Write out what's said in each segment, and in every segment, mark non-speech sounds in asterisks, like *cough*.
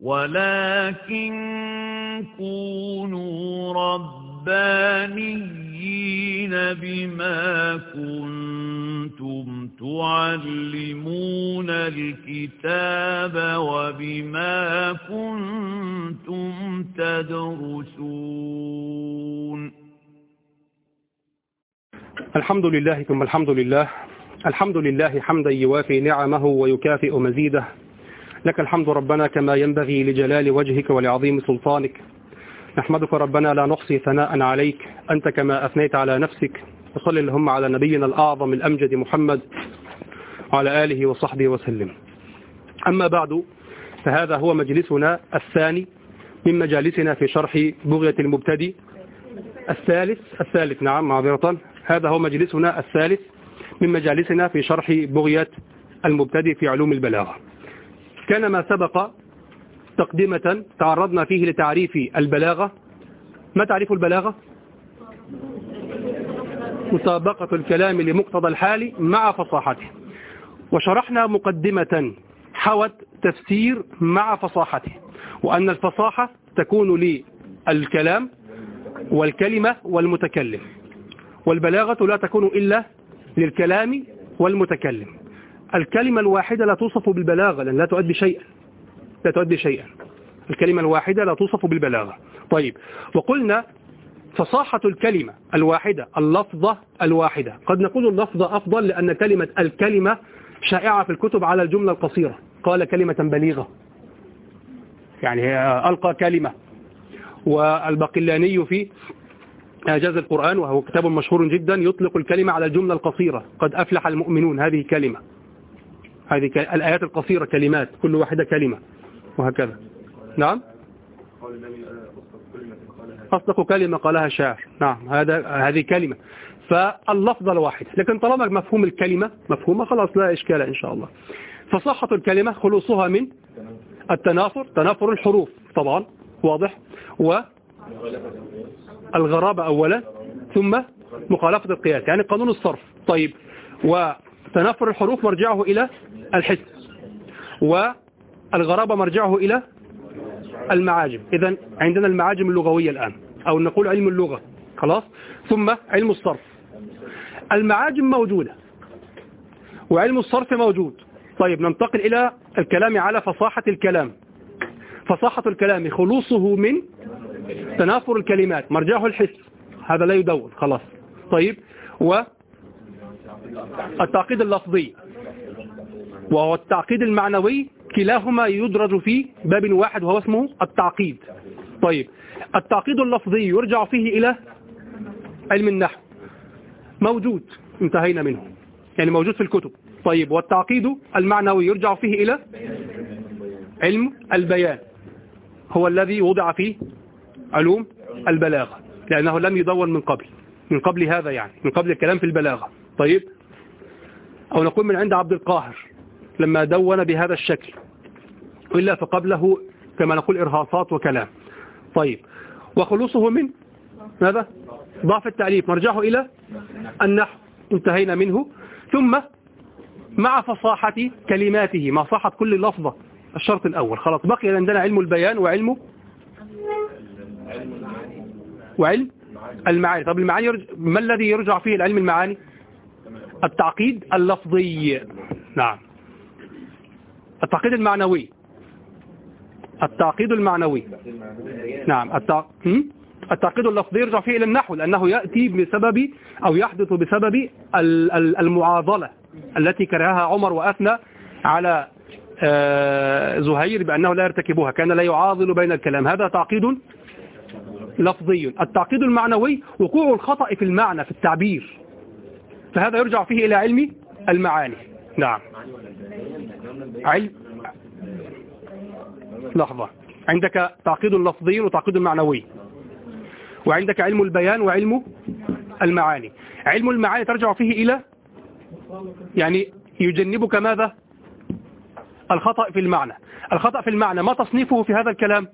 ولكن كونوا ربانيين بما كنتم تعلمون الكتاب وبما كنتم تدرسون الحمد لله ثم الحمد لله. الحمد لله حمدا يوافي نعمه ويكافئ مزيده. لك الحمد ربنا كما ينبغي لجلال وجهك ولعظيم سلطانك. نحمدك ربنا لا نحصي ثناء عليك. أنت كما أثنيت على نفسك. وصل اللهم على نبينا الأعظم الأمجد محمد وعلى آله وصحبه وسلم. أما بعد فهذا هو مجلسنا الثاني من مجالسنا في شرح بغية المبتدي الثالث الثالث نعم معذرة. هذا هو مجلسنا الثالث من مجالسنا في شرح بغية المبتدئ في علوم البلاغة. كان ما سبق تقدمة تعرضنا فيه لتعريف البلاغة. ما تعريف البلاغة؟ مسابقة الكلام لمقتضى الحال مع فصاحته. وشرحنا مقدمة حوت تفسير مع فصاحته وأن الفصاحة تكون للكلام والكلمة والمتكلم والبلاغة لا تكون إلا للكلام والمتكلم. الكلمة الواحدة لا توصف بالبلاغة لأن لا تؤدي شيئا لا تؤدي شيئا الكلمة الواحدة لا توصف بالبلاغة. طيب وقلنا فصاحة الكلمة الواحدة اللفظة الواحدة. قد نقول اللفظة أفضل لأن كلمة الكلمة شائعة في الكتب على الجملة القصيرة. قال كلمة بليغة. يعني ألقى كلمة. والبقلاني في إعجاز القرآن وهو كتاب مشهور جدا يطلق الكلمة على الجملة القصيرة. قد أفلح المؤمنون هذه كلمة. هذه الآيات القصيرة كلمات كل واحدة كلمة وهكذا. نعم؟ أصدق كلمة قالها شاعر. نعم هذا هذه كلمة. فاللفظ الواحد لكن طالما مفهوم الكلمة مفهومة خلاص لا إشكال إن شاء الله. فصحة الكلمة خلوصها من التنافر تنافر الحروف طبعا واضح. و الغرابة أولا ثم مخالفة القياس يعني قانون الصرف. طيب وتنافر الحروف مرجعه إلى الحس والغرابة مرجعه إلى المعاجم. إذا عندنا المعاجم اللغوية الآن أو نقول علم اللغة خلاص؟ ثم علم الصرف. المعاجم موجودة وعلم الصرف موجود. طيب ننتقل إلى الكلام على فصاحة الكلام. فصاحة الكلام خلوصه من تنافر الكلمات مرجعه الحس. هذا لا يدون خلاص. طيب و التعقيد اللفظي. وهو التعقيد المعنوي كلاهما يدرج في باب واحد وهو اسمه التعقيد. طيب التعقيد اللفظي يرجع فيه إلى علم النحو. موجود انتهينا منه. يعني موجود في الكتب. طيب والتعقيد المعنوي يرجع فيه إلى علم البيان. هو الذي وضع فيه علوم البلاغة لأنه لم يدون من قبل. من قبل هذا يعني من قبل الكلام في البلاغة. طيب أو نقول من عند عبد القاهر لما دون بهذا الشكل إلا فقبله كما نقول إرهاصات وكلام. طيب وخلوصه من؟ ماذا؟ ضعف التعليف مرجعه إلى النحو انتهينا منه. ثم مع فصاحة كلماته مع صحة كل لفظة الشرط الأول. خلاص بقي عندنا علم البيان وعلم وعلم المعاني. طب المعاني يرجع ما الذي يرجع فيه العلم المعاني؟ التعقيد اللفظي. نعم. التعقيد المعنوي. التعقيد المعنوي. نعم. التعقيد اللفظي يرجع فيه إلى النحو لأنه يأتي بسبب أو يحدث بسبب المعاضلة التي كرهها عمر وأثنى على زهير بأنه لا يرتكبها كان لا يعاضل بين الكلام. هذا تعقيد لفظي. التعقيد المعنوي وقوع الخطأ في المعنى في التعبير. فهذا يرجع فيه إلى علم المعاني. نعم. علم لحظة. عندك تعقيد لفظي وتعقيد معنوي. وعندك علم البيان وعلم المعاني. علم المعاني ترجع فيه إلى يعني يجنبك ماذا؟ الخطأ في المعنى. الخطأ في المعنى. ما تصنيفه في هذا الكلام؟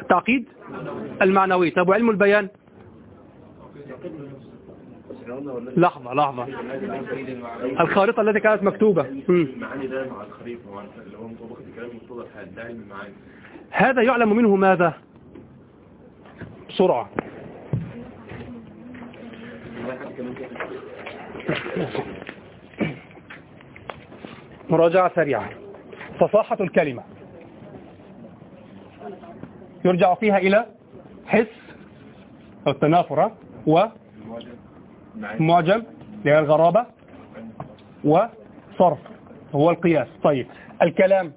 التعقيد المعنوي. طب وعلم البيان؟ لحظة لحظة. الخارطة التي كانت مكتوبة. هذا يعلم منه ماذا؟ بسرعة. مراجعة سريعة. فصاحة الكلمة. يرجع فيها إلى حس أو التنافر ومعجم اللي هي الغرابة وصرف هو القياس. طيب الكلام.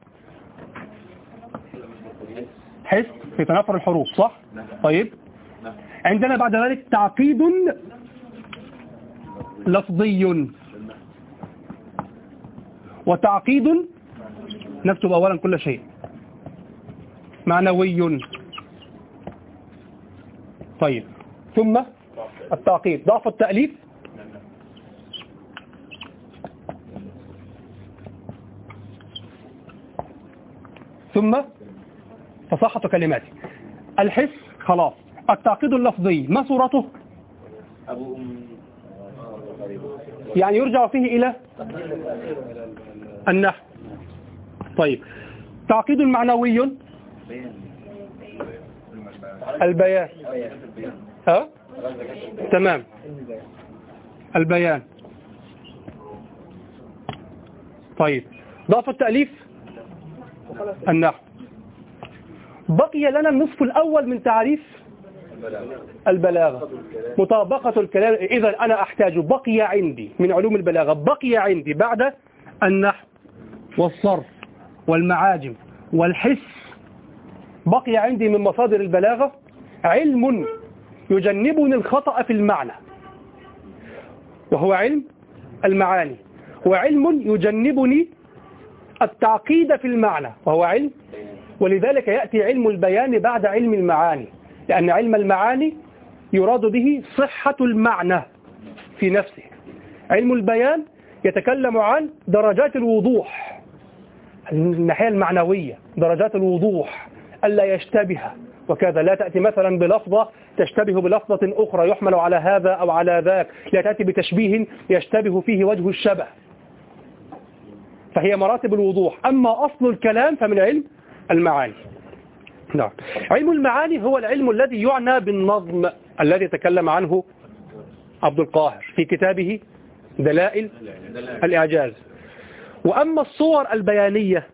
حس في تنافر الحروف صح؟ طيب. عندنا بعد ذلك تعقيد لفظي. وتعقيد نكتب أولا كل شيء. معنوي. طيب. ثم التعقيد ضعف التأليف. ثم فصاحة كلماته. الحس خلاص. التعقيد اللفظي ما صورته؟ يعني يرجع فيه إلى النحو. طيب. تعقيد معنوي. البيان. ها؟ تمام. البيان. طيب. ضعف التأليف. النحو. بقي لنا النصف الأول من تعريف البلاغة. مطابقة الكلام. إذا أنا أحتاج بقي عندي من علوم البلاغة. بقي عندي بعد النحو والصرف والمعاجم والحس. بقي عندي من مصادر البلاغة علم يجنبني الخطأ في المعنى. وهو علم المعاني. وعلم يجنبني التعقيد في المعنى. وهو علم. ولذلك يأتي علم البيان بعد علم المعاني. لأن علم المعاني يراد به صحة المعنى في نفسه. علم البيان يتكلم عن درجات الوضوح. الناحية المعنوية درجات الوضوح ألا يشتبه. وكذا. لا تأتي مثلا بلفظة تشتبه بلفظة أخرى يحمل على هذا أو على ذاك. لا تأتي بتشبيه يشتبه فيه وجه الشبه. فهي مراتب الوضوح. أما أصل الكلام فمن علم المعاني. نعم. علم المعاني هو العلم الذي يعنى بالنظم الذي تكلم عنه عبد القاهر في كتابه دلائل. الإعجاز. وأما الصور البيانية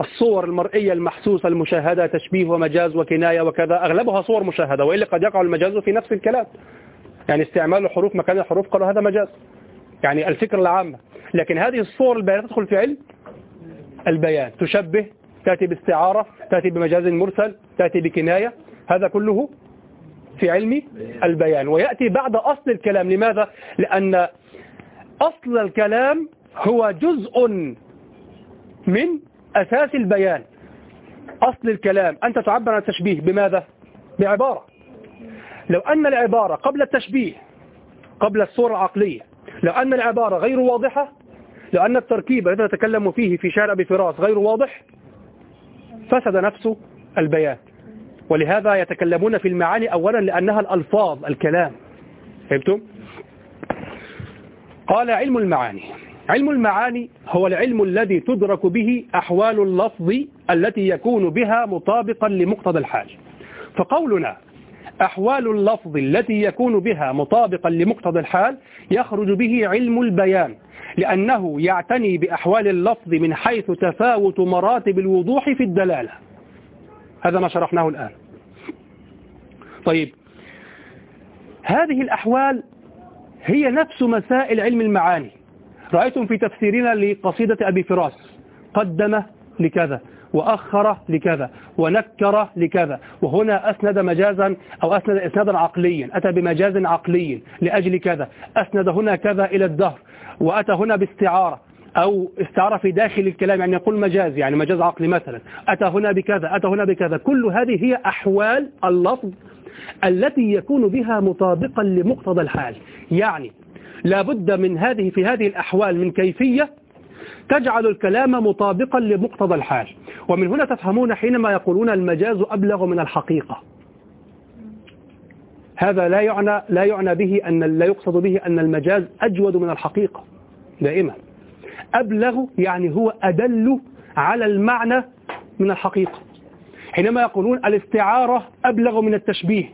الصور المرئية المحسوسة المشاهدة تشبيه ومجاز وكناية وكذا أغلبها صور مشاهدة وإلا قد يقع المجاز في نفس الكلام. يعني استعمال الحروف مكان الحروف قالوا هذا مجاز. يعني الفكرة العامة. لكن هذه الصور البيانية تدخل في علم؟ البيان. تشبه تأتي باستعارة تأتي بمجاز مرسل تأتي بكناية. هذا كله في علم البيان. ويأتي بعد أصل الكلام. لماذا؟ لأن أصل الكلام هو جزء من أساس البيان أصل الكلام أنت تعبر عن التشبيه. بماذا؟ بعبارة. لو أن العبارة قبل التشبيه قبل الصورة العقلية لو أن العبارة غير واضحة لو أن التركيب الذي نتكلم فيه في شارع بفراس غير واضح فسد نفسه البيان. ولهذا يتكلمون في المعاني أولا لأنها الألفاظ الكلام. فهمتم؟ قال علم المعاني. علم المعاني هو العلم الذي تدرك به أحوال اللفظ التي يكون بها مطابقا لمقتضى الحال. فقولنا أحوال اللفظ التي يكون بها مطابقا لمقتضى الحال يخرج به علم البيان لأنه يعتني بأحوال اللفظ من حيث تفاوت مراتب الوضوح في الدلالة. هذا ما شرحناه الآن. طيب هذه الأحوال هي نفس مسائل علم المعاني. رأيتم في تفسيرنا لقصيدة أبي فراس قدم لكذا وأخر لكذا ونكر لكذا وهنا أسند مجازا أو أسند إسنادا عقليا أتى بمجاز عقلي لأجل كذا أسند هنا كذا إلى الدهر وأتى هنا باستعارة أو استعارة في داخل الكلام يعني يقول مجاز يعني مجاز عقلي مثلا أتى هنا بكذا أتى هنا بكذا كل هذه هي أحوال اللفظ التي يكون بها مطابقا لمقتضى الحال يعني لا بد من هذه في هذه الأحوال من كيفية تجعل الكلام مطابقا لمقتضى الحال. ومن هنا تفهمون حينما يقولون المجاز أبلغ من الحقيقة. هذا لا يعنى لا يعنى به أن لا يقصد به أن المجاز أجود من الحقيقة. دائما. أبلغ يعني هو أدل على المعنى من الحقيقة. حينما يقولون الاستعارة أبلغ من التشبيه.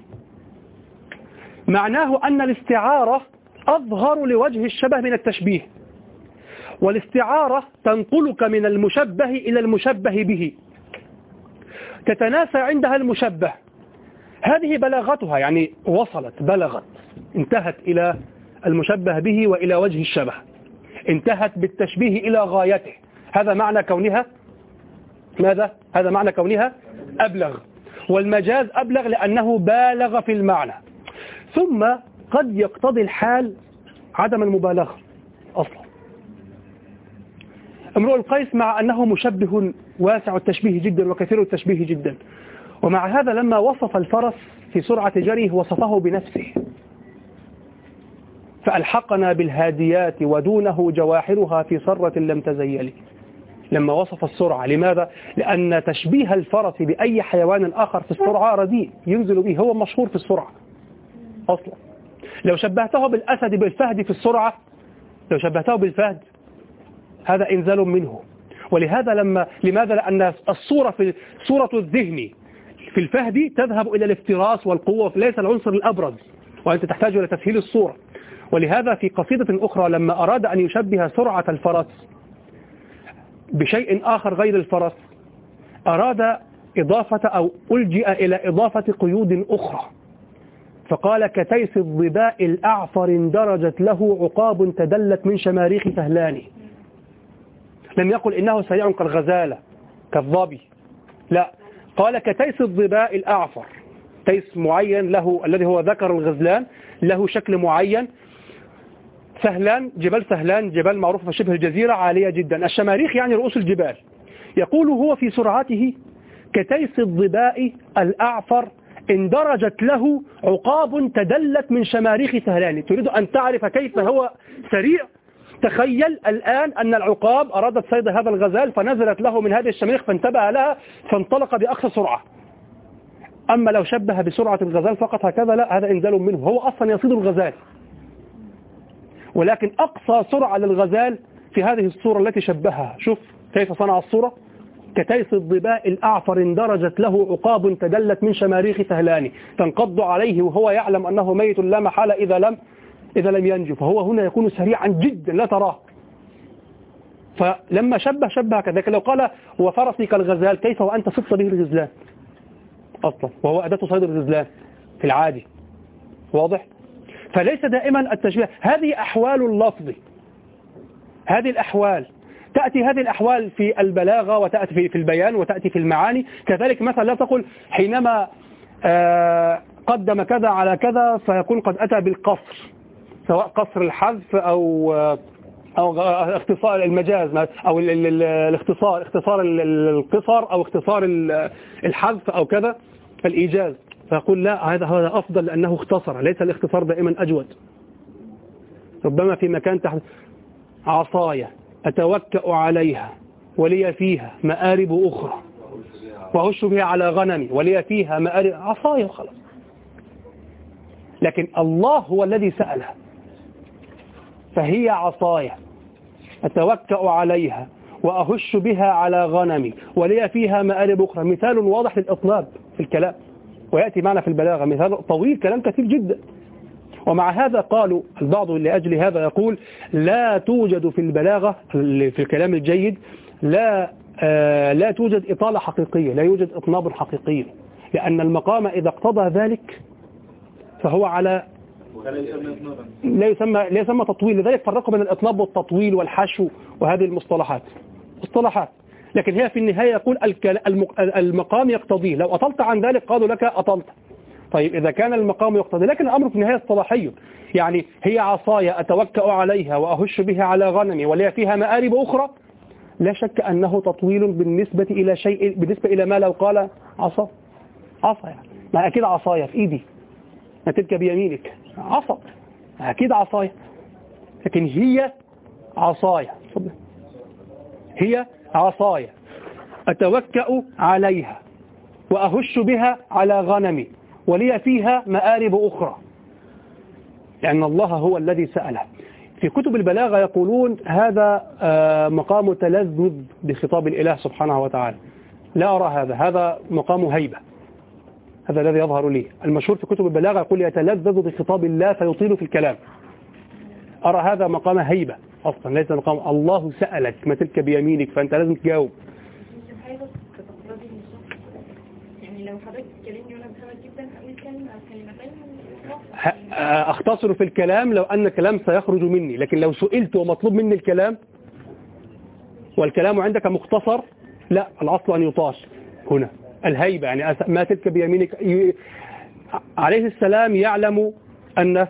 معناه أن الاستعارة أظهر لوجه الشبه من التشبيه والاستعارة تنقلك من المشبه إلى المشبه به. تتناسى عندها المشبه. هذه بلاغتها يعني وصلت بلغت انتهت إلى المشبه به وإلى وجه الشبه. انتهت بالتشبيه إلى غايته. هذا معنى كونها ماذا؟ هذا معنى كونها أبلغ. والمجاز أبلغ لأنه بالغ في المعنى. ثم قد يقتضي الحال عدم المبالغة أصلا. امرؤ القيس مع أنه مشبه واسع التشبيه جدا وكثير التشبيه جدا. ومع هذا لما وصف الفرس في سرعة جريه وصفه بنفسه. فألحقنا بالهاديات ودونه جواحرها في صرة لم تزيل. لما وصف السرعة لماذا؟ لأن تشبيه الفرس بأي حيوان آخر في السرعة رديء ينزل به هو مشهور في السرعة. أصلا. لو شبهته بالأسد بالفهد في السرعة لو شبهته بالفهد هذا إنزال منه. ولهذا لما لماذا؟ لأن الصورة في صورة الذهن في الفهد تذهب إلى الافتراس والقوة ليس العنصر الأبرز وأنت تحتاج إلى تسهيل الصورة. ولهذا في قصيدة أخرى لما أراد أن يشبه سرعة الفرس بشيء آخر غير الفرس أراد إضافة أو ألجئ إلى إضافة قيود أخرى. فقال كتيس الظباء الأعفر اندرجت له عقاب تدلت من شماريخ فهلان لم يقل إنه سريع كالغزالة كالظبي. لا. قال كتيس الظباء الأعفر تيس معين له الذي هو ذكر الغزلان له شكل معين. سهلان جبال سهلان جبال معروفة شبه الجزيرة عالية جدا. الشماريخ يعني رؤوس الجبال. يقول هو في سرعته كتيس الظباء الأعفر اندرجت له عقاب تدلت من شماريخ سهلان. تريد أن تعرف كيف هو سريع؟ تخيل الآن أن العقاب أرادت صيد هذا الغزال فنزلت له من هذه الشماريخ فانتبه لها فانطلق بأقصى سرعة. أما لو شبه بسرعة الغزال فقط هكذا لا هذا إنزال منه. هو أصلا يصيد الغزال. ولكن أقصى سرعة للغزال في هذه الصورة التي شبهها. شوف كيف صنع الصورة. كتيس الضباء الأعفر اندرجت له عقاب تدلت من شماريخ سهلان تنقض عليه وهو يعلم أنه ميت لا محالة إذا لم إذا لم ينجو فهو هنا يكون سريعا جدا لا تراه. فلما شبه شبه كذلك. لو قال هو فرسي كالغزال كيف وأنت صدت به الغزلان؟ أصلا وهو أداة صيد الغزلان في العادي. واضح؟ فليس دائما التشبيه. هذه أحوال اللفظ. هذه الأحوال. تأتي هذه الأحوال في البلاغة وتأتي في البيان وتأتي في المعاني. كذلك مثلا لا تقول حينما آه، قدم كذا على كذا فيكون قد أتى بالقصر سواء قصر الحذف أو آه، أو اختصار المجاز أو الاختصار اختصار القصر أو اختصار الحذف أو كذا الإيجاز. فيقول لا هذا هذا أفضل لأنه اختصر ليس الاختصار دائما أجود. ربما في مكان تحت عصاية. أتوكأ عليها ولي فيها مآرب أخرى. وأهش بها على غنمي ولي فيها مآرب عصاية خلاص لكن الله هو الذي سألها. فهي عصاية أتوكأ عليها وأهش بها على غنمي ولي فيها مآرب أخرى. مثال واضح للإطناب في الكلام. ويأتي معنا في البلاغة مثال طويل كلام كثير جدا. ومع هذا قالوا البعض لأجل هذا يقول لا توجد في البلاغة في الكلام الجيد لا آه لا توجد إطالة حقيقية لا يوجد إطناب حقيقي لأن المقام إذا اقتضى ذلك فهو على لا يسمى لا يسمى تطويل. لذلك فرقوا بين الإطناب والتطويل والحشو وهذه المصطلحات. مصطلحات. لكن هي في النهاية يقول المقام يقتضيه. لو أطلت عن ذلك قالوا لك أطلت. طيب إذا كان المقام يقتضي لكن الأمر في النهاية اصطلاحي يعني هي عصايا أتوكأ عليها وأهش بها على غنمي ولي فيها مآرب أخرى لا شك أنه تطويل بالنسبة إلى شيء بالنسبة إلى ما لو قال عصا. عصا يعني. ما أكيد عصايا في إيدي. ما تلك بيمينك. عصا. أكيد عصايا. لكن هي عصايا. هي عصايا. أتوكأ عليها وأهش بها على غنمي. ولي فيها مآرب أخرى. لأن الله هو الذي سأله. في كتب البلاغة يقولون هذا آه، مقام تلذذ بخطاب الإله سبحانه وتعالى. لا أرى هذا. هذا مقام هيبة. هذا الذي يظهر لي. المشهور في كتب البلاغة يقول يتلذذ بخطاب الله فيطيل في الكلام. أرى هذا مقام هيبة أصلا. ليس مقام الله سألك. ما تلك بيمينك فأنت لازم تجاوب مش حاجة تتقربي من الشخص يعني لو حضرتك تكلمني وأنا بحبك جدا هقول كلمة أو كلمتين وخلاص. ه- آه، أختصر في الكلام لو أن الكلام سيخرج مني لكن لو سئلت ومطلوب مني الكلام والكلام عندك مختصر لا الأصل أن يطال هنا. الهيبة يعني ما تلك بيمينك. عليه السلام يعلم أن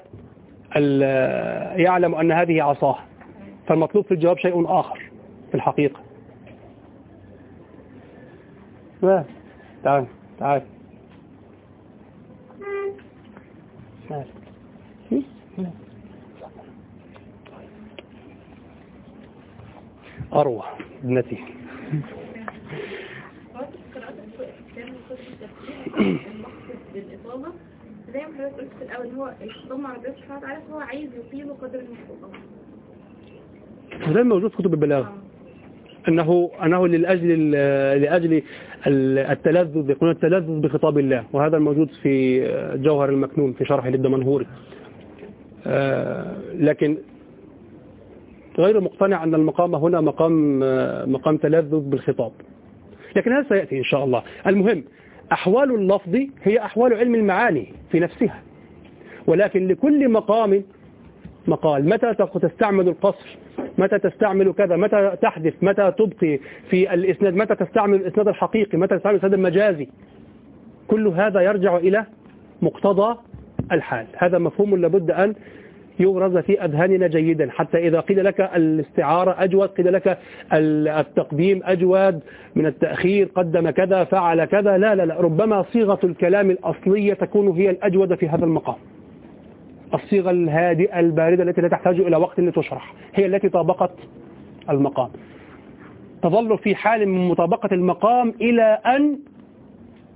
يعلم أن هذه عصاه فالمطلوب في الجواب شيء آخر في الحقيقة. تعال تعال تعال أروى ابنتي برضه في قراءة الكتاب من المقصد بالإطالة زي ما حضرتك قلت في الأول هو الخطاب مع ربنا سبحانه وتعالى فهو عايز يطيله قدر المستطاع. زي ما موجود في كتب البلاغة. أنه أنه لأجل ال- التلذذ يكون التلذذ بخطاب الله وهذا الموجود في جوهر المكنون في شرح للدمنهوري. آه، لكن غير مقتنع أن المقام هنا مقام آه، مقام تلذذ بالخطاب. لكن هذا سيأتي إن شاء الله. المهم أحوال اللفظ هي أحوال علم المعاني في نفسها. ولكن لكل مقام مقال. متى تستعمل القصر؟ متى تستعمل كذا؟ متى تحذف متى تبقي في الإسناد؟ متى تستعمل الإسناد الحقيقي؟ متى تستعمل الإسناد المجازي؟ كل هذا يرجع إلى مقتضى الحال. هذا مفهوم لابد أن يغرز في أذهاننا جيدا. حتى إذا قيل لك الاستعارة أجود قيل لك ال- التقديم أجود من التأخير قدم كذا فعل كذا لا لا لا. ربما صيغة الكلام الأصلية تكون هي الأجود في هذا المقام. الصيغة الهادئة الباردة التي لا تحتاج إلى وقت لتشرح. هي التي طابقت المقام. تظل في حال من مطابقة المقام إلى أن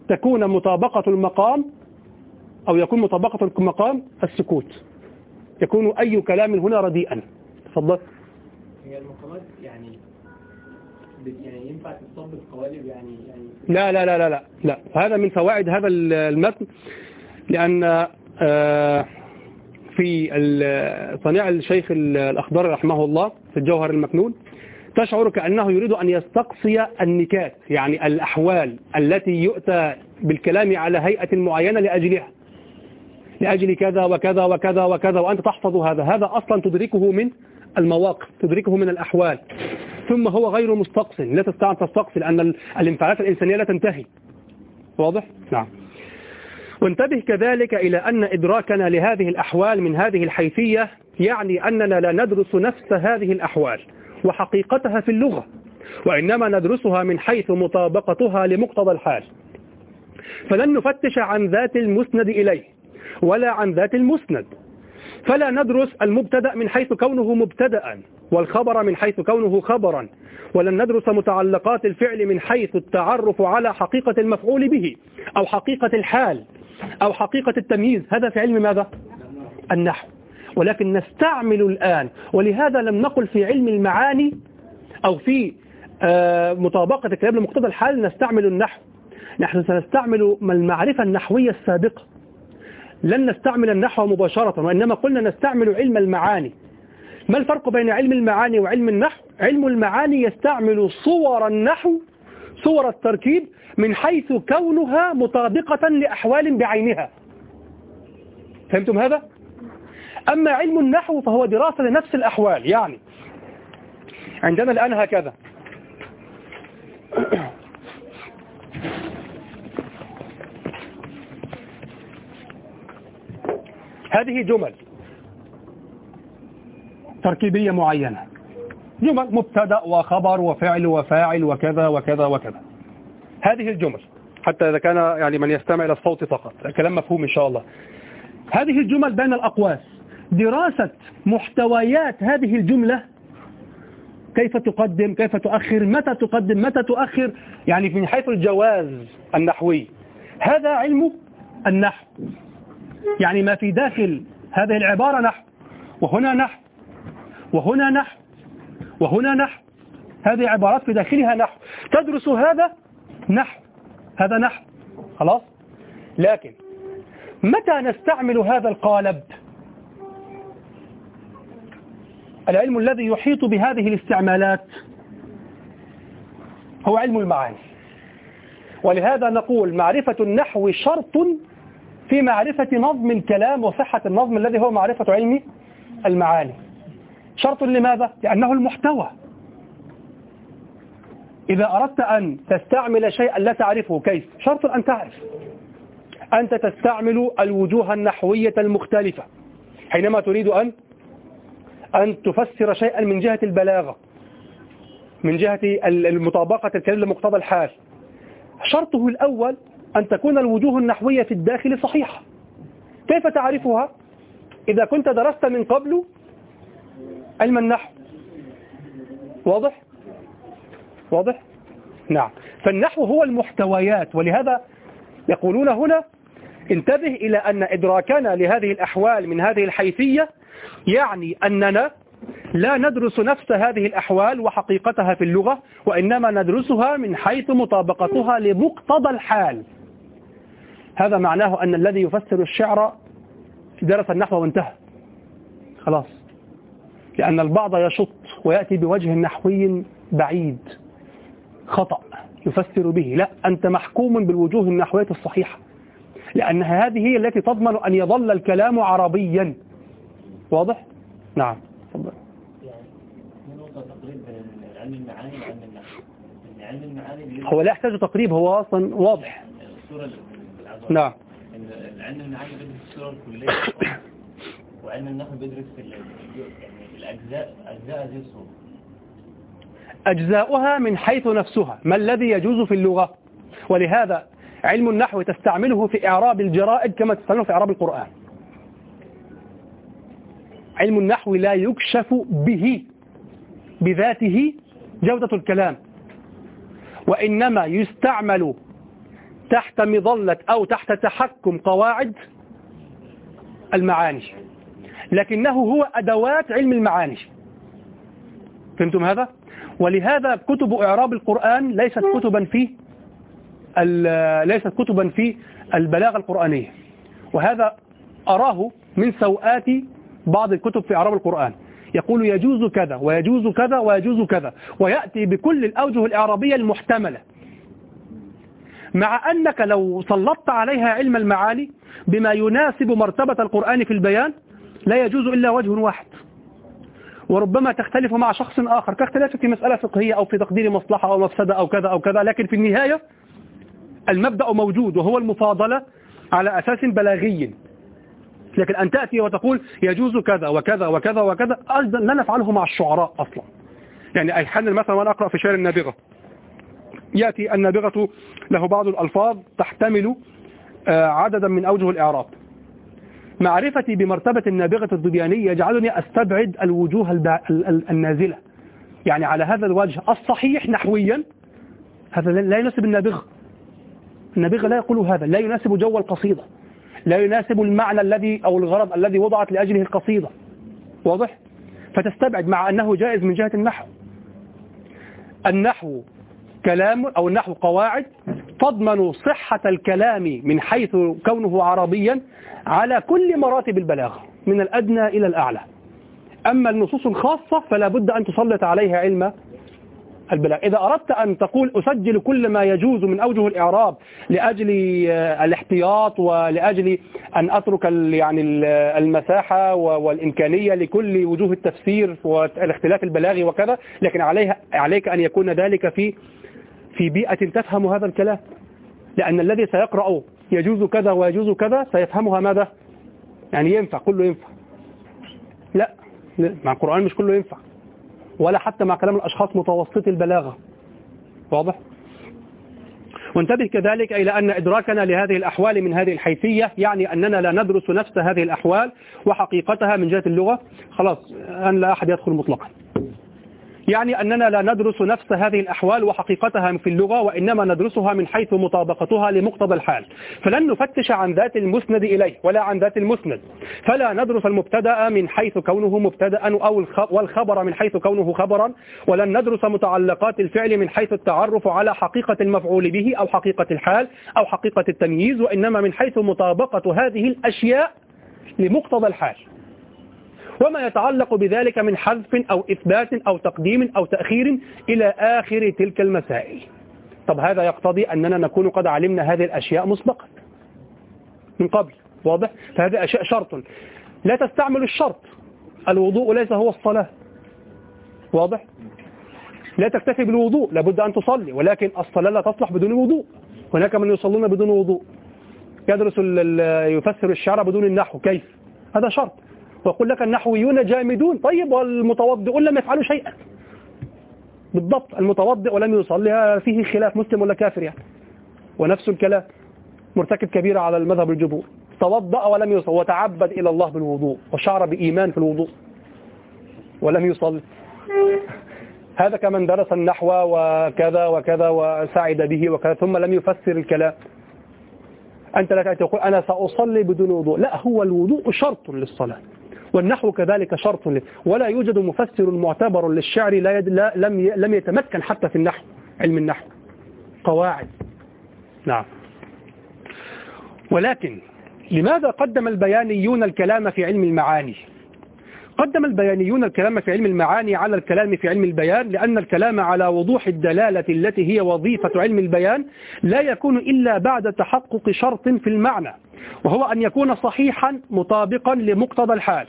تكون مطابقة المقام أو يكون مطابقة المقام السكوت. يكون أي كلام هنا رديئا. تفضل. هي المقامات يعني يعني ينفع تتصب بقوالب يعني يعني لا لا لا لا لا, لا. هذا من فوائد هذا المتن لأن آه، في صنيع الشيخ الأخضر رحمه الله في الجوهر المكنون تشعر كأنه يريد أن يستقصي النكات يعني الأحوال التي يؤتى بالكلام على هيئة معينة لأجلها. لأجل كذا وكذا وكذا وكذا وأنت تحفظ هذا. هذا أصلا تدركه من المواقف تدركه من الأحوال. ثم هو غير مستقص. لا تستطيع أن تستقصي لأن ال- الانفعالات الإنسانية لا تنتهي. واضح؟ نعم. وانتبه كذلك إلى أن إدراكنا لهذه الأحوال من هذه الحيثية يعني أننا لا ندرس نفس هذه الأحوال وحقيقتها في اللغة وإنما ندرسها من حيث مطابقتها لمقتضى الحال. فلن نفتش عن ذات المسند إليه ولا عن ذات المسند. فلا ندرس المبتدأ من حيث كونه مبتدا والخبر من حيث كونه خبرا ولن ندرس متعلقات الفعل من حيث التعرف على حقيقة المفعول به أو حقيقة الحال. أو حقيقة التمييز. هذا في علم ماذا؟ النحو. ولكن نستعمل الآن ولهذا لم نقل في علم المعاني أو في آه، مطابقة الكلام لمقتضى الحال نستعمل النحو. نحن سنستعمل المعرفة النحوية السابقة. لن نستعمل النحو مباشرة وإنما قلنا نستعمل علم المعاني. ما الفرق بين علم المعاني وعلم النحو؟ علم المعاني يستعمل صور النحو صور التركيب من حيث كونها مطابقة لأحوال بعينها. فهمتم هذا؟ أما علم النحو فهو دراسة لنفس الأحوال يعني عندنا الآن هكذا. هذه جمل تركيبية معينة. جمل مبتدأ وخبر وفعل وفاعل وكذا وكذا وكذا. هذه الجمل. حتى إذا كان يعني من يستمع إلى الصوت فقط. الكلام مفهوم إن شاء الله. هذه الجمل بين الأقواس. دراسة محتويات هذه الجملة. كيف تقدم؟ كيف تؤخر؟ متى تقدم؟ متى تؤخر؟ يعني من حيث الجواز النحوي. هذا علم النحو. يعني ما في داخل. هذه العبارة نحو. وهنا نحو. وهنا نحو. وهنا نحو. هذه عبارات في داخلها نحو. تدرس هذا نحو. هذا نحو. خلاص؟ لكن متى نستعمل هذا القالب؟ العلم الذي يحيط بهذه الاستعمالات هو علم المعاني. ولهذا نقول معرفة النحو شرط في معرفة نظم الكلام وصحة النظم الذي هو معرفة علم المعاني. شرط لماذا؟ لأنه المحتوى إذا أردت أن تستعمل شيئا لا تعرفه كيف؟ شرط أن تعرف أنت تستعمل الوجوه النحوية المختلفة حينما تريد أن أن تفسر شيئا من جهة البلاغة من جهة المطابقة الكلام لمقتضى الحال شرطه الأول أن تكون الوجوه النحوية في الداخل صحيحة كيف تعرفها؟ إذا كنت درست من قبل علم النحو واضح؟ واضح؟ نعم. فالنحو هو المحتويات ولهذا يقولون هنا انتبه إلى أن إدراكنا لهذه الأحوال من هذه الحيثية يعني أننا لا ندرس نفس هذه الأحوال وحقيقتها في اللغة وإنما ندرسها من حيث مطابقتها لمقتضى الحال. هذا معناه أن الذي يفسر الشعر درس النحو وانتهى. خلاص. لأن البعض يشط ويأتي بوجه نحوي بعيد خطأ يفسر به. لا أنت محكوم بالوجوه النحوية الصحيحة لأن هذه هي التي تضمن أن يظل الكلام عربيا. واضح؟ نعم تفضل. هو لا يحتاج تقريب هو أصلا واضح. نعم. إن علم المعاني بيدرس الصورة الكلية وعلم النحو بيدرس في يعني الأجزاء أجزاء هذه الصورة أجزاؤها من حيث نفسها ما الذي يجوز في اللغة؟ ولهذا علم النحو تستعمله في إعراب الجرائد كما تستعمله في إعراب القرآن. علم النحو لا يكشف به بذاته جودة الكلام. وإنما يستعمل تحت مظلة أو تحت تحكم قواعد المعاني. لكنه هو أدوات علم المعاني. فهمتم هذا؟ ولهذا كتب إعراب القرآن ليست كتبا في ليست كتبا في البلاغة القرآنية. وهذا أراه من سوءات بعض الكتب في إعراب القرآن. يقول يجوز كذا ويجوز كذا ويجوز كذا. ويأتي بكل الأوجه الإعرابية المحتملة. مع أنك لو سلطت عليها علم المعاني بما يناسب مرتبة القرآن في البيان لا يجوز إلا وجه واحد. وربما تختلف مع شخص آخر. كاختلاف في مسألة فقهية أو في تقدير مصلحة أو مفسدة أو كذا أو كذا لكن في النهاية المبدأ موجود وهو المفاضلة على أساس بلاغي. لكن أن تأتي وتقول يجوز كذا وكذا وكذا وكذا أيضا لا نفعله مع الشعراء أصلا. يعني أحيانا مثلا وأنا أقرأ في شعر النابغة. يأتي النابغة له بعض الألفاظ تحتمل آه، عددا من أوجه الإعراب. معرفتي بمرتبة النابغة الضبيانية يجعلني أستبعد الوجوه النازلة. يعني على هذا الوجه الصحيح نحويا هذا لا يناسب النابغة. النابغة لا يقول هذا لا يناسب جو القصيدة. لا يناسب المعنى الذي أو الغرض الذي وضعت لأجله القصيدة. واضح؟ فتستبعد مع أنه جائز من جهة النحو. النحو كلام أو النحو قواعد تضمن صحة الكلام من حيث كونه عربيا على كل مراتب البلاغة من الأدنى إلى الأعلى. أما النصوص الخاصة فلا بد أن تسلط عليها علم البلاغ إذا أردت أن تقول أسجل كل ما يجوز من أوجه الإعراب لأجل آه، الاحتياط ولأجل أن أترك يعني ال- المساحة والإمكانية لكل وجوه التفسير والاختلاف البلاغي وكذا لكن عليها عليك أن يكون ذلك في في بيئة تفهم هذا الكلام. لأن الذي سيقرأ يجوز كذا ويجوز كذا سيفهمها ماذا؟ يعني ينفع كله ينفع. لا مع القرآن مش كله ينفع. ولا حتى مع كلام الأشخاص متوسط البلاغة. واضح؟ وانتبه كذلك إلى أن إدراكنا لهذه الأحوال من هذه الحيثية يعني أننا لا ندرس نفس هذه الأحوال وحقيقتها من جهة اللغة. خلاص أن لا أحد يدخل مطلقا. يعني أننا لا ندرس نفس هذه الأحوال وحقيقتها في اللغة وإنما ندرسها من حيث مطابقتها لمقتضى الحال. فلن نفتش عن ذات المسند إليه ولا عن ذات المسند. فلا ندرس المبتدأ من حيث كونه مبتدأ أو الخ- والخبر من حيث كونه خبرا ولن ندرس متعلقات الفعل من حيث التعرف على حقيقة المفعول به أو حقيقة الحال أو حقيقة التمييز وإنما من حيث مطابقة هذه الأشياء لمقتضى الحال. وما يتعلق بذلك من حذف أو إثبات أو تقديم أو تأخير إلى آخر تلك المسائل. طب هذا يقتضي أننا نكون قد علمنا هذه الأشياء مسبقا. من قبل. واضح؟ فهذه أشياء شرط. لا تستعمل الشرط. الوضوء ليس هو الصلاة. واضح؟ لا تكتفي بالوضوء. لابد أن تصلي. ولكن الصلاة لا تصلح بدون وضوء. هناك من يصلون بدون وضوء. يدرس يفسر الشعر بدون النحو. كيف؟ هذا شرط. ويقول لك النحويون جامدون. طيب والمتوضئون لم يفعلوا شيئا. بالضبط المتوضئ ولم يصلي. فيه خلاف مسلم ولا كافر يعني. ونفس الكلام مرتكب كبيرة على المذهب الجمهور. توضأ ولم يصل وتعبد إلى الله بالوضوء وشعر بإيمان في الوضوء ولم يصلي. هذا كمن درس النحو وكذا وكذا وسعد به وكذا ثم لم يفسر الكلام. أنت لا تأتي تقول أنا سأصلي بدون وضوء. لا هو الوضوء شرط للصلاة. والنحو كذلك شرط ولا يوجد مفسر معتبر للشعر لا, يد لا لم لم يتمكن حتى في النحو علم النحو. قواعد. نعم. ولكن لماذا قدم البيانيون الكلام في علم المعاني؟ قدم البيانيون الكلام في علم المعاني على الكلام في علم البيان لأن الكلام على وضوح الدلالة التي هي وظيفة علم البيان لا يكون إلا بعد تحقق شرط في المعنى وهو أن يكون صحيحا مطابقا لمقتضى الحال.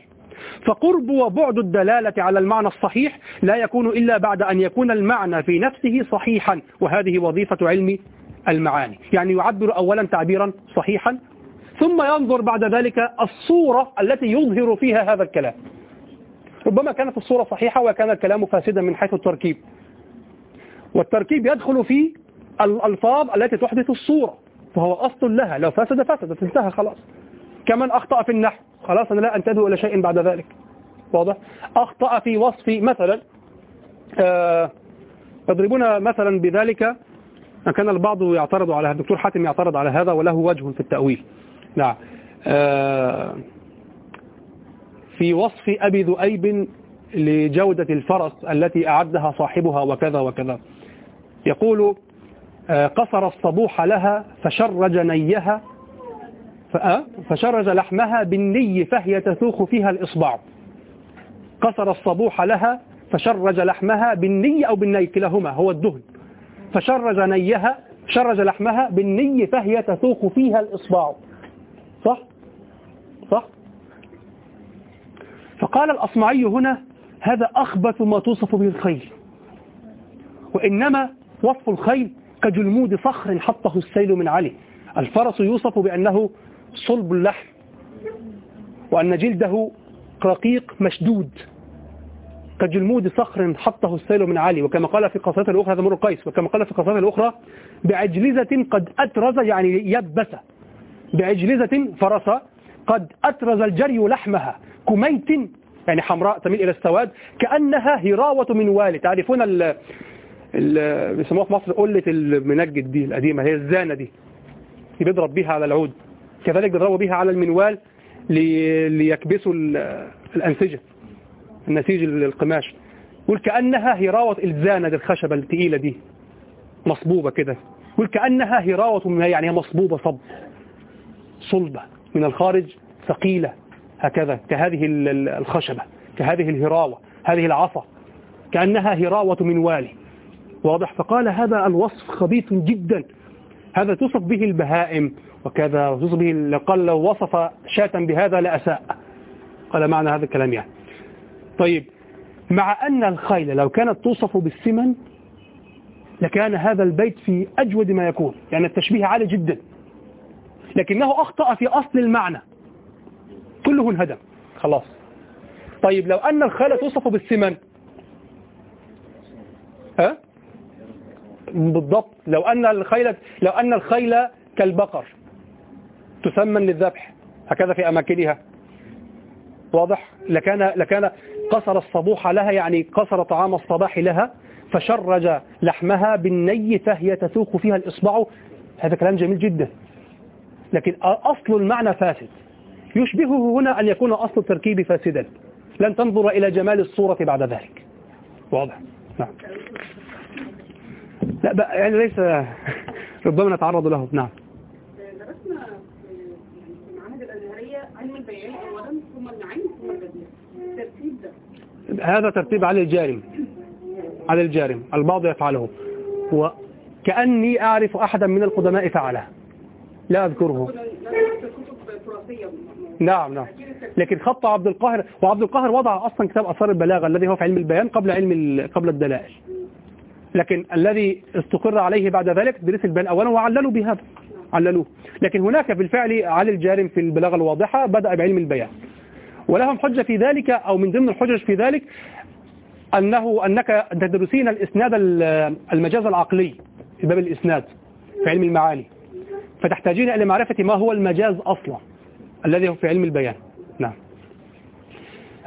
فقرب وبعد الدلالة على المعنى الصحيح لا يكون إلا بعد أن يكون المعنى في نفسه صحيحا وهذه وظيفة علم المعاني. يعني يعبر أولا تعبيرا صحيحا ثم ينظر بعد ذلك الصورة التي يظهر فيها هذا الكلام. ربما كانت الصورة صحيحة وكان الكلام فاسدا من حيث التركيب. والتركيب يدخل في الألفاظ التي تحدث الصورة فهو أصل لها. لو فسد فسدت انتهى خلاص. كمن أخطأ في النحو. خلاص أنا لا أنتبه إلى شيء بعد ذلك. واضح؟ أخطأ في وصف مثلا آه يضربون مثلا بذلك كان البعض يعترض على الدكتور حاتم يعترض على هذا وله وجه في التأويل. نعم. آه في وصف أبي ذؤيب لجودة الفرس التي أعدها صاحبها وكذا وكذا. يقول آه، قصر الصبوح لها فشرج نيها فشرج لحمها بالني فهي تثوخ فيها الإصبع. قصر الصبوح لها فشرج لحمها بالني أو بالني كلاهما هو الدهن. فشرج نيها شرج لحمها بالني فهي تثوخ فيها الإصبع. صح؟ صح؟ فقال الأصمعي هنا هذا أخبث ما توصف به الخيل. وإنما وصف الخيل كجلمود صخر حطه السيل من عليه الفرس يوصف بأنه صلب اللحم وأن جلده رقيق مشدود كجلمود صخر حطه السيل من عل وكما قال في قصيدته الأخرى هذا امرؤ القيس وكما قال في قصيدته الأخرى بعجلزة قد أترز يعني يبس بعجلزة فرس قد أترز الجري لحمها كميت يعني حمراء تميل إلى السواد كأنها هراوة منوال. تعرفون ال- بيسموها في مصر قلة المنجد دي القديمة هي الزانة دي اللي بيضرب بيها على العود. كذلك بيضربوا بيها على المنوال لي- ليكبسوا ال- الأنسجة النسيج القماش يقول كأنها هراوة الزانة دي الخشبة التقيلة دي مصبوبة كده. يقول كأنها هراوة يعني مصبوبة صب صلبة من الخارج ثقيلة هكذا كهذه ال- ال- الخشبة كهذه الهراوة هذه العصا كأنها هراوة من والي واضح؟ فقال هذا الوصف خبيث جدا. هذا توصف به البهائم. وكذا. وتوصف به ال- قال لو وصف شاة بهذا لأساء قال معنى هذا الكلام يعني. طيب مع أن الخيل لو كانت توصف بالسمن لكان هذا البيت في أجود ما يكون. يعني التشبيه عالي جدا. لكنه أخطأ في أصل المعنى. كله انهدم. خلاص. طيب لو أن الخيل توصف بالسمن. ها؟ بالضبط. لو أن الخيل لو أن الخيل كالبقر. تسمن للذبح. هكذا في أماكنها. واضح؟ لكان لكان قصر الصبوح لها يعني قصر طعام الصباح لها فشرج لحمها بالني فهي تثوق فيها الإصبع. هذا كلام جميل جدا. لكن أصل المعنى فاسد. يشبهه هنا أن يكون أصل التركيب فاسدا. لن تنظر إلى جمال الصورة بعد ذلك. واضح؟ نعم. لا يعني ليس ربما نتعرض له. نعم درسنا في يعني في المعاهد الازهريه علم البيان اولا ثم النعيم ثم البديع الترتيب ده هذا ترتيب على الجارم. على الجارم. البعض يفعله. وكأني أعرف أحدا من القدماء فعله. لا أذكره. نعم نعم. لكن خط عبد القاهر وعبد القاهر وضع أصلا كتاب أثار البلاغة الذي هو في علم البيان قبل علم قبل الدلائل. لكن الذي استقر عليه بعد ذلك تدريس البيان أولا وعللوا بهذا. عللوه. لكن هناك بالفعل علي الجارم في البلاغة الواضحة بدأ بعلم البيان. ولهم حجة في ذلك أو من ضمن الحجج في ذلك أنه أنك تدرسين الإسناد ال- المجاز العقلي في باب الإسناد في علم المعاني. فتحتاجين إلى معرفة ما هو المجاز أصلا الذي هو في علم البيان. نعم.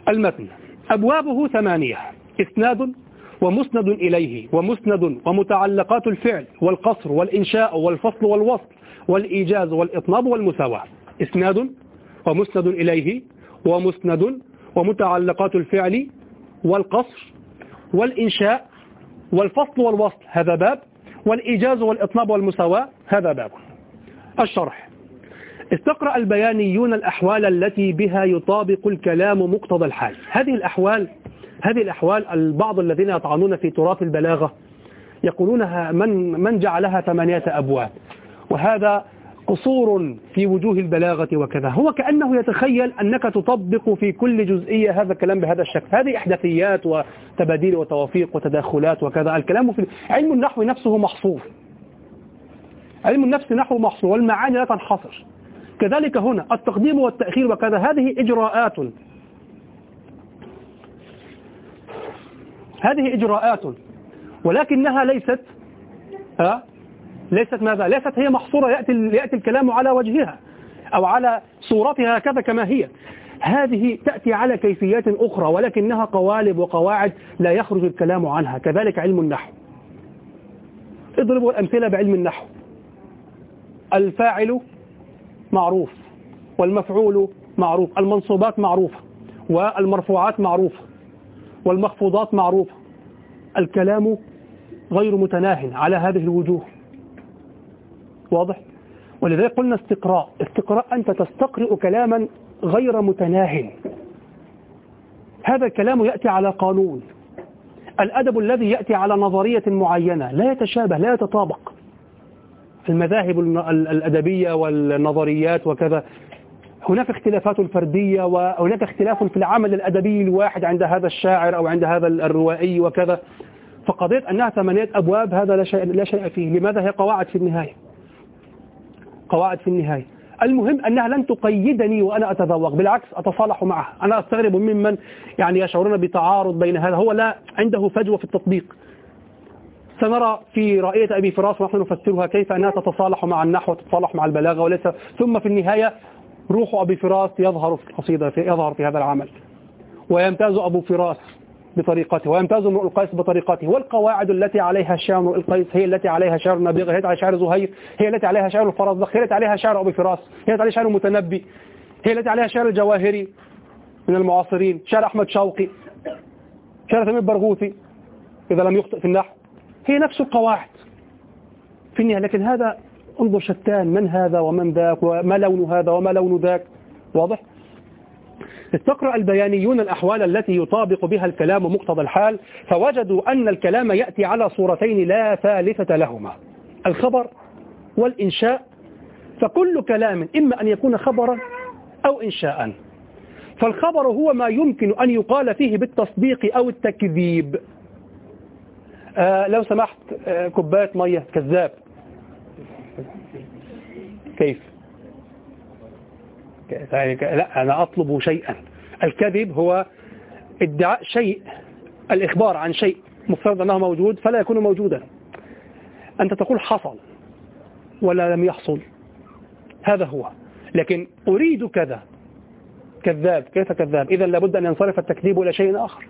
المتن. أبوابه ثمانية. إسناد ومسند إليه ومسند ومتعلقات الفعل والقصر والإنشاء والفصل والوصل والإيجاز والإطناب والمساواة. إسناد ومسند إليه ومسند ومتعلقات الفعل والقصر والإنشاء والفصل والوصل هذا باب. والإيجاز والإطناب والمساواة هذا باب. الشرح. استقرأ البيانيون الأحوال التي بها يطابق الكلام مقتضى الحال. هذه الأحوال هذه الأحوال البعض الذين يطعنون في تراث البلاغة يقولونها من, من جعلها ثمانية أبواب. وهذا قصور في وجوه البلاغة وكذا. هو كأنه يتخيل أنك تطبق في كل جزئية هذا الكلام بهذا الشكل. هذه إحداثيات وتباديل وتوافيق وتداخلات وكذا. الكلام في علم النحو نفسه محصور. علم النفس نحو محصور. والمعاني لا تنحصر. كذلك هنا التقديم والتأخير وكذا. هذه إجراءات. هذه إجراءات. ولكنها ليست ها؟ ليست ماذا؟ ليست هي محصورة يأتي, يأتي الكلام على وجهها أو على صورتها هكذا كما هي. هذه تأتي على كيفيات أخرى ولكنها قوالب وقواعد لا يخرج الكلام عنها. كذلك علم النحو. اضربوا الأمثلة بعلم النحو. الفاعل معروف والمفعول معروف المنصوبات معروفة والمرفوعات معروفة والمخفوضات معروفة. الكلام غير متناه على هذه الوجوه. واضح؟ ولذلك قلنا استقراء. استقراء أنت تستقرئ كلاما غير متناه هذا الكلام يأتي على قانون. الأدب الذي يأتي على نظرية معينة لا يتشابه لا يتطابق. المذاهب الأدبية والنظريات وكذا. هناك اختلافات فردية وهناك اختلاف في العمل الأدبي الواحد عند هذا الشاعر أو عند هذا الروائي وكذا. فقضية أنها ثمانية أبواب هذا لا شيء, لا شيء فيه. لماذا هي قواعد في النهاية؟ قواعد في النهاية. المهم أنها لن تقيدني وأنا أتذوق بالعكس أتصالح معها. أنا أستغرب ممن يعني يشعرون بتعارض بين هذا. هو لا عنده فجوة في التطبيق. سنرى في رأية أبي فراس ونحن نفسرها كيف أنها تتصالح مع النحو وتتصالح مع البلاغة وليس. ثم في النهاية روح أبي فراس يظهر في القصيدة يظهر في هذا العمل. ويمتاز أبو فراس بطريقته ويمتاز امرؤ القيس بطريقته. والقواعد التي عليها شعر امرؤ القيس هي التي عليها شعر النبيغ هي التي عليها شعر زهير هي التي عليها شعر الفرزدق هي التي عليها شعر أبي فراس هي التي عليها شعر المتنبي هي التي عليها شعر الجواهري من المعاصرين شعر أحمد شوقي شعر ثمين برغوثي إذا لم يخطئ في النحو. هي نفس القواعد في النهاية لكن هذا انظر شتان من هذا ومن ذاك وما لون هذا وما لون ذاك واضح؟ استقرأ البيانيون الأحوال التي يطابق بها الكلام مقتضى الحال فوجدوا أن الكلام يأتي على صورتين لا ثالثة لهما الخبر والإنشاء. فكل كلام إما أن يكون خبرا أو إنشاء. فالخبر هو ما يمكن أن يقال فيه بالتصديق أو التكذيب. آه لو سمحت آه كوباية مية. كذاب. كيف؟ لا أنا أطلب شيئا. الكذب هو ادعاء شيء الإخبار عن شيء مفترض أنه موجود فلا يكون موجودا. أنت تقول حصل ولا لم يحصل. هذا هو. لكن أريد كذا. كذاب. كيف كذاب؟ إذا لابد أن ينصرف التكذيب إلى شيء آخر.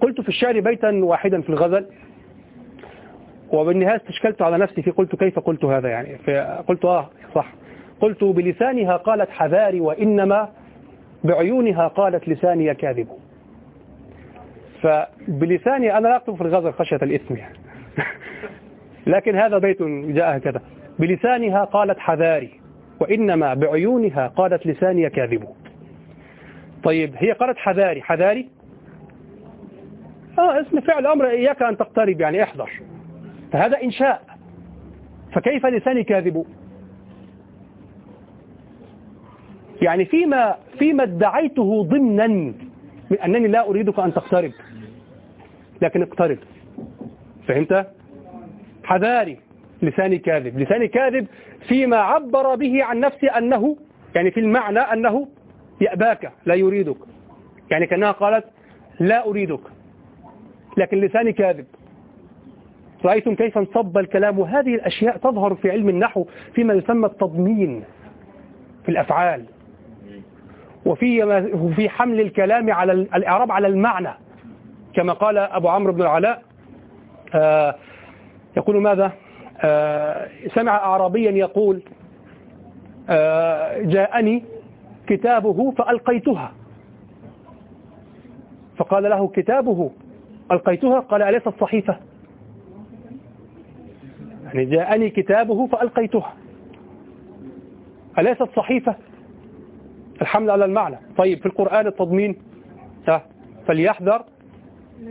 قلت في الشعر بيتا واحدا في الغزل وبالنهاية استشكلت على نفسي في قلت كيف قلت هذا يعني؟ قلت آه صح. قلت بلسانها قالت حذاري وإنما بعيونها قالت لساني كاذب. فبلساني أنا لا أكتب في الغزل خشية الإثم يعني. *laughs* لكن هذا بيت جاء هكذا. بلسانها قالت حذاري وإنما بعيونها قالت لساني كاذب. طيب هي قالت حذاري. حذاري؟ آه اسم فعل أمر إياك أن تقترب يعني احذر. فهذا إنشاء. فكيف لساني كاذب؟ يعني فيما فيما ادعيته ضمنا من أنني لا أريدك أن تقترب. لكن اقترب. فهمت؟ حذاري. لساني كاذب. لساني كاذب فيما عبر به عن نفسه أنه يعني في المعنى أنه يأباك لا يريدك. يعني كأنها قالت لا أريدك. لكن لساني كاذب. رأيتم كيف انصب الكلام؟ وهذه الأشياء تظهر في علم النحو فيما يسمى التضمين في الأفعال. وفي وفي حمل الكلام على الإعراب على المعنى. كما قال أبو عمرو بن العلاء آه يقول ماذا؟ آه سمع أعرابيا يقول آه جاءني كتابه فألقيتها. فقال له كتابه ألقيتها؟ قال أليس الصحيفة يعني جاءني كتابه فألقيتها. أليس الصحيفة الحمل على المعنى. طيب في القرآن التضمين فليحذر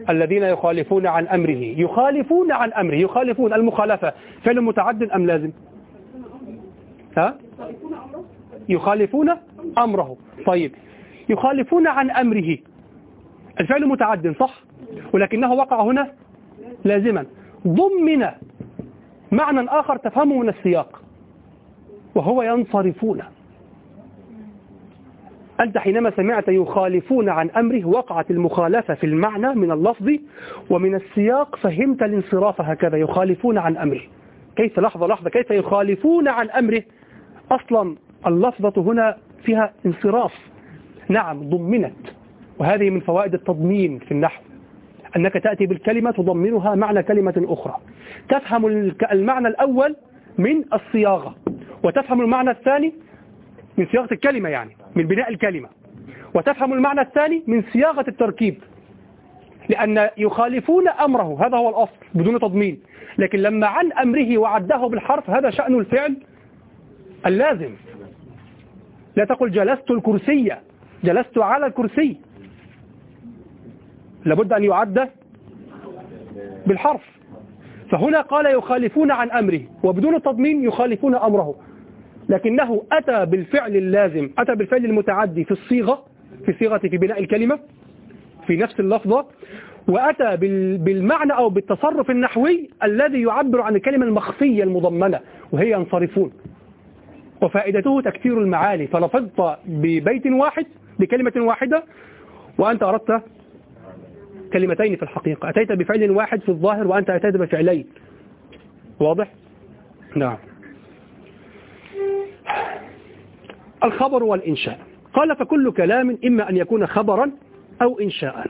الذين يخالفون عن أمره. يخالفون عن أمره يخالفون المخالفة. فعل متعد أم لازم؟ ها؟ يخالفون أمره. طيب يخالفون عن أمره. الفعل متعد صح؟ ولكنه وقع هنا لازما. ضمن معنى آخر تفهمه من السياق وهو ينصرفون. أنت حينما سمعت يخالفون عن أمره وقعت المخالفة في المعنى من اللفظ ومن السياق فهمت الانصراف هكذا يخالفون عن أمره. كيف؟ لحظة لحظة. كيف يخالفون عن أمره؟ أصلا اللفظة هنا فيها انصراف. نعم ضمنت. وهذه من فوائد التضمين في النحو. أنك تأتي بالكلمة تضمنها معنى كلمة أخرى. تفهم المعنى الأول من الصياغة وتفهم المعنى الثاني من صياغة الكلمة يعني. من بناء الكلمة. وتفهم المعنى الثاني من صياغة التركيب. لأن يخالفون أمره. هذا هو الأصل بدون تضمين. لكن لما عن أمره وعده بالحرف هذا شأن الفعل اللازم. لا تقل جلست الكرسية جلست على الكرسي. لابد أن يعد بالحرف. فهنا قال يخالفون عن أمره. وبدون التضمين يخالفون أمره. لكنه أتى بالفعل اللازم أتى بالفعل المتعدي في الصيغة في صيغة في بناء الكلمة في نفس اللفظة وأتى بالمعنى أو بالتصرف النحوي الذي يعبر عن الكلمة المخفية المضمنة وهي ينصرفون. وفائدته تكثير المعاني. فلفظت ببيت واحد بكلمة واحدة وأنت أردت كلمتين في الحقيقة. أتيت بفعل واحد في الظاهر وأنت أتيت بفعلين. واضح؟ نعم. الخبر والإنشاء. قال فكل كلام إما أن يكون خبرا أو إنشاء.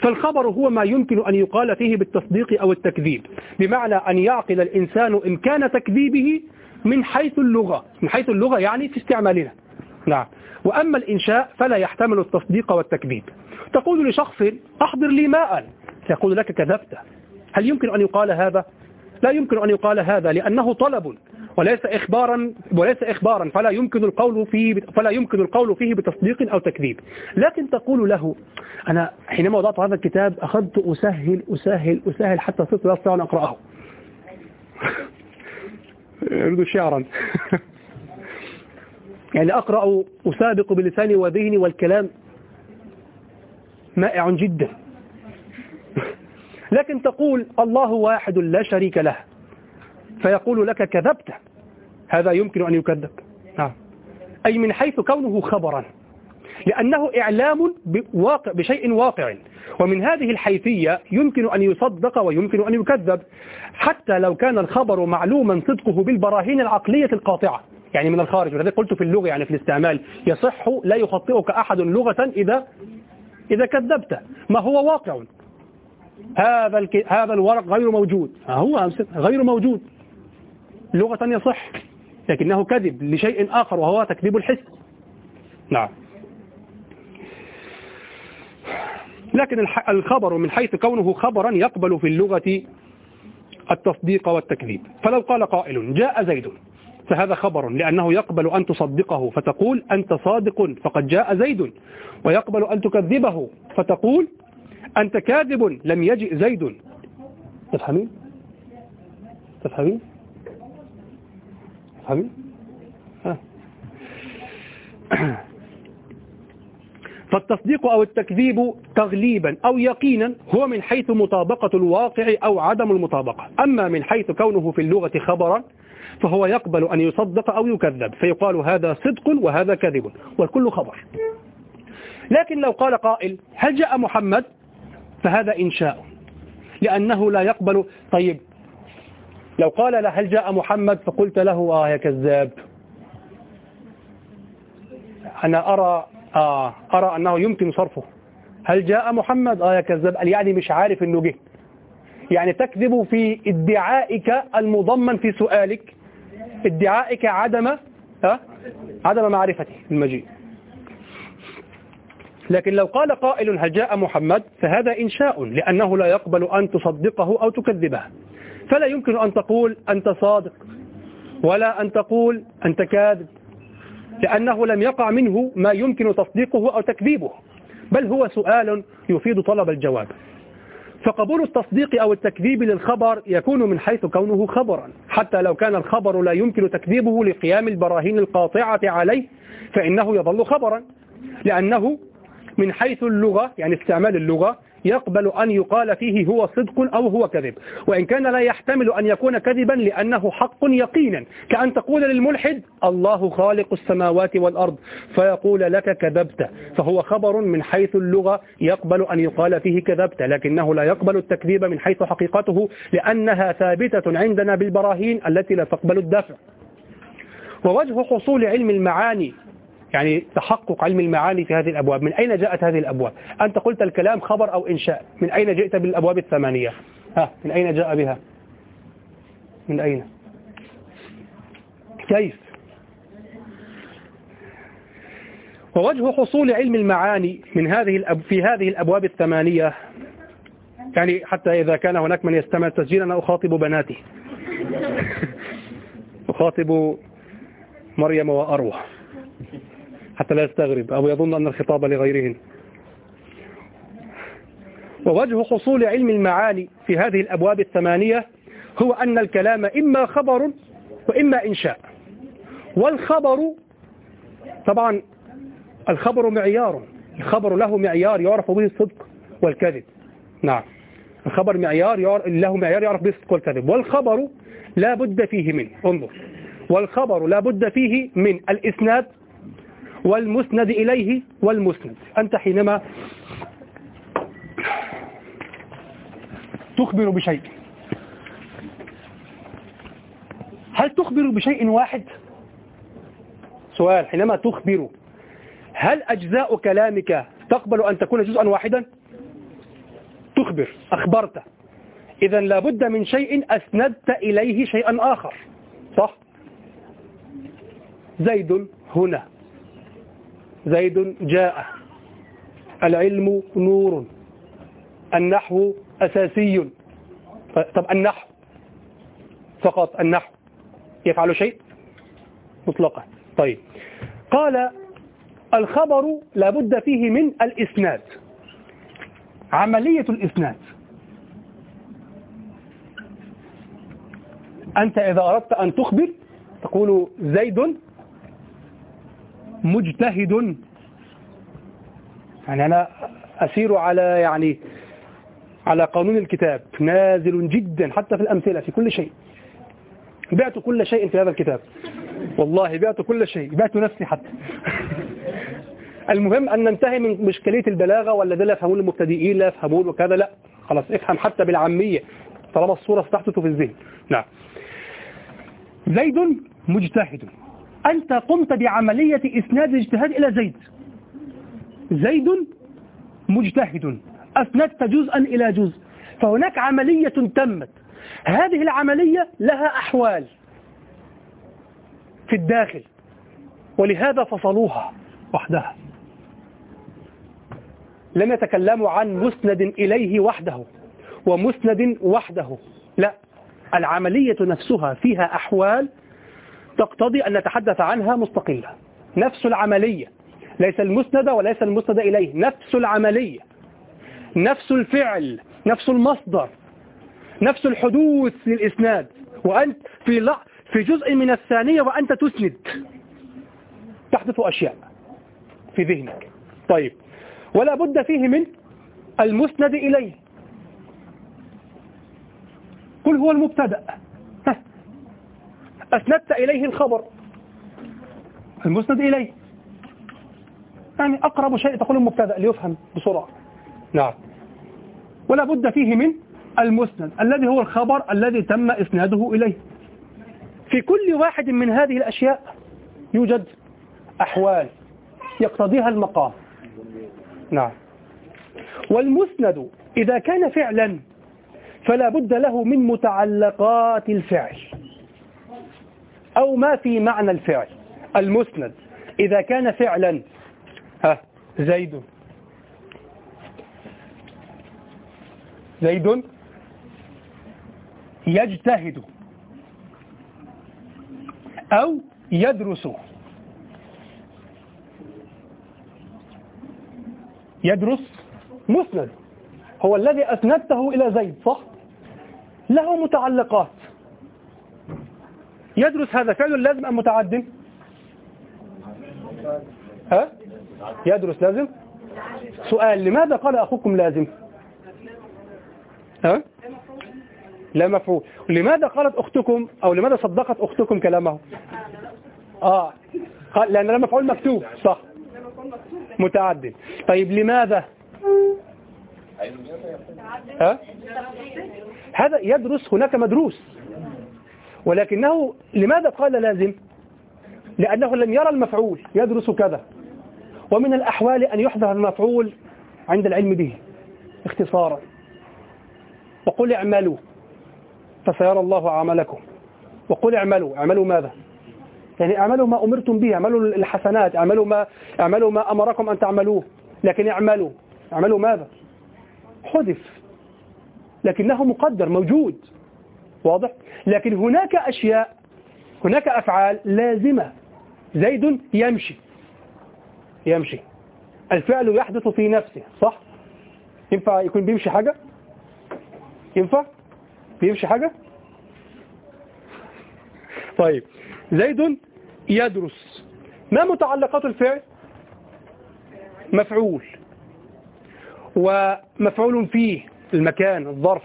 فالخبر هو ما يمكن أن يقال فيه بالتصديق أو التكذيب بمعنى أن يعقل الإنسان إمكان تكذيبه من حيث اللغة. من حيث اللغة يعني في استعمالنا. نعم. وأما الإنشاء فلا يحتمل التصديق والتكذيب. تقول لشخص أحضر لي ماء. سيقول لك كذبت. هل يمكن أن يقال هذا؟ لا يمكن أن يقال هذا لأنه طلب. وليس إخبارا وليس إخبارا فلا يمكن القول فيه فلا يمكن القول فيه بتصديق أو تكذيب. لكن تقول له أنا حينما وضعت هذا الكتاب أخذت أسهل أسهل أسهل حتى صرت لا أستطيع أن أقرأه. *laughs* يريد شعرا. *laughs* يعني أقرأ أسابق بلساني وذهني والكلام مائع جدا. *laughs* لكن تقول الله واحد لا شريك له. فيقول لك كذبت. هذا يمكن أن يكذب. نعم. أي من حيث كونه خبرا. لأنه إعلام بواقع بشيء واقع. ومن هذه الحيثية يمكن أن يصدق ويمكن أن يكذب. حتى لو كان الخبر معلوما صدقه بالبراهين العقلية القاطعة. يعني من الخارج. ولذلك قلت في اللغة يعني في الاستعمال. يصح لا يخطئك أحد لغة إذا إذا كذبت. ما هو واقع؟ هذا. هذا الورق غير موجود. هو غير موجود. لغة يصح لكنه كذب لشيء آخر وهو تكذيب الحس. نعم. لكن الخبر من حيث كونه خبرا يقبل في اللغة التصديق والتكذيب. فلو قال قائل جاء زيد فهذا خبر لأنه يقبل أن تصدقه فتقول أنت صادق فقد جاء زيد. ويقبل أن تكذبه فتقول أنت كاذب لم يجئ زيد. تفهمين؟ تفهمين؟ ها. فالتصديق أو التكذيب تغليبا أو يقينا هو من حيث مطابقة الواقع أو عدم المطابقة. أما من حيث كونه في اللغة خبرا فهو يقبل أن يصدق أو يكذب. فيقال هذا صدق وهذا كذب والكل خبر. لكن لو قال قائل هل جاء محمد؟ فهذا إنشاء لأنه لا يقبل. طيب لو قال له هل جاء محمد فقلت له آه يا كذاب. أنا أرى آه أرى أنه يمكن صرفه. هل جاء محمد؟ آه يا كذاب. قال يعني مش عارف أنه جه. يعني تكذب في ادعائك المضمن في سؤالك. ادعائك عدم ها؟ عدم معرفته المجيء. لكن لو قال قائل هل جاء محمد فهذا إنشاء لأنه لا يقبل أن تصدقه أو تكذبه. فلا يمكن أن تقول أنت صادق ولا أن تقول أنت كاذب لأنه لم يقع منه ما يمكن تصديقه أو تكذيبه بل هو سؤال يفيد طلب الجواب. فقبول التصديق أو التكذيب للخبر يكون من حيث كونه خبرا. حتى لو كان الخبر لا يمكن تكذيبه لقيام البراهين القاطعة عليه فإنه يظل خبرا لأنه من حيث اللغة يعني استعمال اللغة يقبل أن يقال فيه هو صدق أو هو كذب. وإن كان لا يحتمل أن يكون كذبا لأنه حق يقينا. كأن تقول للملحد الله خالق السماوات والأرض. فيقول لك كذبت. فهو خبر من حيث اللغة يقبل أن يقال فيه كذبت. لكنه لا يقبل التكذيب من حيث حقيقته لأنها ثابتة عندنا بالبراهين التي لا تقبل الدفع. ووجه حصول علم المعاني يعني تحقق علم المعاني في هذه الأبواب. من أين جاءت هذه الأبواب؟ أنت قلت الكلام خبر أو إنشاء. من أين جئت بالأبواب الثمانية؟ ها من أين جاء بها؟ من أين؟ كيف؟ ووجه حصول علم المعاني من هذه الأب في هذه الأبواب الثمانية يعني حتى إذا كان هناك من يستمع تسجيل أنا أخاطب بناتي *laughs* أخاطب مريم وأروى. حتى لا يستغرب أو يظن أن الخطاب لغيرهن. ووجه حصول علم المعاني في هذه الأبواب الثمانية هو أن الكلام إما خبر وإما إنشاء. والخبر طبعا الخبر معيار الخبر له معيار يعرف به الصدق والكذب. نعم. الخبر معيار له معيار يعرف به الصدق والكذب. والخبر لا بد فيه منه انظر. والخبر لا بد فيه من الإسناد والمسند إليه والمسند. أنت حينما تخبر بشيء هل تخبر بشيء واحد؟ سؤال حينما تخبر هل أجزاء كلامك تقبل أن تكون جزءا واحدا؟ تخبر أخبرت. إذا لابد من شيء أسندت إليه شيئا آخر صح؟ زيد هنا. زيد جاء. العلم نور. النحو أساسي. طب النحو فقط. النحو يفعل شيء مطلقا. طيب. قال الخبر لابد فيه من الإسناد. عملية الإسناد. أنت إذا أردت أن تخبر تقول زيد مجتهد. يعني أنا أسير على يعني على قانون الكتاب نازل جدا حتى في الأمثلة في كل شيء. بعت كل شيء في هذا الكتاب. والله بعت كل شيء بعت نفسي حتى. *laughs* المهم أن ننتهي من مشكلية البلاغة ولا ده لا يفهمون المبتدئين لا يفهمون وكذا لا. خلاص افهم حتى بالعامية طالما الصورة استحدث في الذهن. نعم. زيد مجتهد. أنت قمت بعملية إسناد الاجتهاد إلى زيد. زيد مجتهد. أسندت جزءا إلى جزء. فهناك عملية تمت. هذه العملية لها أحوال في الداخل ولهذا فصلوها وحدها. لم يتكلموا عن مسند إليه وحده. ومسند وحده لا. العملية نفسها فيها أحوال تقتضي أن نتحدث عنها مستقلة نفس العملية. ليس المسند وليس المسند إليه. نفس العملية. نفس الفعل. نفس المصدر. نفس الحدوث للإسناد. وأنت في. في جزء من الثانية وأنت تسند. تحدث أشياء في ذهنك. طيب. ولا بد فيه من المسند إليه. قل هو المبتدأ. أسندت إليه الخبر. المسند إليه. يعني أقرب شيء تقول المبتدأ ليفهم بسرعة. نعم. ولا بد فيه من المسند الذي هو الخبر الذي تم إسناده إليه. في كل واحد من هذه الأشياء يوجد أحوال يقتضيها المقام. نعم. والمسند إذا كان فعلا فلا بد له من متعلقات الفعل. أو ما في معنى الفعل. المسند. إذا كان فعلا ها زيد. زيد يجتهد أو يدرس. يدرس مسند. هو الذي أسندته إلى زيد صح؟ له متعلقات. يدرس هذا فعل لازم أم متعد ها؟ يدرس لازم؟ سؤال لماذا قال أخوكم لازم؟ ها؟ لا مفعول. لماذا قالت أختكم أو لماذا صدقت أختكم كلامه؟ آه قال لأن لا مفعول مكتوب صح. متعدد طيب لماذا؟ ها؟ هذا يدرس هناك مدروس. ولكنه لماذا قال لازم؟ لأنه لم يرى المفعول يدرس كذا. ومن الأحوال أن يحذف المفعول عند العلم به اختصارا. وقل اعملوا فسيرى الله عملكم وقل اعملوا اعملوا ماذا؟ يعني اعملوا ما أمرتم به اعملوا الحسنات اعملوا ما اعملوا ما أمركم أن تعملوه. لكن اعملوا اعملوا ماذا؟ حذف. لكنه مقدر موجود. واضح؟ لكن هناك أشياء هناك أفعال لازمة. زيد يمشي. يمشي. الفعل يحدث في نفسه صح؟ ينفع يكون بيمشي حاجة؟ ينفع؟ بيمشي حاجة؟ طيب. زيد يدرس. ما متعلقات الفعل؟ مفعول. ومفعول فيه المكان الظرف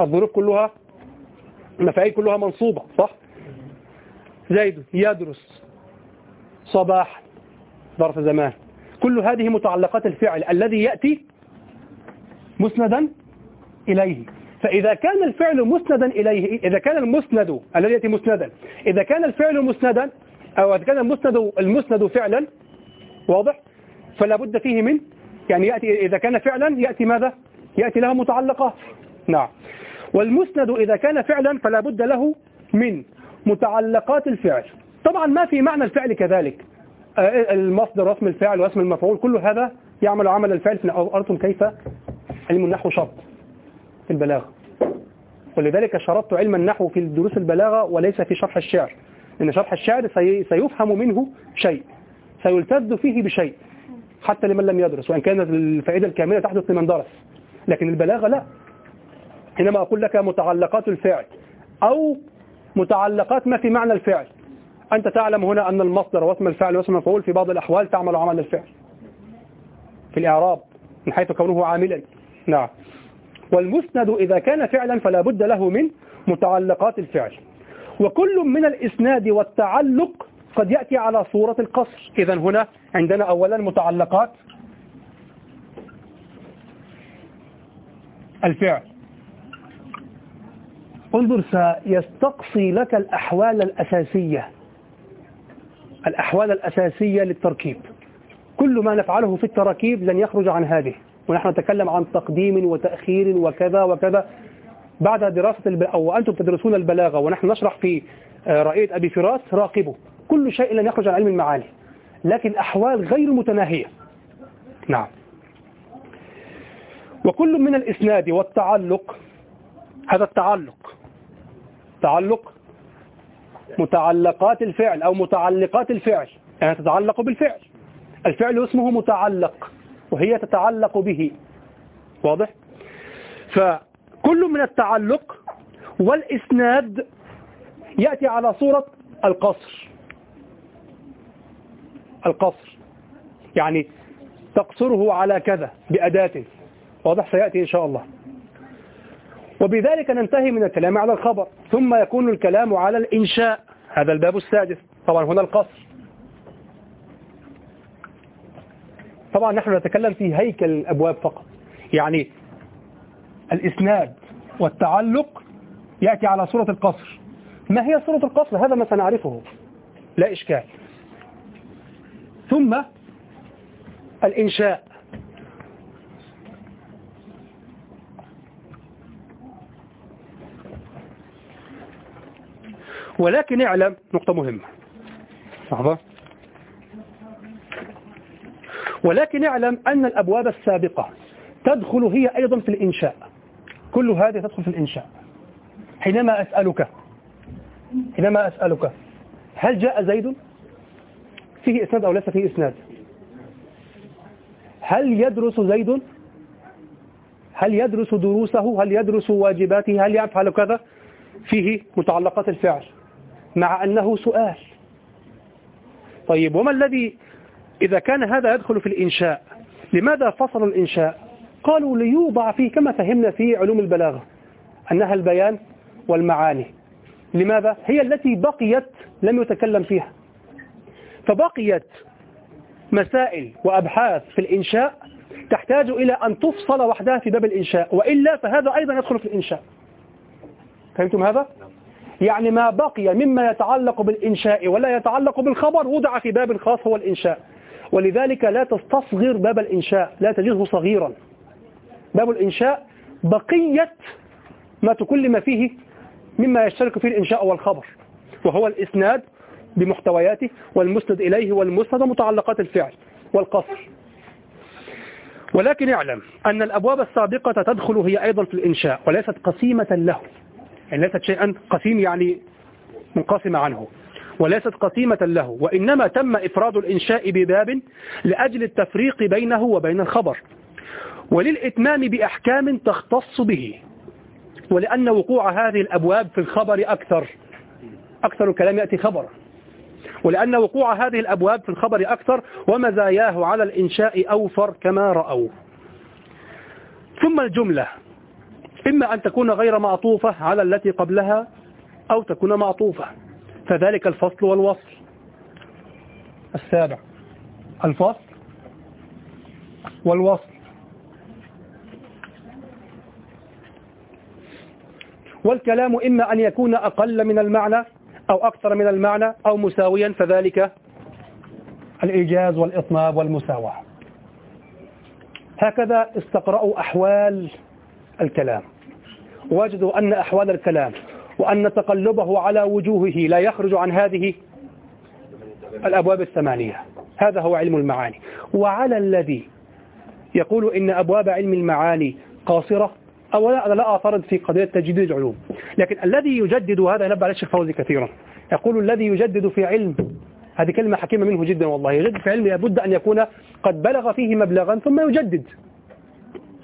الظروف كلها المفاعيل كلها منصوبة صح؟ زيد يدرس صباح ظرف زمان. كل هذه متعلقات الفعل الذي يأتي مسندا إليه. فإذا كان الفعل مسندا إليه إذا كان المسند الذي يأتي مسندا إذا كان الفعل مسندا أو إذا كان المسند المسند فعلا واضح؟ فلا بد فيه من يعني يأتي إذا كان فعلا يأتي ماذا؟ يأتي له متعلقات نعم. والمسند إذا كان فعلا فلا بد له من متعلقات الفعل. طبعا ما في معنى الفعل كذلك. المصدر واسم الفعل واسم المفعول كل هذا يعمل عمل الفعل أرتم كيف؟ علم النحو شرط في البلاغة. ولذلك شرطت علم النحو في دروس البلاغة وليس في شرح الشعر. إن شرح الشعر سيفهم منه شيء سيلتذ فيه بشيء حتى لمن لم يدرس وإن كانت الفائدة الكاملة تحدث لمن درس. لكن البلاغة لا. حينما أقول لك متعلقات الفعل أو متعلقات ما في معنى الفعل أنت تعلم هنا أن المصدر واسم الفعل واسم المفعول في بعض الأحوال تعمل عمل الفعل. في الإعراب من حيث كونه عاملا. نعم. والمسند إذا كان فعلا فلا بد له من متعلقات الفعل. وكل من الإسناد والتعلق قد يأتي على صورة القصر. إذا هنا عندنا أولا متعلقات الفعل. انظر سيستقصي لك الأحوال الأساسية. الأحوال الأساسية للتركيب. كل ما نفعله في التراكيب لن يخرج عن هذه. ونحن نتكلم عن تقديم وتأخير وكذا وكذا. بعد دراسة الب... أو أنتم تدرسون البلاغة ونحن نشرح في آه، رأية أبي فراس راقبوا كل شيء لن يخرج عن علم المعاني. لكن أحوال غير متناهية. نعم. وكل من الإسناد والتعلق هذا التعلق. تعلق متعلقات الفعل أو متعلقات الفعل. يعني تتعلق بالفعل. الفعل اسمه متعلق وهي تتعلق به. واضح؟ فكل من التعلق والإسناد يأتي على صورة القصر. القصر. يعني تقصره على كذا بأداة. واضح؟ سيأتي إن شاء الله. وبذلك ننتهي من الكلام على الخبر ثم يكون الكلام على الإنشاء. هذا الباب السادس. طبعا هنا القصر. طبعا نحن نتكلم في هيكل الأبواب فقط. يعني الإسناد والتعلق يأتي على صورة القصر. ما هي صورة القصر؟ هذا ما سنعرفه. لا إشكال. ثم الإنشاء. ولكن اعلم. نقطة مهمة. لحظة. ولكن اعلم أن الأبواب السابقة تدخل هي أيضا في الإنشاء. كل هذه تدخل في الإنشاء. حينما أسألك حينما أسألك هل جاء زيد؟ فيه إسناد أو ليس فيه إسناد؟ هل يدرس زيد؟ هل يدرس دروسه؟ هل يدرس واجباته؟ هل يفعل كذا؟ فيه متعلقات الفعل. مع أنه سؤال. طيب وما الذي إذا كان هذا يدخل في الإنشاء لماذا فصل الإنشاء؟ قالوا ليوضع فيه كما فهمنا في علوم البلاغة أنها البيان والمعاني. لماذا؟ هي التي بقيت لم يتكلم فيها. فبقيت مسائل وأبحاث في الإنشاء تحتاج إلى أن تفصل وحدها في باب الإنشاء وإلا فهذا أيضا يدخل في الإنشاء. فهمتم هذا؟ يعني ما بقي مما يتعلق بالإنشاء ولا يتعلق بالخبر وضع في باب خاص هو الإنشاء. ولذلك لا تستصغر باب الإنشاء لا تجده صغيرا. باب الإنشاء بقية ما تكلم فيه مما يشترك فيه الإنشاء والخبر وهو الإسناد بمحتوياته والمسند إليه والمسند متعلقات الفعل والقصر. ولكن اعلم أن الأبواب السابقة تدخل هي أيضا في الإنشاء وليست قسيمة له. يعني ليست شيئا قسيم يعني منقسم عنه وليست قسيمة له وإنما تم إفراد الإنشاء بباب لأجل التفريق بينه وبين الخبر وللإتمام بأحكام تختص به ولأن وقوع هذه الأبواب في الخبر أكثر أكثر الكلام يأتي خبر ولأن وقوع هذه الأبواب في الخبر أكثر ومزاياه على الإنشاء أوفر كما رأوا. ثم الجملة إما أن تكون غير معطوفة على التي قبلها أو تكون معطوفة. فذلك الفصل والوصل. السابع. الفصل والوصل. والكلام إما أن يكون أقل من المعنى أو أكثر من المعنى أو مساويا فذلك الإيجاز والإطناب والمساواة. هكذا استقرأوا أحوال الكلام. وجدوا أن أحوال الكلام وأن تقلبه على وجوهه لا يخرج عن هذه الأبواب الثمانية. هذا هو علم المعاني. وعلى الذي يقول إن أبواب علم المعاني قاصرة أولا أنا لا أعترض في قضية تجديد العلوم. لكن الذي يجدد وهذا ينبع عليه الشيخ فوزي كثيرا. يقول الذي يجدد في علم هذه كلمة حكيمة منه جدا والله. يجدد في علم لابد أن يكون قد بلغ فيه مبلغا ثم يجدد.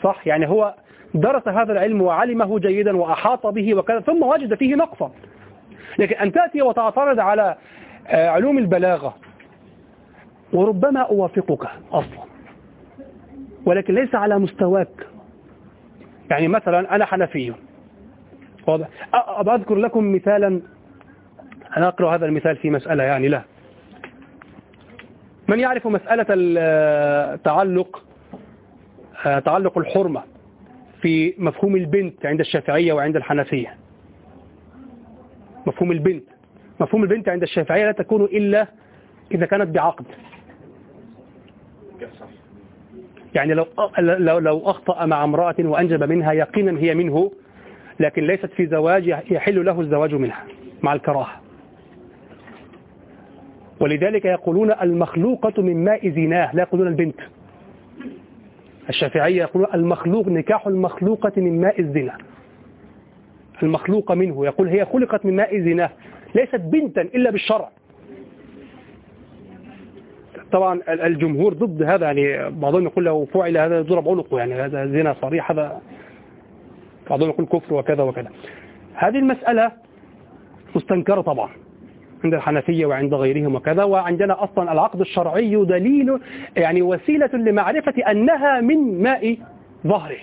صح؟ يعني هو درس هذا العلم وعلمه جيدا وأحاط به وكذا ثم وجد فيه نقصا. لكن أن تأتي وتعترض على آه، علوم البلاغة وربما أوافقك أصلا. ولكن ليس على مستواك. يعني مثلا أنا حنفي. واضح أذكر لكم مثالا. أنا أقرأ هذا المثال في مسألة يعني لا. من يعرف مسألة التعلق آه، تعلق الحرمة؟ في مفهوم البنت عند الشافعية وعند الحنفية. مفهوم البنت. مفهوم البنت عند الشافعية لا تكون إلا إذا كانت بعقد. يعني لو لو لو أخطأ مع امرأة وأنجب منها يقينا هي منه لكن ليست في زواج يحل له الزواج منها مع الكراهة. ولذلك يقولون المخلوقة من ماء زناه لا يقولون البنت. الشافعية يقولون المخلوق نكاح المخلوقة من ماء الزنا. المخلوقة منه يقول هي خلقت من ماء زناه ليست بنتا إلا بالشرع. طبعا الجمهور ضد هذا يعني بعضهم يقول لو فعل هذا يضرب عنقه يعني هذا زنا صريح هذا بعضهم يقول كفر وكذا وكذا. هذه المسألة مستنكرة طبعا. عند الحنفية وعند غيرهم وكذا وعندنا أصلا العقد الشرعي دليل يعني وسيلة لمعرفة أنها من ماء ظهره.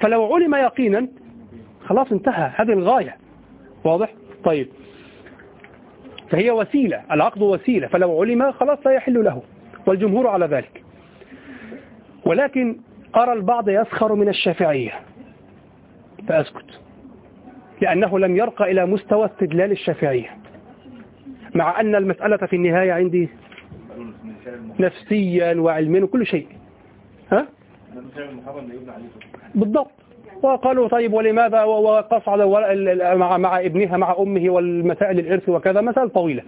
فلو علم يقينا خلاص انتهى هذه الغاية. واضح؟ طيب. فهي وسيلة العقد وسيلة. فلو علم خلاص لا يحل له. والجمهور على ذلك. ولكن أرى البعض يسخر من الشافعية. فأسكت. لأنه لم يرقى إلى مستوى استدلال الشافعية. مع أن المسألة في النهاية عندي نفسيا وعلميا وكل شيء. ها؟ بالضبط. وقالوا طيب ولماذا و- وقصد ول- ال- ال- مع مع ابنها مع أمه والمسائل الإرث وكذا؟ مسائل طويلة.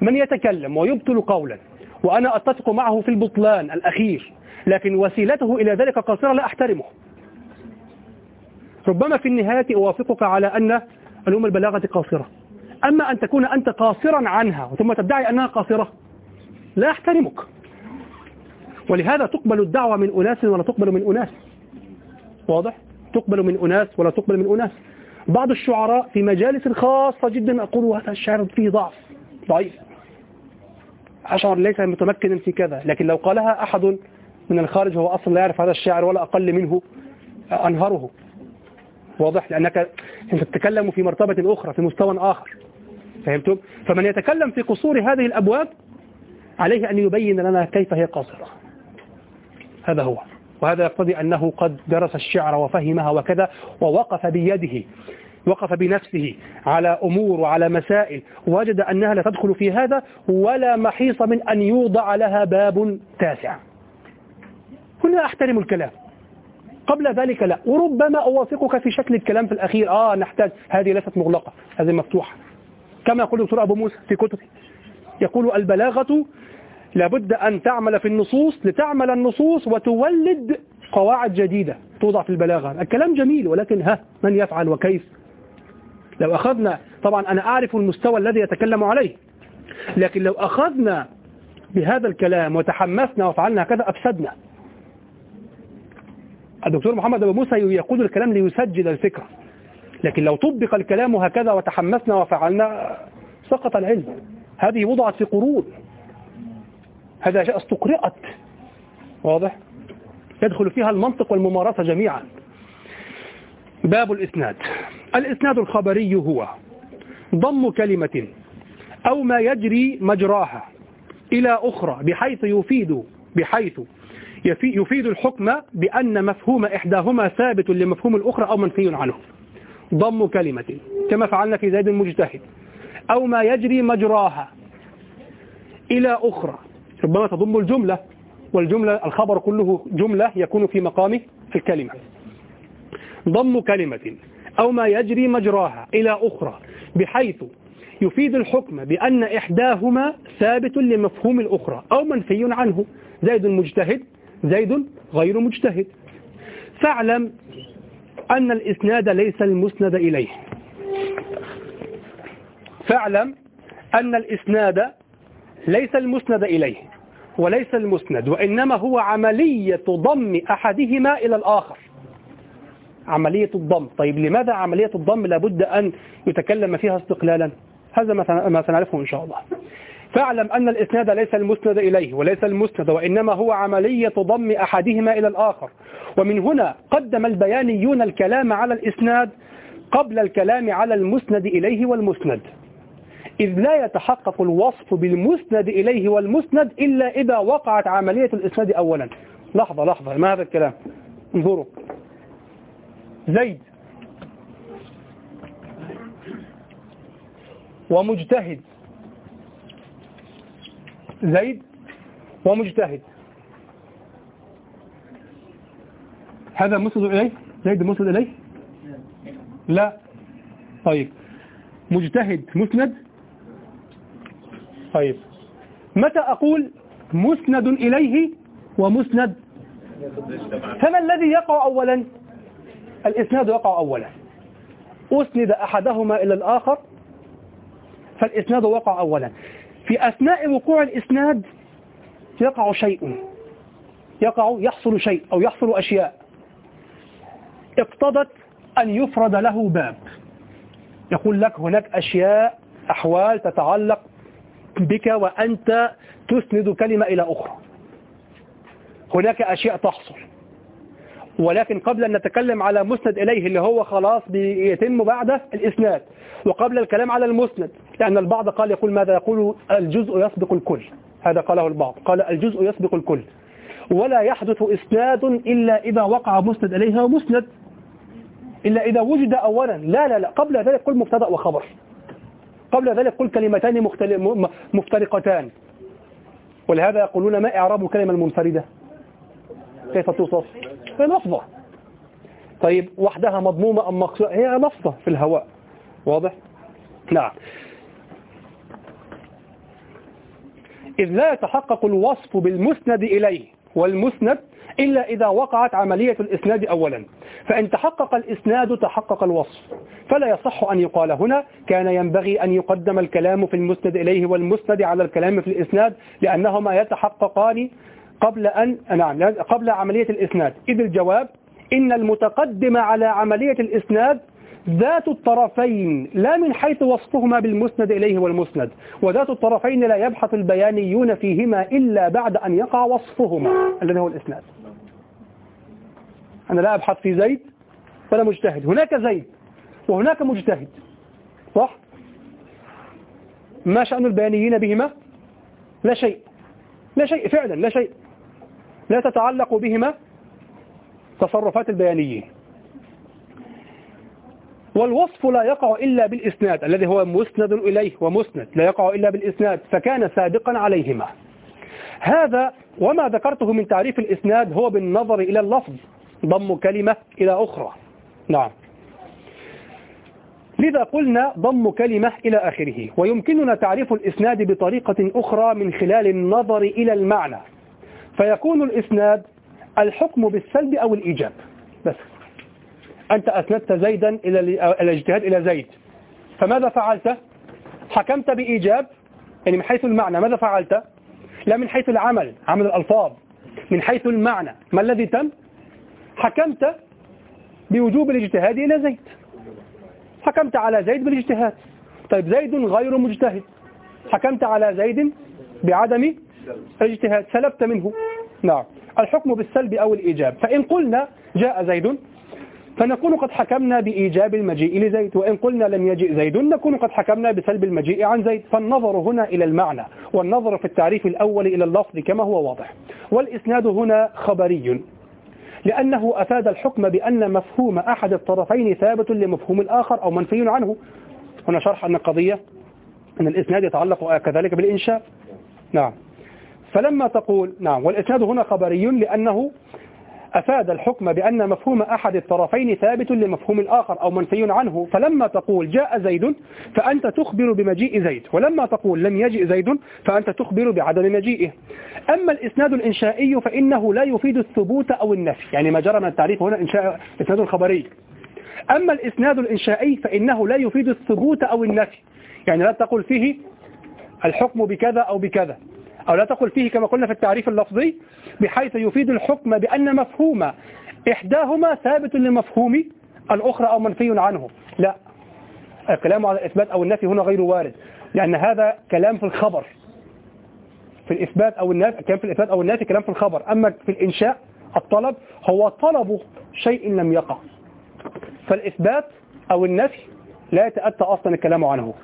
من يتكلم ويبطل قولا وأنا أتفق معه في البطلان الأخير لكن وسيلته إلى ذلك قاصرة لا أحترمه. ربما في النهاية أوافقك على أن علوم البلاغة قاصرة أما أن تكون أنت قاصرا عنها ثم تدعي أنها قاصرة لا أحترمك ولهذا تقبل الدعوة من أناس ولا تقبل من أناس. واضح؟ تقبل من أناس ولا تقبل من أناس. بعض الشعراء في مجالس خاصة جدا أقول هذا الشعر فيه ضعف ضعيف. أشعر ليس متمكنا في كذا لكن لو قالها أحد من الخارج هو أصلا لا يعرف هذا الشاعر ولا أقل منه أنهره. واضح؟ لأنك تتكلم في مرتبة أخرى في مستوى آخر. فهمتم؟ فمن يتكلم في قصور هذه الأبواب عليه أن يبين لنا كيف هي قاصرة. هذا هو. وهذا يقتضي أنه قد درس الشعر وفهمها وكذا ووقف بيده وقف بنفسه على أمور وعلى مسائل وجد أنها لا تدخل في هذا ولا محيص من أن يوضع لها باب تاسع. هنا أحترم الكلام. قبل ذلك لا. وربما أوافقك في شكل الكلام في الأخير. آه نحتاج. هذه ليست مغلقة. هذه مفتوحة. كما يقول دكتور أبو موسى في كتبه. يقول البلاغة لابد أن تعمل في النصوص لتعمل النصوص وتولد قواعد جديدة توضع في البلاغة. الكلام جميل ولكن ها من يفعل وكيف؟ لو أخذنا طبعا أنا أعرف المستوى الذي يتكلم عليه لكن لو أخذنا بهذا الكلام وتحمسنا وفعلنا كذا أفسدنا. الدكتور محمد أبو موسى يقول الكلام ليسجل الفكرة. لكن لو طبق الكلام هكذا وتحمسنا وفعلنا سقط العلم. هذه وضعت في قرون. هذا أشياء استقرأت واضح؟ يدخل فيها المنطق والممارسة جميعا. باب الإسناد. الإسناد الخبري هو ضم كلمة أو ما يجري مجراها إلى أخرى بحيث يفيد بحيث يفي- يفيد الحكم بأن مفهوم إحداهما ثابت لمفهوم الأخرى أو منفي عنه. ضم كلمة كما فعلنا في زيد المجتهد. أو ما يجري مجراها إلى أخرى. ربما تضم الجملة والجملة الخبر كله جملة يكون في مقام الكلمة. ضم كلمة أو ما يجري مجراها إلى أخرى بحيث يفيد الحكم بأن إحداهما ثابت لمفهوم الأخرى أو منفي عنه. زيد مجتهد زيد غير مجتهد. فاعلم أن الإسناد ليس المسند إليه. فاعلم أن الإسناد ليس المسند إليه وليس المسند وإنما هو عملية ضم أحدهما إلى الآخر. عملية الضم. طيب لماذا عملية الضم لابد أن يتكلم فيها استقلالا؟ هذا ما سن- ما سنعرفه إن شاء الله. فاعلم أن الإسناد ليس المسند إليه وليس المسند وإنما هو عملية ضم أحدهما إلى الآخر. ومن هنا قدم البيانيون الكلام على الإسناد قبل الكلام على المسند إليه والمسند. إذ لا يتحقق الوصف بالمسند إليه والمسند إلا إذا وقعت عملية الإسناد أولا. لحظة لحظة ما هذا الكلام؟ انظروا. زيد. ومجتهد. زيد ومجتهد. هذا مسند إليه؟ زيد مسند إليه؟ لا. طيب. مجتهد مسند؟ طيب. متى أقول مسند إليه ومسند؟ فما الذي يقع أولا؟ الإسناد يقع أولا. أسند أحدهما إلى الآخر فالإسناد وقع أولا. في أثناء وقوع الإسناد يقع شيء يقع يحصل شيء أو يحصل أشياء. اقتضت أن يفرد له باب. يقول لك هناك أشياء أحوال تتعلق بك وأنت تسند كلمة إلى أخرى. هناك أشياء تحصل. ولكن قبل أن نتكلم على مسند إليه اللي هو خلاص بيتم بعده الإسناد وقبل الكلام على المسند لأن البعض قال يقول ماذا يقول؟ الجزء يسبق الكل. هذا قاله البعض. قال الجزء يسبق الكل. ولا يحدث إسناد إلا إذا وقع مسند إليها ومسند إلا إذا وجد أولا. لا لا لا. قبل ذلك قل مبتدأ وخبر. قبل ذلك قل كلمتان مفترقتان. ولهذا يقولون ما إعراب الكلمة المنفردة؟ كيف توصف؟ لفظة. طيب وحدها مضمومة أم مقصودة؟ هي لفظة في الهواء. واضح؟ نعم. إذ لا يتحقق الوصف بالمسند إليه والمسند إلا إذا وقعت عملية الإسناد أولا. فإن تحقق الإسناد تحقق الوصف. فلا يصح أن يقال هنا كان ينبغي أن يقدم الكلام في المسند إليه والمسند على الكلام في الإسناد لأنهما يتحققان قبل أن نعم قبل عملية الإسناد. إذ الجواب إن المتقدم على عملية الإسناد ذات الطرفين لا من حيث وصفهما بالمسند إليه والمسند وذات الطرفين لا يبحث البيانيون فيهما إلا بعد أن يقع وصفهما الذي هو الإسناد. أنا لا أبحث في زيد ولا مجتهد. هناك زيد وهناك مجتهد صح؟ ما شأن البيانيين بهما؟ لا شيء. لا شيء فعلا لا شيء. لا تتعلق بهما تصرفات البيانيين. والوصف لا يقع إلا بالإسناد الذي هو مسند إليه ومسند لا يقع إلا بالإسناد فكان سابقا عليهما. هذا وما ذكرته من تعريف الإسناد هو بالنظر إلى اللفظ ضم كلمة إلى أخرى. نعم. لذا قلنا ضم كلمة إلى آخره ويمكننا تعريف الإسناد بطريقة أخرى من خلال النظر إلى المعنى. فيكون الإسناد الحكم بالسلب أو الإيجاب. بس. أنت أسندت زيدا إلى الاجتهاد إلى زيد. فماذا فعلت؟ حكمت بإيجاب يعني من حيث المعنى. ماذا فعلت؟ لا من حيث العمل عمل الألفاظ. من حيث المعنى. ما الذي تم؟ حكمت بوجوب الاجتهاد إلى زيد. حكمت على زيد بالاجتهاد. طيب زيد غير مجتهد. حكمت على زيد بعدم الاجتهاد سلبت منه. نعم. الحكم بالسلب أو الإيجاب. فإن قلنا جاء زيد فنكون قد حكمنا بإيجاب المجيء لزيد. وإن قلنا لم يجئ زيد نكون قد حكمنا بسلب المجيء عن زيد. فالنظر هنا إلى المعنى والنظر في التعريف الأول إلى اللفظ كما هو واضح. والإسناد هنا خبري لأنه أفاد الحكم بأن مفهوم أحد الطرفين ثابت لمفهوم الآخر أو منفي عنه. هنا شرح أن القضية أن الإسناد يتعلق كذلك بالإنشاء. نعم. فلما تقول نعم والإسناد هنا خبري لأنه أفاد الحكم بأن مفهوم أحد الطرفين ثابت لمفهوم الآخر أو منفي عنه. فلما تقول جاء زيد فأنت تخبر بمجيء زيد. ولما تقول لم يجئ زيد فأنت تخبر بعدم مجيئه. أما الإسناد الإنشائي فإنه لا يفيد الثبوت أو النفي. يعني ما جرى من التعريف هنا إنشاء إسناد خبري. أما الإسناد الإنشائي فإنه لا يفيد الثبوت أو النفي. يعني لا تقول فيه الحكم بكذا أو بكذا. أو لا تقل فيه كما قلنا في التعريف اللفظي بحيث يفيد الحكم بأن مفهوم إحداهما ثابت لمفهوم الأخرى أو منفي عنه. لا الكلام على الإثبات أو النفي هنا غير وارد لأن هذا كلام في الخبر. في الإثبات أو النفي كلام في الإثبات أو النفي كلام في الخبر. أما في الإنشاء الطلب هو طلب شيء لم يقع. فالإثبات أو النفي لا يتأتى أصلا الكلام عنه.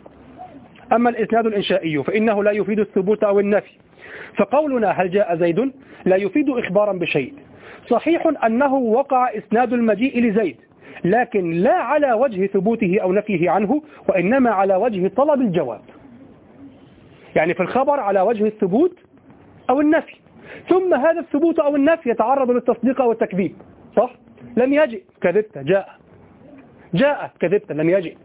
أما الإسناد الإنشائي فإنه لا يفيد الثبوت أو النفي. فقولنا هل جاء زيد؟ لا يفيد إخبارا بشيء. صحيح أنه وقع إسناد المجيء لزيد لكن لا على وجه ثبوته أو نفيه عنه وإنما على وجه طلب الجواب. يعني في الخبر على وجه الثبوت أو النفي. ثم هذا الثبوت أو النفي يتعرض للتصديق أو التكذيب. صح؟ لم يجئ. كذبت. جاء. جاء. كذبت. لم يجئ.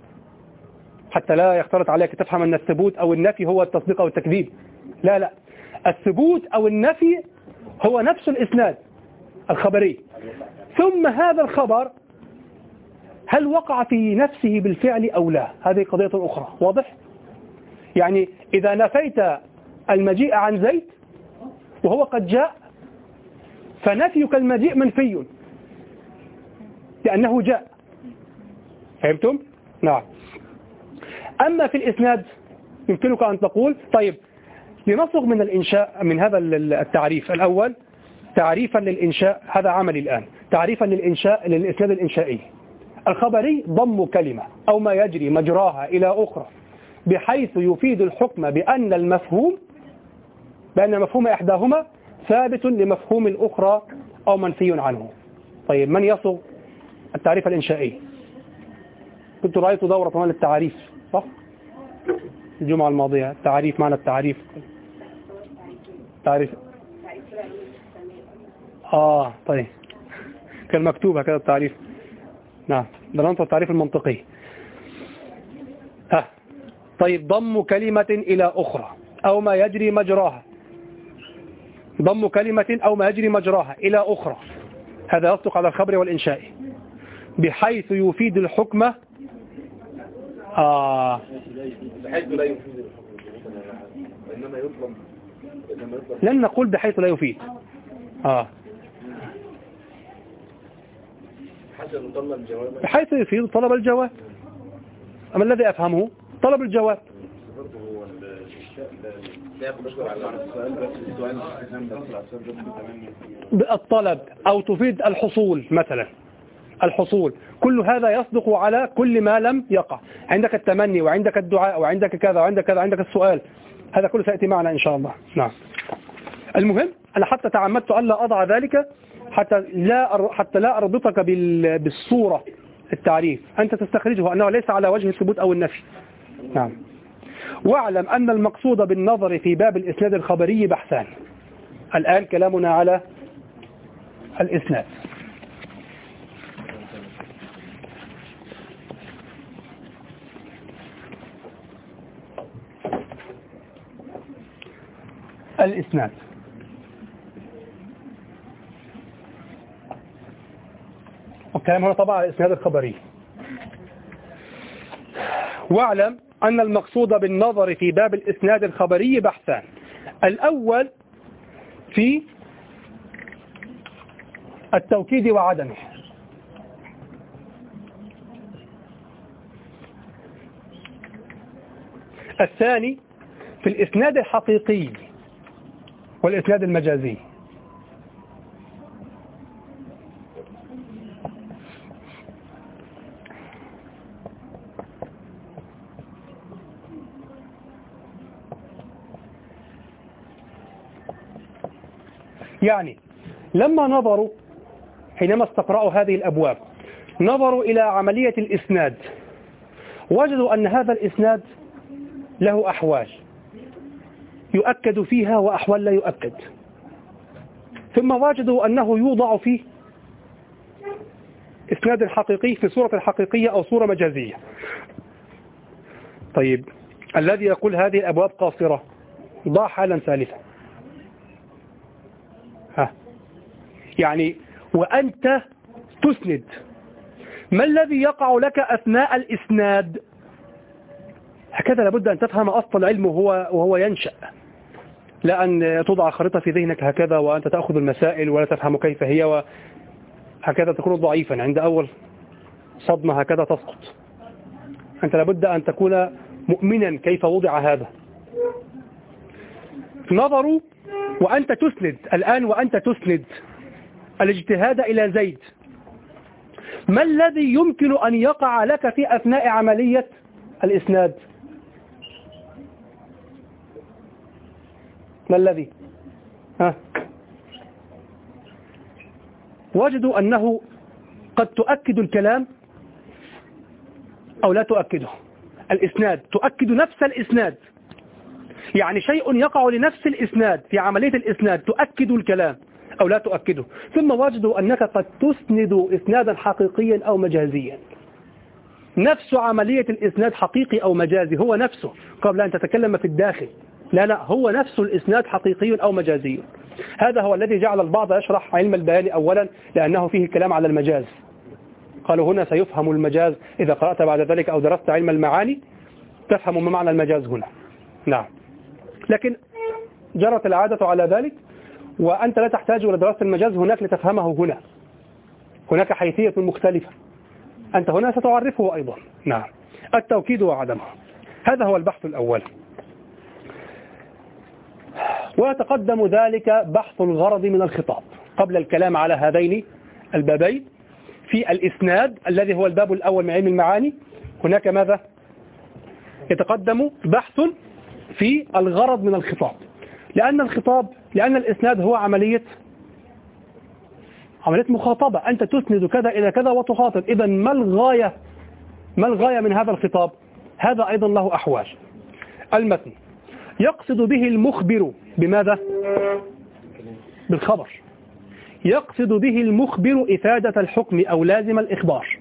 حتى لا يختلط عليك تفهم أن الثبوت أو النفي هو التصديق أو التكذيب. لا لا. الثبوت أو النفي هو نفس الإسناد الخبري. ثم هذا الخبر هل وقع في نفسه بالفعل أو لا؟ هذه قضية أخرى. واضح؟ يعني إذا نفيت المجيء عن زيد وهو قد جاء فنفيك المجيء منفي لأنه جاء. فهمتم؟ نعم. أما في الإسناد يمكنك أن تقول طيب لنصغ من الإنشاء من هذا التعريف. الأول تعريفا للإنشاء هذا عملي الآن. تعريفا للإنشاء للإسناد الإنشائي. الخبري ضم كلمة أو ما يجري مجراها إلى أخرى بحيث يفيد الحكم بأن المفهوم بأن مفهوم إحداهما ثابت لمفهوم الأخرى أو منفي عنه. طيب من يصغ التعريف الإنشائي؟ كنت رأيت دورة مال التعريف صح؟ الجمعة الماضية التعريف معنى التعريف. تعريف. آه طيب. كان مكتوب هكذا التعريف. نعم. ده التعريف المنطقي. ها. طيب ضم كلمة إلى أخرى أو ما يجري مجراها. ضم كلمة أو ما يجري مجراها إلى أخرى. هذا يصدق على الخبر والإنشاء. بحيث يفيد الحكم. آه. بحيث لا يفيد الحكم. انما يطلب إنما يطلب لن نقول بحيث لا يفيد. آه. بحيث يفيد طلب الجواب. أما الذي أفهمه؟ طلب الجواب. الطلب أو تفيد الحصول مثلا. الحصول. كل هذا يصدق على كل ما لم يقع. عندك التمني وعندك الدعاء وعندك كذا وعندك كذا وعندك السؤال. هذا كله سيأتي معنا إن شاء الله. نعم. المهم أنا حتى تعمدت ألا أضع ذلك حتى لا حتى لا أربطك بال- بالصورة التعريف. أنت تستخرجه أنه ليس على وجه الثبوت أو النفي. نعم. واعلم أن المقصود بالنظر في باب الإسناد الخبري بحثان. الآن كلامنا على الإسناد. الإسناد. والكلام هنا طبعا على الإسناد الخبري. واعلم أن المقصود بالنظر في باب الإسناد الخبري بحثان. الأول في التوكيد وعدمه. الثاني في الإسناد الحقيقي. والإسناد المجازي. يعني لما نظروا حينما استقرأوا هذه الأبواب نظروا إلى عملية الإسناد وجدوا أن هذا الإسناد له أحوال. يؤكد فيها وأحوال لا يؤكد. ثم وجدوا أنه يوضع فيه إسناد حقيقي في صورة حقيقية أو صورة مجازية. طيب الذي يقول هذه الأبواب قاصرة ضع حالا ثالثا. ها. يعني وأنت تسند. ما الذي يقع لك أثناء الإسناد؟ هكذا لابد أن تفهم أصل العلم وهو, وهو ينشأ. لا أن توضع خريطة في ذهنك هكذا وأنت تأخذ المسائل ولا تفهم كيف هي وهكذا تكون ضعيفا. عند أول صدمة هكذا تسقط. أنت لابد أن تكون مؤمنا كيف وضع هذا. نظروا وأنت تسند. الآن وأنت تسند. الاجتهاد إلى زيد. ما الذي يمكن أن يقع لك في أثناء عملية الإسناد؟ ما الذي؟ ها؟ وجدوا أنه قد تؤكد الكلام أو لا تؤكده. الإسناد. تؤكد نفس الإسناد. يعني شيء يقع لنفس الإسناد في عملية الإسناد. تؤكد الكلام أو لا تؤكده. ثم وجدوا أنك قد تسند إسنادا حقيقيا أو مجازيا. نفس عملية الإسناد حقيقي أو مجازي. هو نفسه. قبل أن تتكلم في الداخل. لا لا هو نفس الإسناد حقيقي أو مجازي. هذا هو الذي جعل البعض يشرح علم البيان أولا لأنه فيه الكلام على المجاز. قالوا هنا سيفهم المجاز إذا قرأت بعد ذلك أو درست علم المعاني تفهم ما معنى المجاز هنا. نعم. لكن جرت العادة على ذلك وأنت لا تحتاج إلى دراسة المجاز هناك لتفهمه هنا. هناك حيثية مختلفة. أنت هنا ستعرفه أيضا. نعم. التوكيد وعدمه. هذا هو البحث الأول. ويتقدم ذلك بحث الغرض من الخطاب قبل الكلام على هذين البابين في الإسناد الذي هو الباب الأول من علم المعاني. هناك ماذا؟ يتقدم بحث في الغرض من الخطاب. لأن الخطاب لأن الإسناد هو عملية عملية مخاطبة. أنت تسند كذا إلى كذا وتخاطب. إذا ما الغاية ما الغاية من هذا الخطاب؟ هذا أيضا له أحوال. المتن. يقصد به المخبر. بماذا؟ بالخبر. يقصد به المخبر إفادة الحكم أو لازم الإخبار.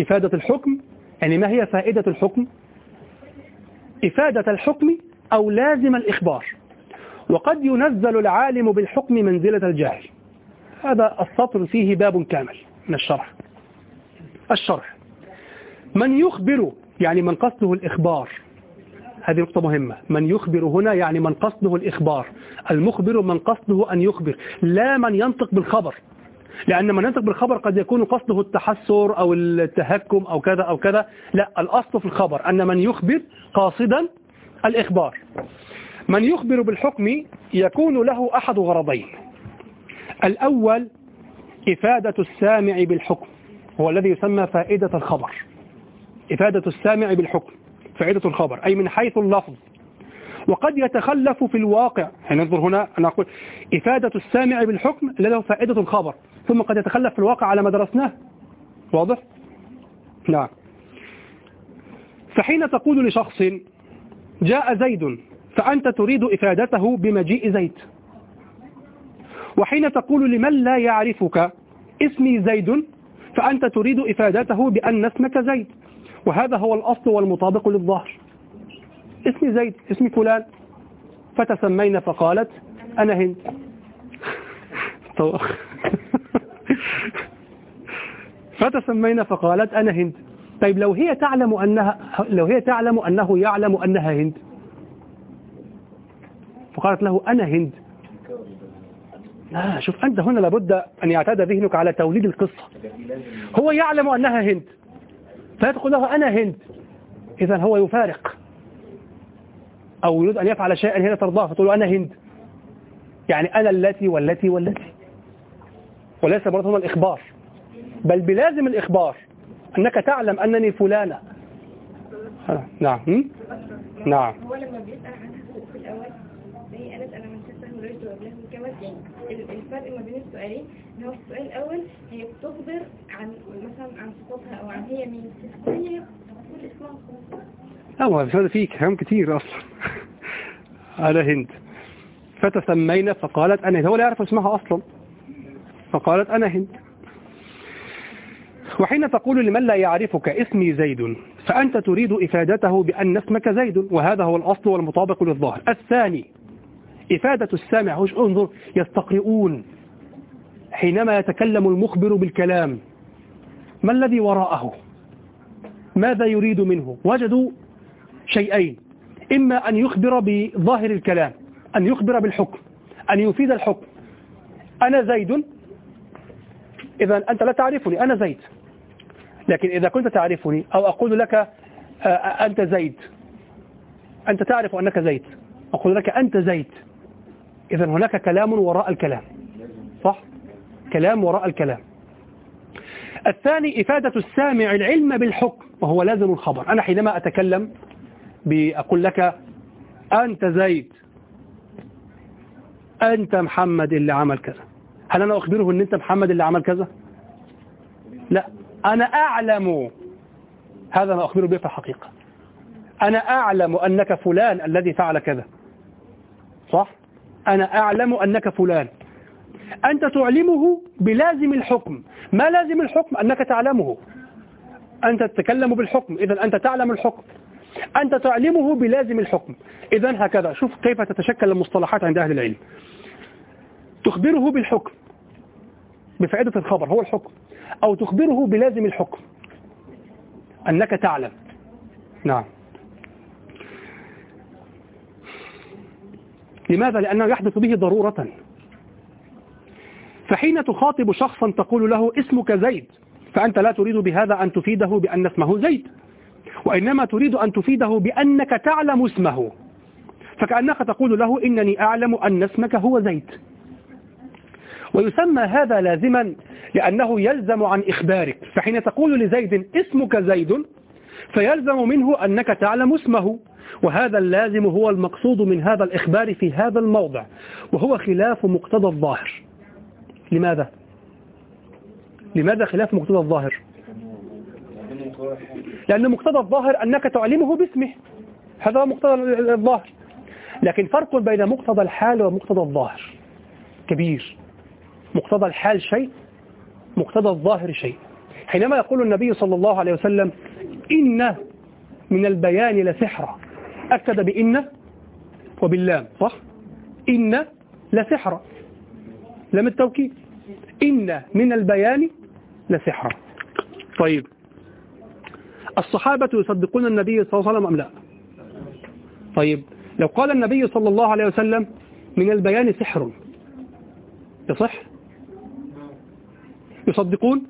إفادة الحكم يعني ما هي فائدة الحكم؟ إفادة الحكم أو لازم الإخبار. وقد ينزل العالم بالحكم منزلة الجاهل. هذا السطر فيه باب كامل من الشرح. الشرح. من يخبر يعني من قصده الإخبار هذه نقطة مهمة. من يخبر هنا يعني من قصده الإخبار. المخبر من قصده أن يخبر لا من ينطق بالخبر. لأن من ينطق بالخبر قد يكون قصده التحسر أو التهكم أو كذا أو كذا. لا الأصل في الخبر أن من يخبر قاصدا الإخبار. من يخبر بالحكم يكون له أحد غرضين. الأول إفادة السامع بالحكم هو الذي يسمى فائدة الخبر. إفادة السامع بالحكم. فائدة الخبر أي من حيث اللفظ. وقد يتخلف في الواقع يعني ننظر هنا أنا أقول إفادة السامع بالحكم له فائدة الخبر ثم قد يتخلف في الواقع على ما درسناه. واضح؟ نعم. فحين تقول لشخص جاء زيد فأنت تريد إفادته بمجيء زيد. وحين تقول لمن لا يعرفك اسمي زيد فأنت تريد إفادته بأن اسمك زيد. وهذا هو الأصل والمطابق للظاهر. اسمي زيد اسمي فلان. فتسمينا فقالت أنا هند. *laughs* فتسمينا فقالت أنا هند. طيب لو هي تعلم أنها لو هي تعلم أنه يعلم أنها هند. فقالت له أنا هند. لا شوف أنت هنا لابد أن يعتاد ذهنك على توليد القصة. هو يعلم أنها هند. فتقول له أنا هند. إذا هو يفارق. أو يريد أن يفعل شيئا هنا ترضاه فتقول له أنا هند. يعني أنا التي والتي والتي وليس برضه هنا الإخبار. بل بلازم الإخبار. أنك تعلم أنني فلانة. نعم. هم؟ نعم. هو لما بيسأل عنها في الأول هي قالت أنا من شفه ولدت وقبلها من الفرق ما بين السؤالين هو السؤال الأول هي بتخبر عن مثلا عن صفاتها أو عن هي مين. الثانية بتقول إسمها لا هو هذا فيه كلام كتير أصلا. *laughs* على هند فتسمينا فقالت أنا هند هو لا يعرف اسمها أصلا. فقالت أنا هند وحين تقول لمن لا يعرفك اسمي زيد فأنت تريد إفادته بأن اسمك زيد وهذا هو الأصل والمطابق للظاهر. الثاني إفادة السامع وش انظر يستقرئون. حينما يتكلم المخبر بالكلام ما الذي وراءه؟ ماذا يريد منه؟ وجدوا شيئين إما أن يخبر بظاهر الكلام أن يخبر بالحكم أن يفيد الحكم. أنا زيد. إذا أنت لا تعرفني أنا زيد. لكن إذا كنت تعرفني أو أقول لك آه، أنت زيد. أنت تعرف أنك زيد. أقول لك أنت زيد. إذا هناك كلام وراء الكلام. كلام وراء الكلام. الثاني إفادة السامع العلم بالحكم وهو لازم الخبر. أنا حينما أتكلم بأقول لك أنت زيد أنت محمد اللي عمل كذا. هل أنا أخبره أن أنت محمد اللي عمل كذا؟ لا. أنا أعلم. هذا ما أخبره به في الحقيقة. أنا أعلم أنك فلان الذي فعل كذا. صح؟ أنا أعلم أنك فلان. أنت تعلمه بلازم الحكم. ما لازم الحكم؟ أنك تعلمه. أنت تتكلم بالحكم. إذا أنت تعلم الحكم. أنت تعلمه بلازم الحكم. إذا هكذا. شوف كيف تتشكل المصطلحات عند أهل العلم. تخبره بالحكم. بفائدة الخبر. هو الحكم. أو تخبره بلازم الحكم. أنك تعلم. نعم. لماذا؟ لأنه يحدث به ضرورة. فحين تخاطب شخصا تقول له اسمك زيد فأنت لا تريد بهذا أن تفيده بأن اسمه زيد وإنما تريد أن تفيده بأنك تعلم اسمه فكأنك تقول له إنني أعلم أن اسمك هو زيد. ويسمى هذا لازما لأنه يلزم عن إخبارك فحين تقول لزيد اسمك زيد فيلزم منه أنك تعلم اسمه وهذا اللازم هو المقصود من هذا الإخبار في هذا الموضع وهو خلاف مقتضى الظاهر. لماذا؟ لماذا خلاف مقتضى الظاهر؟ لأن مقتضى الظاهر أنك تعلمه باسمه. هذا مقتضى الظاهر. لكن فرق بين مقتضى الحال ومقتضى الظاهر. كبير. مقتضى الحال شيء مقتضى الظاهر شيء. حينما يقول النبي صلى الله عليه وسلم إن من البيان لسحرا. أكد بإن وباللام صح؟ إن لسحرا. لم التوكيد. إن من البيان لسحرا طيب. الصحابة يصدقون النبي صلى الله عليه وسلم أم لا؟ طيب. لو قال النبي صلى الله عليه وسلم من البيان سحر يصح؟ يصدقون؟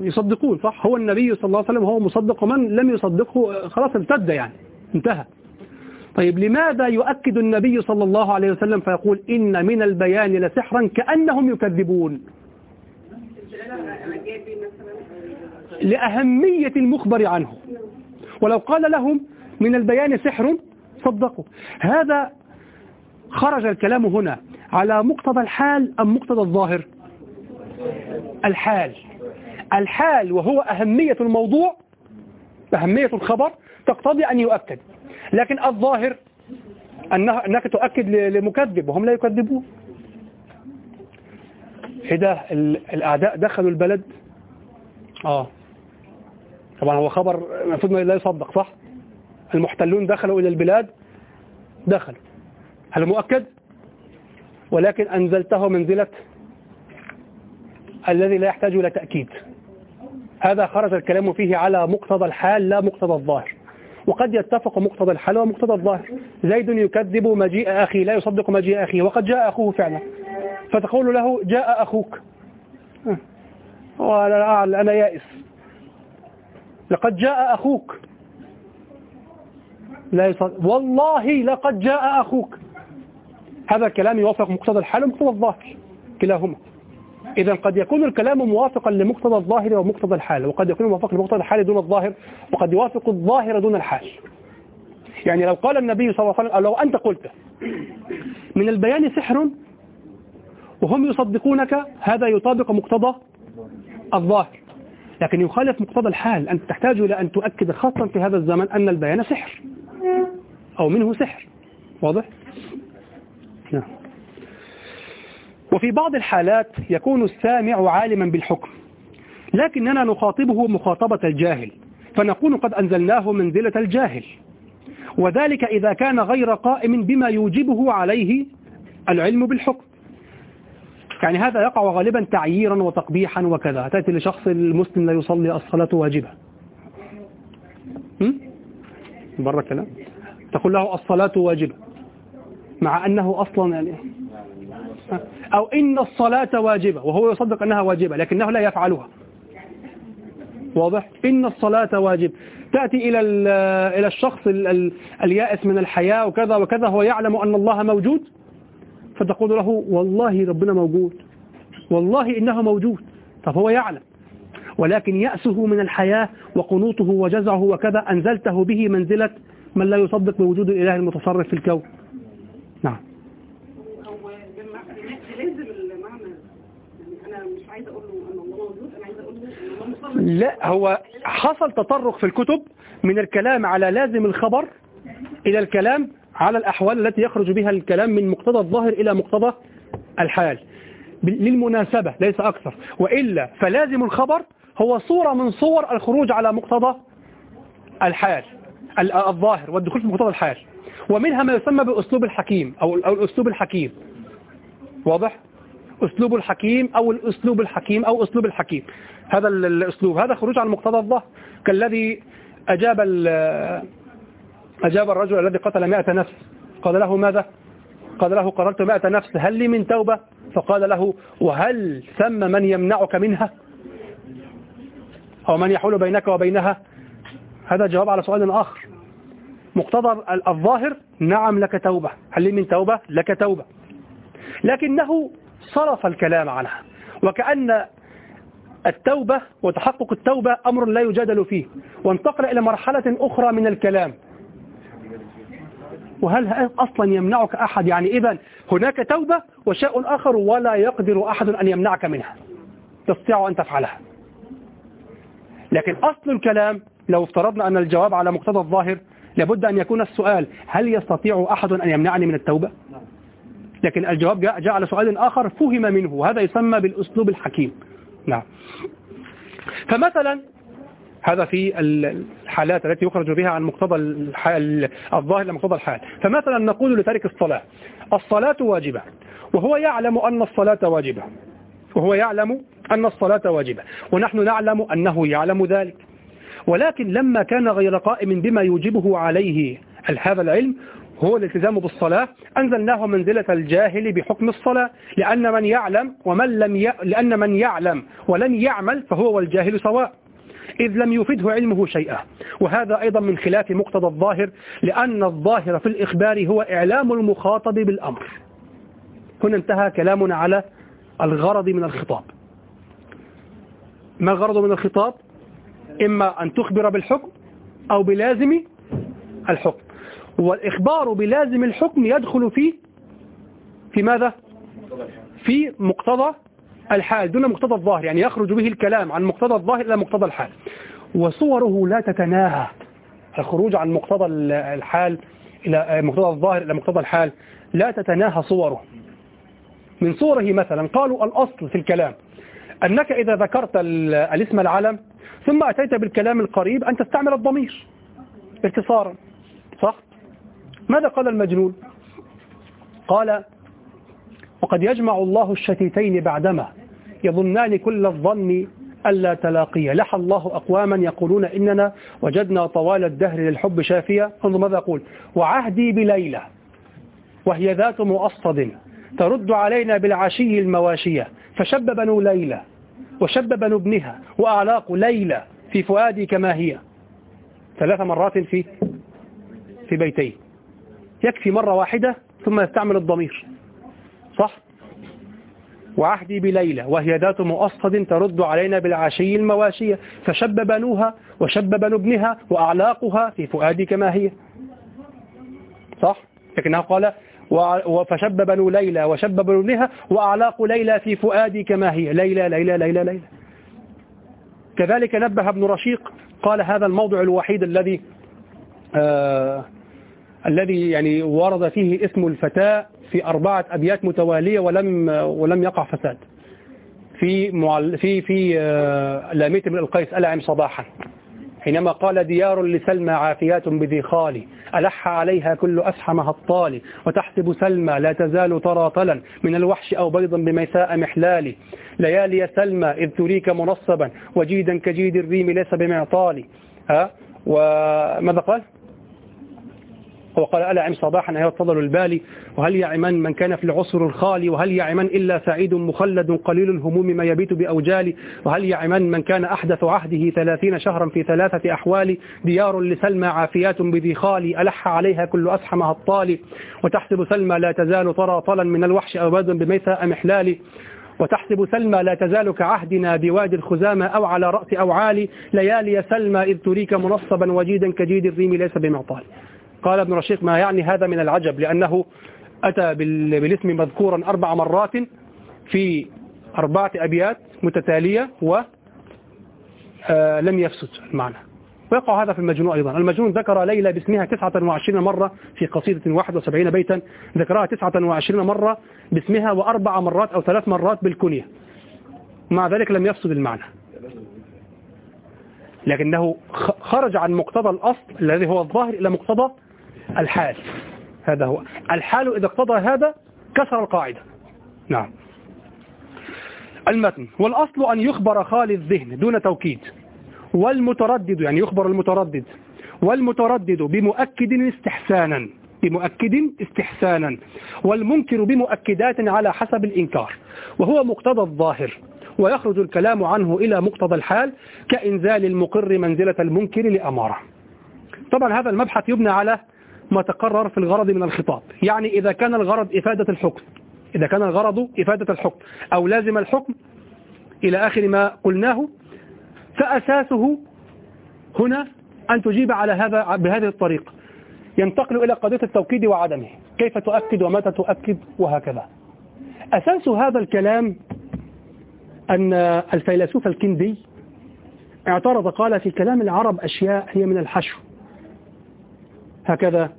يصدقون صح؟ هو النبي صلى الله عليه وسلم هو مصدق ومن لم يصدقه خلاص ارتد يعني انتهى. طيب لماذا يؤكد النبي صلى الله عليه وسلم فيقول إن من البيان لسحرا كأنهم يكذبون؟ لأهمية المخبر عنه. ولو قال لهم من البيان سحر صدقوا. هذا خرج الكلام هنا على مقتضى الحال أم مقتضى الظاهر؟ الحال. الحال وهو أهمية الموضوع أهمية الخبر تقتضي أن يؤكد. لكن الظاهر أنه أنك تؤكد لمكذب وهم لا يكذبون. إذا الأعداء دخلوا البلد آه. طبعا هو خبر المفروض لا يصدق صح؟ المحتلون دخلوا إلى البلاد دخلوا هل مؤكد؟ ولكن أنزلته منزلة الذي لا يحتاج إلى تأكيد. هذا خرج الكلام فيه على مقتضى الحال لا مقتضى الظاهر. وقد يتفق مقتضى الحال ومقتضى الظاهر. زيد يكذب مجيء أخي لا يصدق مجيء أخيه وقد جاء أخوه فعلا. فتقول له جاء أخوك. وأنا أنا يائس. لقد جاء أخوك. لا يصدق والله لقد جاء أخوك. هذا الكلام يوافق مقتضى الحال ومقتضى الظاهر. كلاهما. إذا قد يكون الكلام موافقا لمقتضى الظاهر ومقتضى الحال وقد يكون موافقا لمقتضى الحال دون الظاهر وقد يوافق الظاهر دون الحال. يعني لو قال النبي صلى الله عليه وسلم أو لو أنت قلت من البيان سحر وهم يصدقونك هذا يطابق مقتضى الظاهر. لكن يخالف مقتضى الحال. أنت تحتاج إلى أن تؤكد خاصة في هذا الزمن أن البيان سحر أو منه سحر. واضح؟ نعم. وفي بعض الحالات يكون السامع عالما بالحكم لكننا نخاطبه مخاطبة الجاهل فنكون قد أنزلناه منزلة الجاهل. وذلك إذا كان غير قائم بما يوجبه عليه العلم بالحكم. يعني هذا يقع غالبا تعييرا وتقبيحا وكذا. تأتي لشخص المسلم لا يصلي الصلاة واجبة. برا كلام تقول له الصلاة واجبة مع أنه أصلا يعني أو إن الصلاة واجبة وهو يصدق أنها واجبة لكنه لا يفعلها. واضح؟ إن الصلاة واجب. تأتي إلى إلى الشخص اليائس من الحياة وكذا وكذا هو يعلم أن الله موجود؟ فتقول له والله ربنا موجود. والله إنه موجود. طب هو يعلم. ولكن يأسه من الحياة وقنوطه وجزعه وكذا أنزلته به منزلة من لا يصدق بوجود الإله المتصرف في الكون. نعم أو بما- لازم المعنى يعني أنا مش عايزه أقول له ان الله موجود أنا عايزه أقول له ان الله مصرف لا هو حصل تطرق في الكتب من الكلام على لازم الخبر إلى الكلام على الأحوال التي يخرج بها الكلام من مقتضى الظاهر إلى مقتضى الحال. للمناسبة ليس أكثر. وإلا فلازم الخبر هو صورة من صور الخروج على مقتضى الحال ال- الظاهر والدخول في مقتضى الحال. ومنها ما يسمى بأسلوب الحكيم أو الأسلوب الحكيم. واضح؟ أسلوب الحكيم أو الأسلوب الحكيم أو أسلوب الحكيم. هذا ال- الأسلوب. هذا خروج عن مقتضى الظاهر كالذي أجاب أجاب الرجل الذي قتل مئة نفس. قال له ماذا؟ قال له قتلت مئة نفس هل لي من توبة؟ فقال له وهل ثم من يمنعك منها؟ أو من يحول بينك وبينها؟ هذا جواب على سؤال آخر. مقتضى ال- الظاهر نعم لك توبة. هل لي من توبة؟ لك توبة. لكنه صرف الكلام عنها. وكأن التوبة وتحقق التوبة أمر لا يجادل فيه. وانتقل إلى مرحلة أخرى من الكلام. وهل أصلا يمنعك أحد؟ يعني إذا هناك توبة وشيء آخر ولا يقدر أحد أن يمنعك منها. تستطيع أن تفعلها. لكن أصل الكلام لو افترضنا أن الجواب على مقتضى الظاهر لابد أن يكون السؤال هل يستطيع أحد أن يمنعني من التوبة؟ لكن الجواب جاء, جاء على سؤال آخر فهم منه. هذا يسمى بالأسلوب الحكيم. نعم. فمثلا هذا في الحالات التي يخرج بها عن مقتضى الظاهر لمقتضى الحال. فمثلا نقول لتارك الصلاة الصلاة واجبة وهو يعلم أن الصلاة واجبة. وهو يعلم أن الصلاة واجبة. ونحن نعلم أنه يعلم ذلك. ولكن لما كان غير قائم بما يوجبه عليه هذا العلم هو الالتزام بالصلاة. أنزلناه منزلة الجاهل بحكم الصلاة. لأن من يعلم ومن لم ي... لأن من يعلم ولن يعمل فهو والجاهل سواء. إذ لم يفده علمه شيئا. وهذا أيضا من خلاف مقتضى الظاهر. لأن الظاهر في الإخبار هو إعلام المخاطب بالأمر. هنا انتهى كلامنا على الغرض من الخطاب. ما الغرض من الخطاب؟ إما أن تخبر بالحكم أو بلازم الحكم. والإخبار بلازم الحكم يدخل في في ماذا؟ في مقتضى الحال دون مقتضى الظاهر يعني يخرج به الكلام عن مقتضى الظاهر إلى مقتضى الحال. وصوره لا تتناهى الخروج عن مقتضى الحال إلى مقتضى الظاهر إلى مقتضى الحال لا تتناهى صوره. من صوره مثلا قالوا الأصل في الكلام أنك إذا ذكرت الاسم العلم ثم أتيت بالكلام القريب أن تستعمل الضمير اختصارا؟ ماذا قال المجنون؟ قال وقد يجمع الله الشتيتين بعدما يظنان كل الظن ألا تلاقيا لحى الله أقواما يقولون إننا وجدنا طوال الدهر للحب شافية. انظر ماذا يقول وعهدي بليلى وهي ذات مؤصد ترد علينا بالعشي المواشية. فشب بنو ليلى وشب بنو ابنها وأعلاق ليلى في فؤادي كما هي. ثلاث مرات في في بيتين. يكفي مرة واحدة ثم يستعمل الضمير. صح؟ وعهدي بليلى وهي ذات مؤصد ترد علينا بالعشي المواشية فشب بنوها وشب بنو ابنها وأعلاقها في فؤادي كما هي. صح؟ لكنه قال فشب بنو ليلى وشب بنو ابنها وأعلاق ليلى في فؤادي كما هي. ليلى ليلى ليلى ليلى. كذلك نبه ابن رشيق قال هذا الموضع الوحيد الذي آه الذي يعني ورد فيه اسم الفتاة في أربعة أبيات متوالية ولم ولم يقع فساد. في معل في في آه لاميت بن القيس ألعم صباحا حينما قال ديار لسلمى عافيات بذي خالي ألح عليها كل أسحمها الطالي وتحسب سلمى لا تزال ترى طلا من الوحش أو بيضا بميساء محلال. ليالي سلمى إذ تريك منصبا وجيدا كجيد الريم ليس بمعطال. ها؟ وماذا قال؟ وقال ألا عم صباحا أيها الفضل البالي؟ وهل يعمن من كان في العصر الخالي؟ وهل يعمن إلا سعيد مخلد قليل الهموم ما يبيت بأوجال وهل يعمن من كان أحدث عهده ثلاثين شهرا في ثلاثة أحوال ديار لسلمى عافيات بذي خالي ألح عليها كل أسحمها الطالي. وتحسب سلمى لا تزال ترى طلا من الوحش أو باد بميساء محلال وتحسب سلمى لا تزال كعهدنا بوادي الخزامة أو على رأس أوعال ليالي سلمى إذ تريك منصبا وجيدا كجيد الريم ليس بمعطال قال ابن رشيق ما يعني هذا من العجب؟ لأنه أتى بالاسم مذكورا أربع مرات في أربعة أبيات متتالية و آه لم يفسد المعنى. ويقع هذا في المجنون أيضا. المجنون ذكر ليلى باسمها 29 مرة في قصيدة 71 بيتا ذكرها 29 مرة باسمها وأربع مرات أو ثلاث مرات بالكنية. مع ذلك لم يفسد المعنى. لكنه خرج عن مقتضى الأصل الذي هو الظاهر إلى مقتضى الحال. هذا هو. الحال إذا اقتضى هذا كسر القاعدة. نعم. المتن. والأصل أن يخبر خالي الذهن دون توكيد. والمتردد يعني يخبر المتردد. والمتردد بمؤكد استحسانا. بمؤكد استحسانا. والمنكر بمؤكدات على حسب الإنكار. وهو مقتضى الظاهر. ويخرج الكلام عنه إلى مقتضى الحال كإنزال المقر منزلة المنكر لأمارة. طبعا هذا المبحث يبنى على ما تقرر في الغرض من الخطاب. يعني إذا كان الغرض إفادة الحكم. إذا كان الغرض إفادة الحكم. أو لازم الحكم إلى آخر ما قلناه. فأساسه هنا أن تجيب على هذا بهذه الطريقة ينتقل إلى قضية التوكيد وعدمه. كيف تؤكد ومتى تؤكد وهكذا. أساس هذا الكلام أن الفيلسوف الكندي اعترض قال في كلام العرب أشياء هي من الحشو. هكذا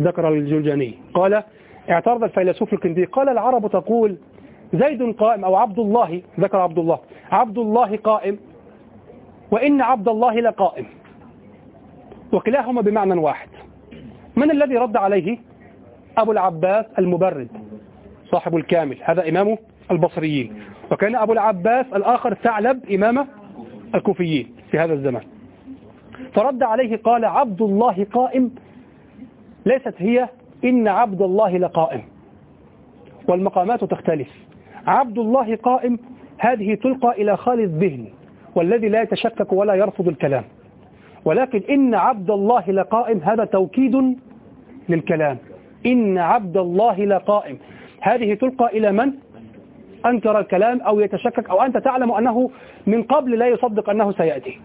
ذكر الجلجاني. قال اعترض الفيلسوف الكندي قال العرب تقول زيد قائم أو عبد الله ذكر عبد الله. عبد الله قائم وإن عبد الله لقائم. وكلاهما بمعنى واحد. من الذي رد عليه؟ أبو العباس المبرد صاحب الكامل. هذا إمام البصريين. وكان أبو العباس الآخر ثعلب إمام الكوفيين في هذا الزمان. فرد عليه قال عبد الله قائم ليست هي إن عبد الله لقائم. والمقامات تختلف. عبد الله قائم هذه تلقى إلى خالي الذهن والذي لا يتشكك ولا يرفض الكلام. ولكن إن عبد الله لقائم هذا توكيد للكلام. إن عبد الله لقائم. هذه تلقى إلى من؟ أنكر الكلام أو يتشكك أو أنت تعلم أنه من قبل لا يصدق أنه سيأتي.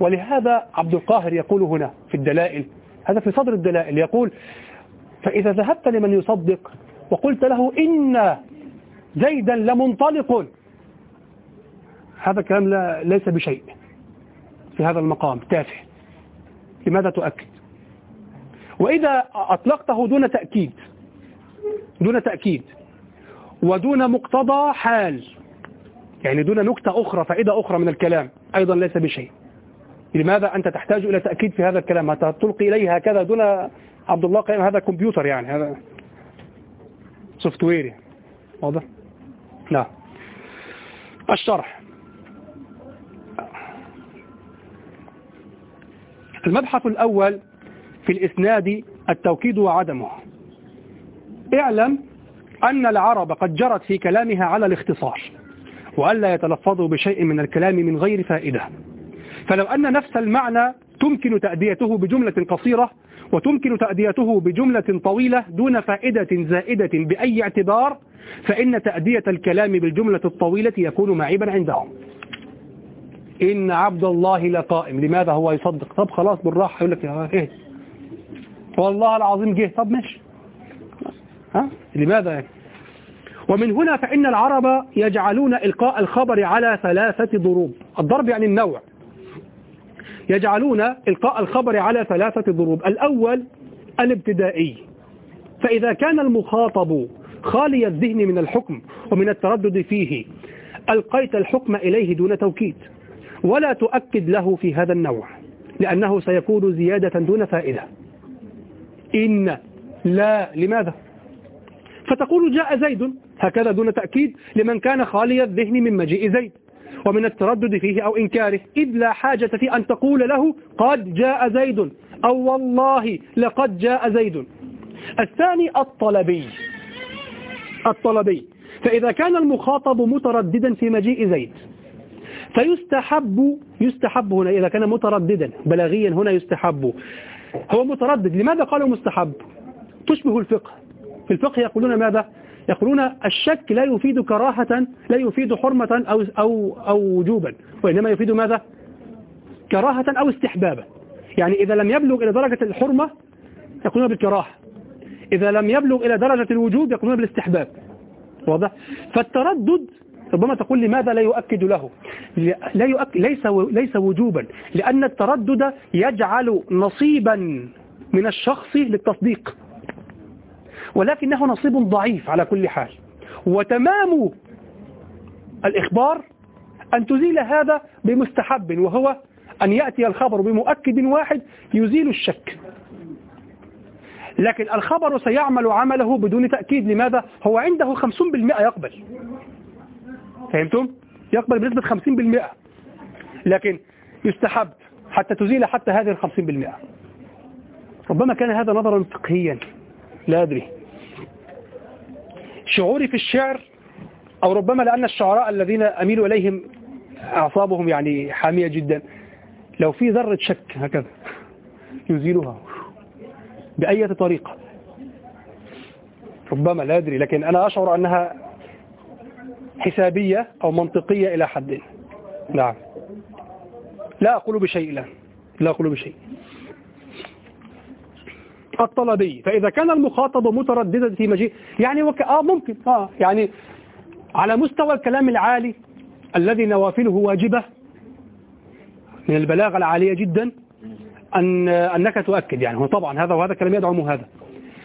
ولهذا عبد القاهر يقول هنا في الدلائل هذا في صدر الدلائل. يقول فإذا ذهبت لمن يصدق وقلت له إن زيدا لمنطلق هذا الكلام لا ليس بشيء في هذا المقام. تافه. لماذا تؤكد؟ وإذا أطلقته دون تأكيد دون تأكيد ودون مقتضى حال يعني دون نكتة أخرى فائدة أخرى من الكلام أيضا ليس بشيء. لماذا أنت تحتاج إلى تأكيد في هذا الكلام؟ تلقي إليه هكذا دون عبد الله قائم هذا كمبيوتر يعني هذا software واضح؟ لا الشرح. المبحث الأول في الإسناد التوكيد وعدمه. اعلم أن العرب قد جرت في كلامها على الاختصار وألا يتلفظوا بشيء من الكلام من غير فائدة. فلو أن نفس المعنى تمكن تأديته بجملة قصيرة وتمكن تأديته بجملة طويلة دون فائدة زائدة بأي اعتبار فإن تأدية الكلام بالجملة الطويلة يكون معيبا عندهم. إن عبد الله لقائم. لماذا هو يصدق؟ طب خلاص بالراحة يقول لك يا إيه؟ والله العظيم جه. طب ماشي. ها؟ لماذا يعني؟ ومن هنا فإن العرب يجعلون إلقاء الخبر على ثلاثة ضروب الضرب يعني النوع. يجعلون إلقاء الخبر على ثلاثة ضروب. الأول الابتدائي. فإذا كان المخاطب خالي الذهن من الحكم ومن التردد فيه ألقيت الحكم إليه دون توكيد ولا تؤكد له في هذا النوع لأنه سيكون زيادة دون فائدة. إن لا لماذا؟ فتقول جاء زيد هكذا دون تأكيد لمن كان خالي الذهن من مجيء زيد. ومن التردد فيه أو إنكاره إذ لا حاجة في أن تقول له قد جاء زيد أو والله لقد جاء زيد. الثاني الطلبي. الطلبي. فإذا كان المخاطب مترددا في مجيء زيد فيستحب يستحب هنا إذا كان مترددا بلاغيا هنا يستحب. هو متردد لماذا قالوا مستحب؟ تشبه الفقه. في الفقه يقولون ماذا؟ يقولون الشك لا يفيد كراهة لا يفيد حرمة أو, أو, أو وجوبا. وإنما يفيد ماذا؟ كراهة أو استحبابا. يعني إذا لم يبلغ إلى درجة الحرمة يقولون بالكراهة. إذا لم يبلغ إلى درجة الوجوب يقولون بالاستحباب. واضح؟ فالتردد ربما تقول لماذا لا يؤكد له؟ لا يؤكد ليس ليس وجوبا. لأن التردد يجعل نصيبا من الشخص للتصديق. ولكنه نصيب ضعيف على كل حال. وتمام الإخبار أن تزيل هذا بمستحب وهو أن يأتي الخبر بمؤكد واحد يزيل الشك. لكن الخبر سيعمل عمله بدون تأكيد. لماذا؟ هو عنده 50% يقبل. فهمتم؟ يقبل بنسبة 50% لكن يستحب حتى تزيل حتى هذه الخمسين بالمئة. ربما كان هذا نظرا فقهيا. لا أدري. شعوري في الشعر أو ربما لأن الشعراء الذين أميل إليهم أعصابهم يعني حامية جدا لو في ذرة شك هكذا يزيلها بأية طريقة. ربما لا أدري لكن أنا أشعر أنها حسابية أو منطقية إلى حد نعم. لا أقول بشيء لا لا أقول بشيء. الطلبي فإذا كان المخاطب مترددا في مجيء يعني وك... آه ممكن آه يعني على مستوى الكلام العالي الذي نوافله واجبة من البلاغة العالية جدا أن أنك تؤكد يعني. هو طبعا هذا وهذا كلام يدعم هذا.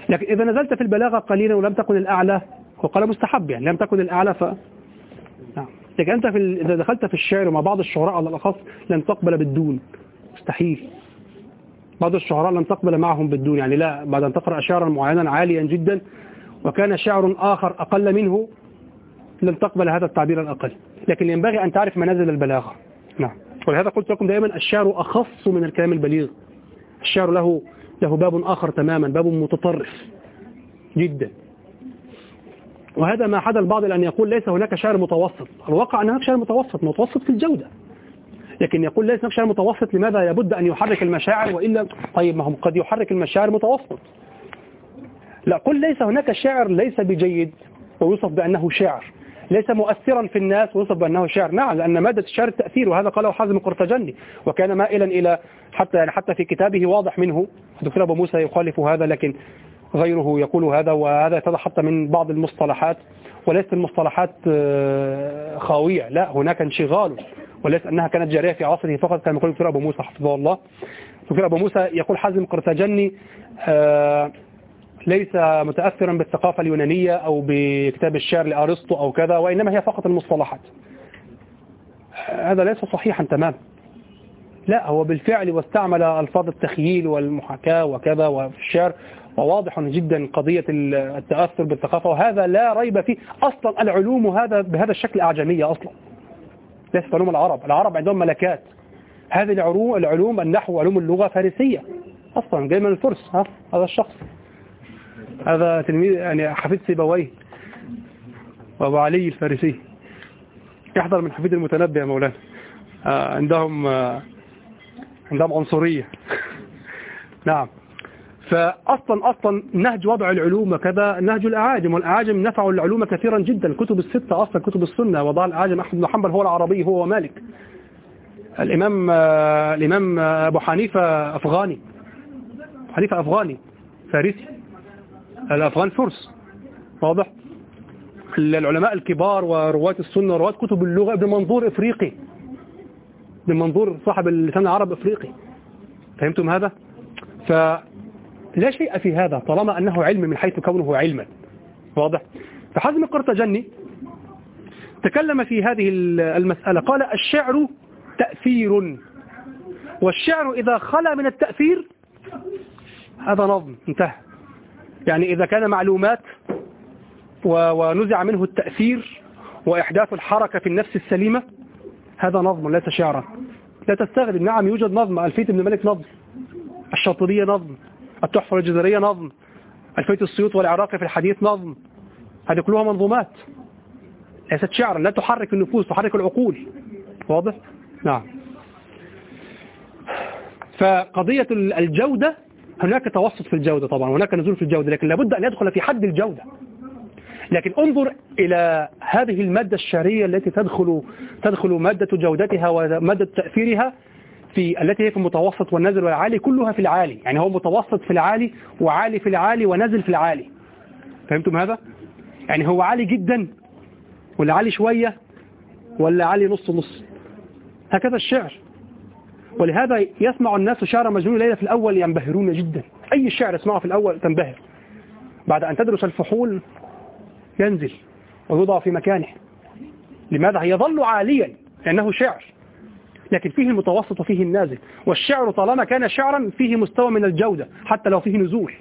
لكن إذا نزلت في البلاغة قليلا ولم تكن الأعلى وقال مستحب يعني. لم تكن الأعلى ف نعم. لكن أنت في ال... إذا دخلت في الشعر مع بعض الشعراء على الأخص لن تقبل بالدون. مستحيل. بعض الشعراء لن تقبل معهم بالدون يعني لا بعد أن تقرأ شعرا معينا عاليا جدا وكان شعر آخر أقل منه لن تقبل هذا التعبير الأقل. لكن ينبغي أن تعرف منازل البلاغة. نعم. ولهذا قلت لكم دائما الشعر أخص من الكلام البليغ. الشعر له له باب آخر تماما باب متطرف جدا. وهذا ما حدى البعض لأن يقول ليس هناك شعر متوسط. الواقع أن هناك شعر متوسط متوسط في الجودة. لكن يقول ليس هناك شعر متوسط لماذا لابد أن يحرك المشاعر وإلا؟ طيب ما هم قد يحرك المشاعر متوسط. لا قل ليس هناك شعر ليس بجيد ويوصف بأنه شعر. ليس مؤثرا في الناس ويوصف بأنه شعر. نعم لأن مادة الشعر التأثير وهذا قاله حازم القرطجني وكان مائلا إلى حتى يعني حتى في كتابه واضح منه. الدكتور أبو موسى يخالف هذا لكن غيره يقول هذا وهذا يتضح حتى من بعض المصطلحات. وليست المصطلحات خاوية. لا هناك انشغال. وليس أنها كانت جارية في عصره فقط كما يقول الدكتور أبو موسى حفظه الله. الدكتور أبو موسى يقول حازم قرطجني ليس متأثرا بالثقافة اليونانية أو بكتاب الشعر لأرسطو أو كذا وإنما هي فقط المصطلحات. هذا ليس صحيحا تماما. لا هو بالفعل واستعمل ألفاظ التخييل والمحاكاة وكذا وفي الشعر وواضح جدا قضية التأثر بالثقافة وهذا لا ريب فيه. أصلا العلوم هذا بهذا الشكل أعجمية أصلا. ليست علوم العرب. العرب عندهم ملكات. هذه العلوم العلوم النحو وعلوم اللغة فارسية. أصلا جاي من الفرس ها؟ هذا الشخص. هذا تلميذ يعني حفيد سيبويه. وأبو علي الفارسي. يحضر من حفيد المتنبي يا مولانا. آه عندهم آه عندهم عنصرية. *laughs* نعم. فأصلا أصلا نهج وضع العلوم وكذا نهج الأعاجم والأعاجم نفعوا العلوم كثيرا جدا. كتب الستة أصلا كتب السنة وضع الأعاجم. أحمد بن حنبل هو العربي هو ومالك. الإمام الإمام أبو حنيفة أفغاني. حنيفة أفغاني فارسي. الأفغان فرس واضح. العلماء الكبار ورواة السنة ورواة كتب اللغة. بمنظور إفريقي. بمنظور صاحب اللسان العرب إفريقي. فهمتم هذا؟ فلا شيء في هذا طالما أنه علم من حيث كونه علما. واضح؟ فحزم القرطجني تكلم في هذه المسألة قال الشعر تأثير. والشعر إذا خلى من التأثير هذا نظم انتهى. يعني إذا كان معلومات ونزع منه التأثير وإحداث الحركة في النفس السليمة هذا نظم ليس شعرا. لا تستغرب نعم يوجد نظم ألفية ابن مالك نظم الشاطبية نظم. التحفة الجزرية نظم. ألفية السيوط والعراقي في الحديث نظم. هذه كلها منظومات. ليست شعرا. لا تحرك النفوس تحرك العقول. واضح؟ نعم. فقضية الجودة هناك توسط في الجودة طبعا. هناك نزول في الجودة لكن لابد أن يدخل في حد الجودة. لكن انظر إلى هذه المادة الشعرية التي تدخل تدخل مادة جودتها ومادة تأثيرها. في التي هي في المتوسط والنازل والعالي كلها في العالي. يعني هو متوسط في العالي وعالي في العالي ونازل في العالي. فهمتم هذا؟ يعني هو عالي جدا ولا عالي شوية ولا علي نص نص؟ هكذا الشعر. ولهذا يسمع الناس شعر مجنون ليلى في الأول ينبهرون جدا. أي شعر يسمعه في الأول تنبهر. بعد أن تدرس الفحول ينزل ويوضع في مكانه. لماذا؟ يظل عاليا لأنه شعر. لكن فيه المتوسط وفيه النازل. والشعر طالما كان شعرا فيه مستوى من الجودة حتى لو فيه نزول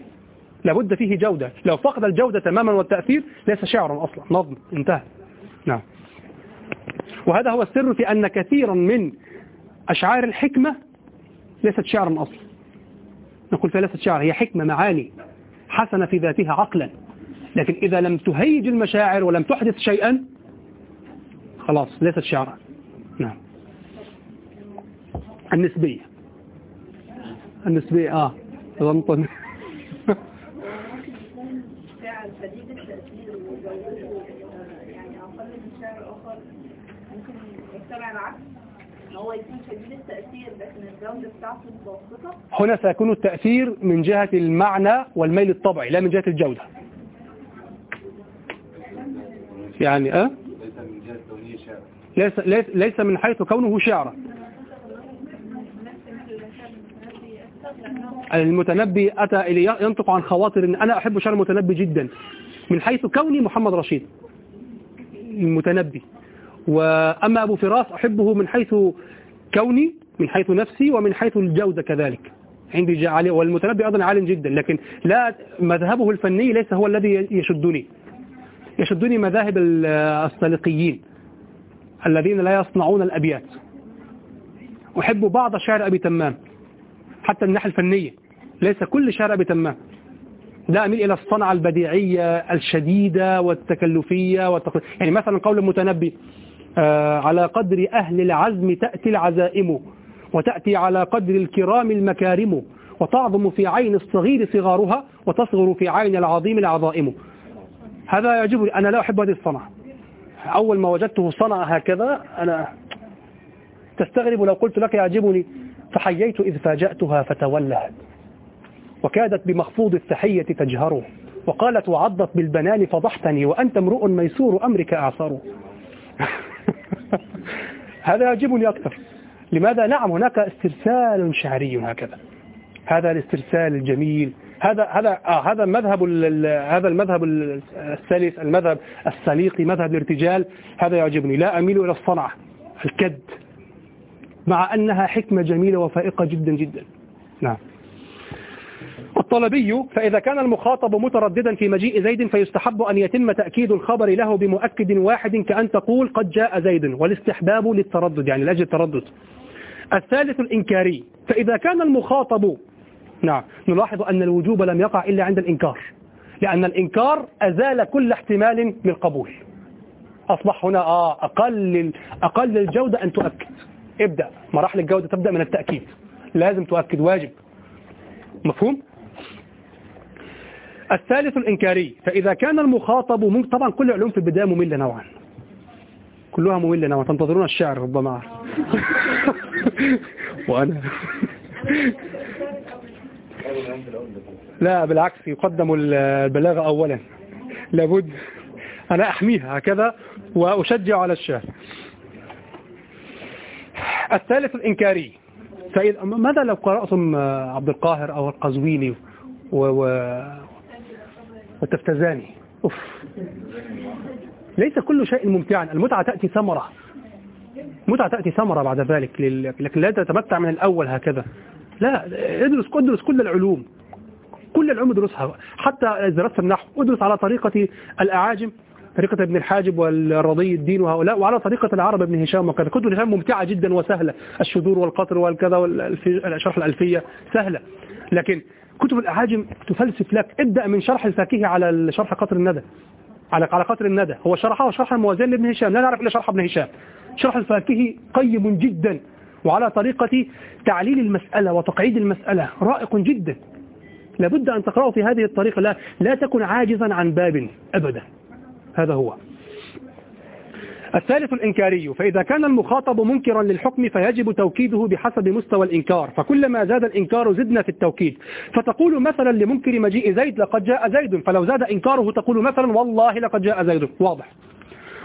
لابد فيه جودة. لو فقد الجودة تماما والتأثير ليس شعرا أصلا. نظم. انتهى. نعم. وهذا هو السر في أن كثيرا من أشعار الحكمة ليست شعرا أصلا. نقول فيها ليست شعر هي حكمة معاني حسنة في ذاتها عقلا. لكن إذا لم تهيج المشاعر ولم تحدث شيئا خلاص ليست شعرا. نعم. النسبية. النسبية آه. غلطا هنا سيكون التأثير من جهة المعنى والميل الطبعي لا من جهة الجودة. يعني أه؟ ليس, ليس من حيث كونه شعرا. المتنبي أتى إلي ينطق عن خواطر إن أنا أحب شعر المتنبي جدا من حيث كوني محمد رشيد المتنبي. وأما أبو فراس أحبه من حيث كوني من حيث نفسي ومن حيث الجودة كذلك. عندي عالي والمتنبي أيضا عالٍ جدا لكن لا مذهبه الفني ليس هو الذي يشدني. يشدني مذاهب ال- السلقيين الذين لا يصنعون الأبيات. أحب بعض شعر أبي تمام حتى الناحية الفنية. ليس كل شعر أبي تمام لا أميل إلى الصنعة البديعية الشديدة والتكلفية والتق... يعني مثلا قول المتنبي آه على قدر أهل العزم تأتي العزائم وتأتي على قدر الكرام المكارم وتعظم في عين الصغير صغارها وتصغر في عين العظيم العظائم. هذا يعجبني. أنا لا أحب هذه الصنعة. أول ما وجدته صنع هكذا أنا تستغرب لو قلت لك يعجبني. فحييت إذ فاجأتها فتولهت وكادت بمخفوض التحية تجهره. وقالت وعضت بالبنان فضحتني وأنت امرؤ ميسور أمرك أعصر. *laughs* هذا يعجبني أكثر. لماذا؟ نعم هناك استرسال شعري هكذا. هذا الاسترسال الجميل. هذا هذا آه هذا مذهب ال- ال- هذا المذهب ال- السلس المذهب السليقي مذهب الارتجال. هذا يعجبني. لا أميل إلى الصنعة الكد مع أنها حكمة جميلة وفائقة جدا جدا. نعم. الطلبي فإذا كان المخاطب مترددا في مجيء زيد فيستحب أن يتم تأكيد الخبر له بمؤكد واحد كأن تقول قد جاء زيد والاستحباب للتردد يعني لأجل التردد. الثالث الإنكاري فإذا كان المخاطب نعم نلاحظ أن الوجوب لم يقع إلا عند الإنكار لأن الإنكار أزال كل احتمال للقبول أصبح هنا آه أقل أقل الجودة أن تؤكد. ابدأ مراحل الجودة تبدأ من التأكيد. لازم تؤكد واجب. مفهوم؟ الثالث الإنكاري فإذا كان المخاطب مم... طبعا كل العلوم في البداية مملة نوعا. كلها مملة نوعا تنتظرون الشعر ربما. *laughs* وأنا. *laughs* لا بالعكس يقدم البلاغة أولا. لابد أنا أحميها هكذا وأشجع على الشعر. الثالث الإنكاري فإذا ماذا لو قرأتم عبد القاهر أو القزويني. و... والتفتزاني أوف. ليس كل شيء ممتعا. المتعة تأتي ثمرة. المتعة تأتي ثمرة بعد ذلك. لل- لكن لا تتمتع من الأول هكذا. لا ادرس ادرس كل العلوم. كل العلوم ادرسها. حتى درست النحو ادرس على طريقة الأعاجم طريقة ابن الحاجب والرضي الدين وهؤلاء وعلى طريقة العرب ابن هشام وكذا. كتب ابن هشام ممتعة جدا وسهلة. الشذور والقطر والكذا والشرح الألفية سهلة. لكن كتب الأعاجم تفلسف لك. ابدأ من شرح الفاكهة على شرح قطر الندى. على على قطر الندى. هو شرحه شرح الموازين لابن هشام. لا نعرف إلا شرح ابن هشام. شرح الفاكهي قيم جدا. وعلى طريقة تعليل المسألة وتقعيد المسألة رائق جدا. لابد أن تقرأه في هذه الطريقة. لا, لا تكن عاجزا عن باب أبدا. هذا هو. الثالث الإنكاري فإذا كان المخاطب منكرا للحكم فيجب توكيده بحسب مستوى الإنكار فكلما زاد الإنكار زدنا في التوكيد. فتقول مثلا لمنكر مجيء زيد لقد جاء زيد. فلو زاد إنكاره تقول مثلا والله لقد جاء زيد. واضح.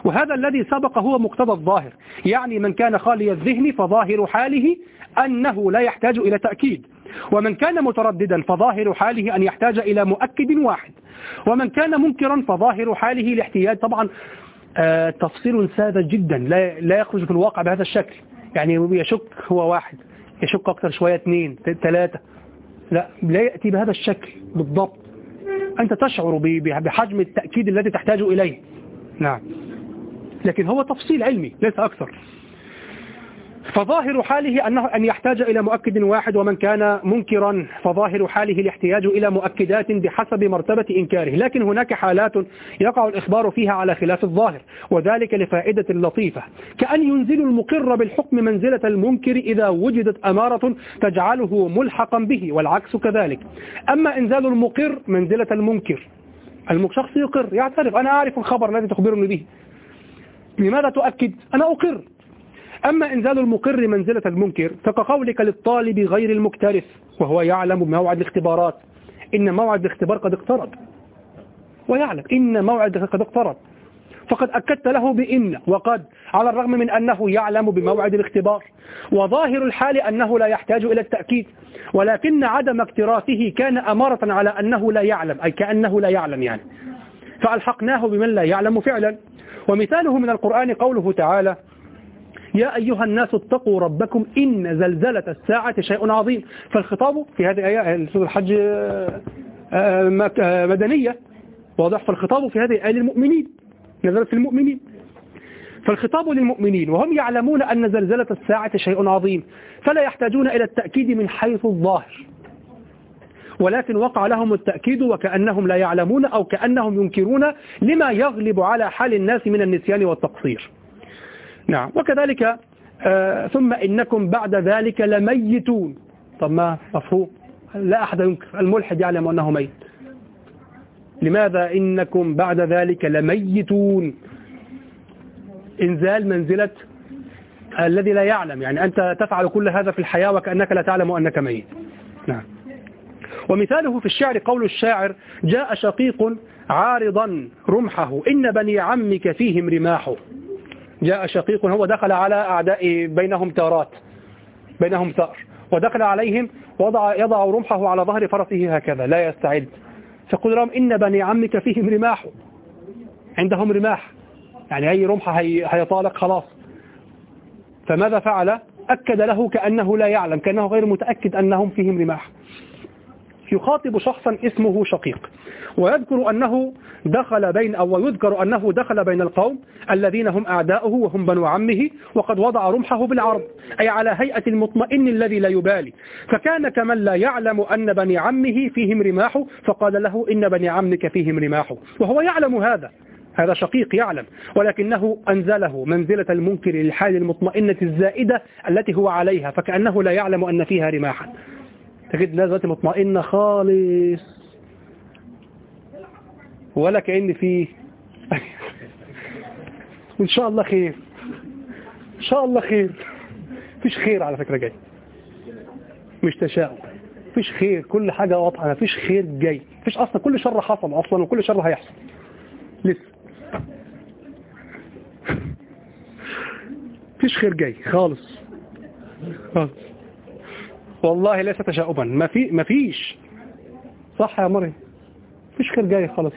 وهذا الذي سبق هو مقتضى الظاهر يعني من كان خالي الذهن فظاهر حاله أنه لا يحتاج إلى تأكيد. ومن كان مترددا فظاهر حاله أن يحتاج إلى مؤكد واحد. ومن كان منكرا فظاهر حاله الاحتياج طبعا تفصيل ساذج جدا. لا لا يخرج في الواقع بهذا الشكل. يعني يشك هو واحد يشك أكثر شوية اثنين ثلاثة. لا لا يأتي بهذا الشكل بالضبط. أنت تشعر بحجم التأكيد الذي تحتاج إليه. نعم. لكن هو تفصيل علمي ليس أكثر. فظاهر حاله أنه أن يحتاج إلى مؤكد واحد ومن كان منكرا فظاهر حاله الاحتياج إلى مؤكدات بحسب مرتبة إنكاره. لكن هناك حالات يقع الإخبار فيها على خلاف الظاهر وذلك لفائدة لطيفة. كأن ينزل المقر بالحكم منزلة المنكر إذا وجدت أمارة تجعله ملحقا به والعكس كذلك. أما إنزال المقر منزلة المنكر الشخص يقر يعترف أنا أعرف الخبر الذي تخبرني به. لماذا تؤكد؟ أنا أقر. أما إنزال المقر منزلة المنكر فكقولك للطالب غير المكترث وهو يعلم بموعد الاختبارات. إن موعد الاختبار قد اقترب. ويعلم إن موعد قد اقترب. فقد أكدت له بإن وقد على الرغم من أنه يعلم بموعد الاختبار. وظاهر الحال أنه لا يحتاج إلى التأكيد. ولكن عدم اكتراثه كان أمارة على أنه لا يعلم أي كأنه لا يعلم يعني. فألحقناه بمن لا يعلم فعلا. ومثاله من القرآن قوله تعالى يا أيها الناس اتقوا ربكم إن زلزلة الساعة شيء عظيم. فالخطاب في هذه الآية سورة الحج آه، آه، آه، مدنية. واضح؟ فالخطاب في هذه الآية للمؤمنين نزلت في المؤمنين. فالخطاب للمؤمنين وهم يعلمون أن زلزلة الساعة شيء عظيم فلا يحتاجون إلى التأكيد من حيث الظاهر. ولكن وقع لهم التأكيد وكأنهم لا يعلمون أو كأنهم ينكرون لما يغلب على حال الناس من النسيان والتقصير. نعم. وكذلك آه ثم إنكم بعد ذلك لميتون. طب ما مفهوم. لا أحد ينكر الملحد يعلم أنه ميت. لماذا إنكم بعد ذلك لميتون؟ إنزال منزلة الذي لا يعلم. يعني أنت تفعل كل هذا في الحياة وكأنك لا تعلم أنك ميت. نعم. ومثاله في الشعر قول الشاعر جاء شقيق عارضا رمحه إن بني عمك فيهم رماح جاء شقيق هو دخل على أعداء بينهم تارات بينهم ثأر ودخل عليهم وضع يضع رمحه على ظهر فرسه هكذا لا يستعد. فقل لهم إن بني عمك فيهم رماح. عندهم رماح. يعني أي رمح هي هيطالق خلاص. فماذا فعل؟ أكد له كأنه لا يعلم كأنه غير متأكد أنهم فيهم رماح. يخاطب شخصا اسمه شقيق. ويذكر أنه دخل بين أو يذكر أنه دخل بين القوم الذين هم أعداؤه وهم بنو عمه وقد وضع رمحه بالعرض أي على هيئة المطمئن الذي لا يبالي. فكان كمن لا يعلم أن بني عمه فيهم رماح فقال له إن بني عمك فيهم رماح. وهو يعلم هذا. هذا شقيق يعلم. ولكنه أنزله منزلة المنكر للحال المطمئنة الزائدة التي هو عليها فكأنه لا يعلم أن فيها رماحا. تجد لا ذات مطمئنة خالص. ولا كأن فيه *laughs* وإن شاء الله خير. إن شاء الله خير. فيش خير على فكرة جاي. مش تشاؤم. فيش خير. كل حاجة واضحة. مفيش خير جاي. فيش أصلا كل شر حصل أصلا وكل شر هيحصل. لسه. فيش خير جاي خالص. خالص. والله ليس تشاؤما ما في ما فيش. صح يا مريم. فيش خير جاي خلاص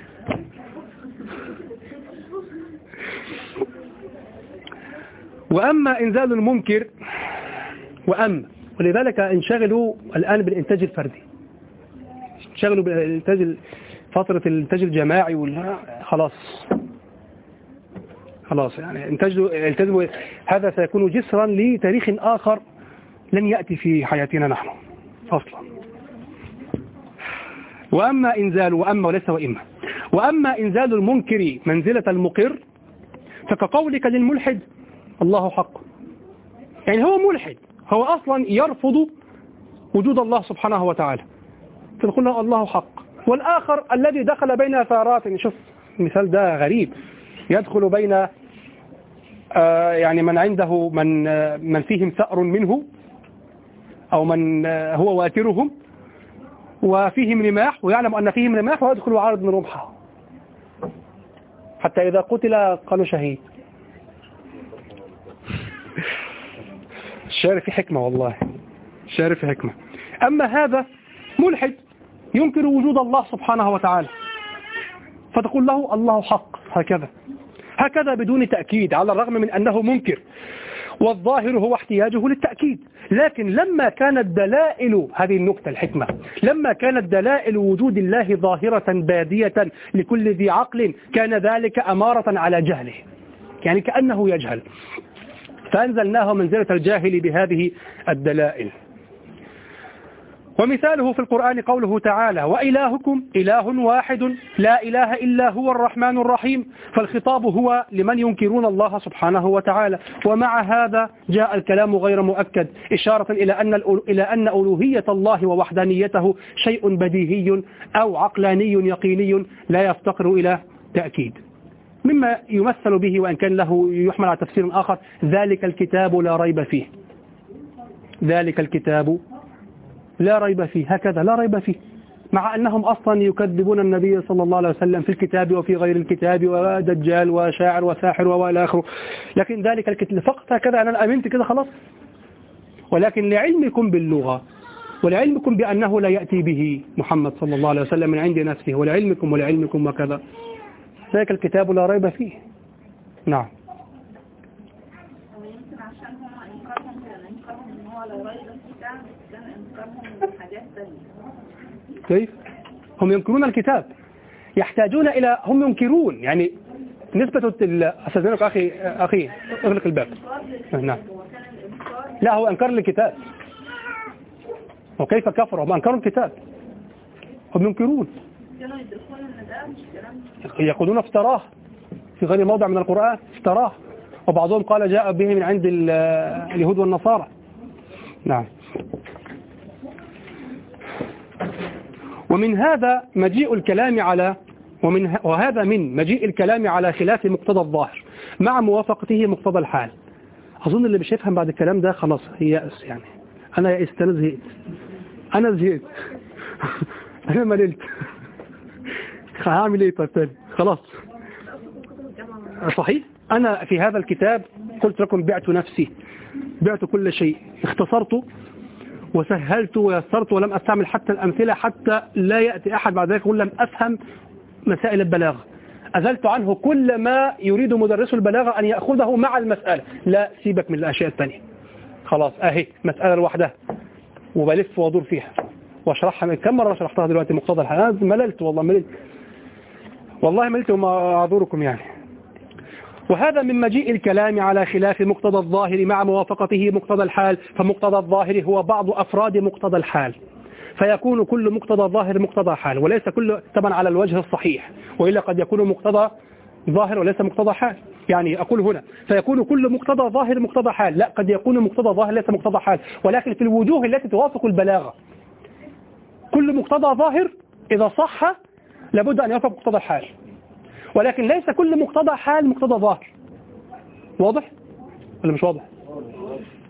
وأما إنزال المنكر وأما ولذلك انشغلوا الآن بالإنتاج الفردي. انشغلوا بالإنتاج فترة الإنتاج الجماعي وال... خلاص. خلاص يعني انتاجوا التزموا هذا سيكون جسرا لتاريخ آخر. لن يأتي في حياتنا نحن. أصلا وأما إنزال وأما وليس وإما. وأما إنزال المنكر منزلة المقر فكقولك للملحد الله حق. يعني هو ملحد. هو أصلا يرفض وجود الله سبحانه وتعالى. تقول له الله حق. والآخر الذي دخل بين ثارات شوف المثال ده غريب. يدخل بين آه يعني من عنده من آه من فيهم ثأر منه أو من هو واترهم وفيهم رماح ويعلم أن فيهم رماح ويدخل عارض من رمحة. حتى إذا قتل قالوا شهيد. الشعر في حكمة والله. الشعر في حكمة. أما هذا ملحد ينكر وجود الله سبحانه وتعالى. فتقول له الله حق. هكذا. هكذا بدون تأكيد على الرغم من أنه منكر. والظاهر هو احتياجه للتأكيد. لكن لما كانت دلائل هذه النكتة الحكمة لما كانت دلائل وجود الله ظاهرة بادية لكل ذي عقل كان ذلك أمارة على جهله. يعني كأنه يجهل. فأنزلناه منزلة الجاهل بهذه الدلائل. ومثاله في القرآن قوله تعالى وإلهكم إله واحد لا إله إلا هو الرحمن الرحيم فالخطاب هو لمن ينكرون الله سبحانه وتعالى. ومع هذا جاء الكلام غير مؤكد إشارة إلى أن إلى أن ألوهية الله ووحدانيته شيء بديهي أو عقلاني يقيني لا يفتقر إلى تأكيد. مما يمثل به وإن كان له يحمل على تفسير آخر ذلك الكتاب لا ريب فيه. ذلك الكتاب لا ريب فيه هكذا لا ريب فيه. مع أنهم أصلا يكذبون النبي صلى الله عليه وسلم في الكتاب وفي غير الكتاب ودجال وشاعر وساحر وإلى آخره لكن ذلك الكتاب فقط هكذا أنا أمنت كده خلاص. ولكن لعلمكم باللغة ولعلمكم بأنه لا يأتي به محمد صلى الله عليه وسلم من عند نفسه ولعلمكم ولعلمكم وكذا. ذلك الكتاب لا ريب فيه. نعم ويمكن عشان هم انكارهم كان انكارهم ان هو لو رأي الكتاب كان انكارهم من حاجات تانية كيف؟ هم ينكرون الكتاب. يحتاجون إلى هم ينكرون. يعني نسبة أستاذنك أخي أخي أغلق الباب. نعم. لا هو أنكر الكتاب. وكيف كفر هم أنكروا الكتاب. هم ينكرون. يقولون افتراه. في غير موضع من القرآن افتراه. وبعضهم قال جاء به من عند ال- اليهود والنصارى. نعم. ومن هذا مجيء الكلام على ومن وهذا من مجيء الكلام على خلاف مقتضى الظاهر مع موافقته مقتضى الحال. أظن اللي مش يفهم بعد الكلام ده خلاص يأس يعني. أنا يأست أنا زهقت. أنا زهقت. *laughs* أنا مللت *laughs* هعمل إيه طيب؟ تاني. خلاص. صحيح؟ أنا في هذا الكتاب قلت لكم بعت نفسي. بعت كل شيء. اختصرت. وسهلت ويسرت ولم أستعمل حتى الأمثلة حتى لا يأتي أحد بعد ذلك يقول لم أفهم مسائل البلاغة. أزلت عنه كل ما يريد مدرس البلاغة أن يأخذه مع المسألة. لا سيبك من الأشياء الثانية. خلاص أهي مسألة لوحدها. وبلف وأدور فيها. وأشرحها كم مرة شرحتها دلوقتي مقتضى أنا مللت والله مللت. والله مللت وما أعذركم يعني. وهذا من مجيء الكلام على خلاف مقتضى الظاهر مع موافقته مقتضى الحال فمقتضى الظاهر هو بعض أفراد مقتضى الحال. فيكون كل مقتضى ظاهر مقتضى حال وليس كل طبعا على الوجه الصحيح وإلا قد يكون مقتضى ظاهر وليس مقتضى حال. يعني أقول هنا فيكون كل مقتضى ظاهر مقتضى حال. لا قد يكون مقتضى ظاهر ليس مقتضى حال. ولكن في الوجوه التي توافق البلاغة كل مقتضى ظاهر إذا صح لابد أن يوافق مقتضى الحال. ولكن ليس كل مقتضى حال مقتضى ظاهر. واضح ولا مش واضح؟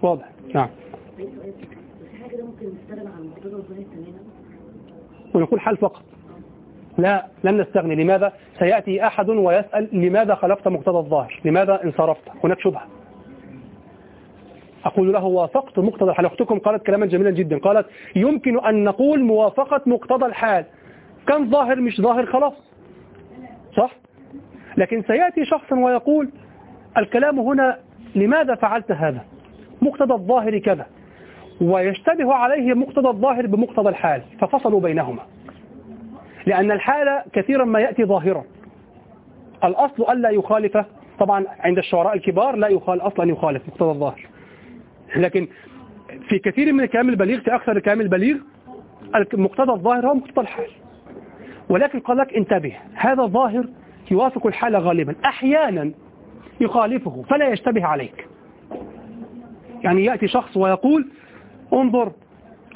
واضح. نعم. ونقول حال فقط. لا لن نستغني. لماذا؟ سيأتي أحد ويسأل لماذا خلفت مقتضى الظاهر؟ لماذا انصرفت؟ هناك شبهة. أقول له وافقت مقتضى الحال. أختكم قالت كلاما جميلا جدا. قالت يمكن أن نقول موافقة مقتضى الحال. كان ظاهر مش ظاهر خلاص. صح؟ لكن سيأتي شخص ويقول الكلام هنا لماذا فعلت هذا؟ مقتضى الظاهر كذا. ويشتبه عليه مقتضى الظاهر بمقتضى الحال ففصلوا بينهما. لأن الحال كثيرا ما يأتي ظاهرا. الأصل ألا يخالف طبعا عند الشعراء الكبار لا يخالف أصلا يخالف مقتضى الظاهر. لكن في كثير من الكلام البليغ في أكثر الكلام البليغ مقتضى الظاهر هو مقتضى الحال. ولكن قال لك انتبه هذا الظاهر يوافق الحال غالبا. أحيانا يخالفه فلا يشتبه عليك. يعني يأتي شخص ويقول انظر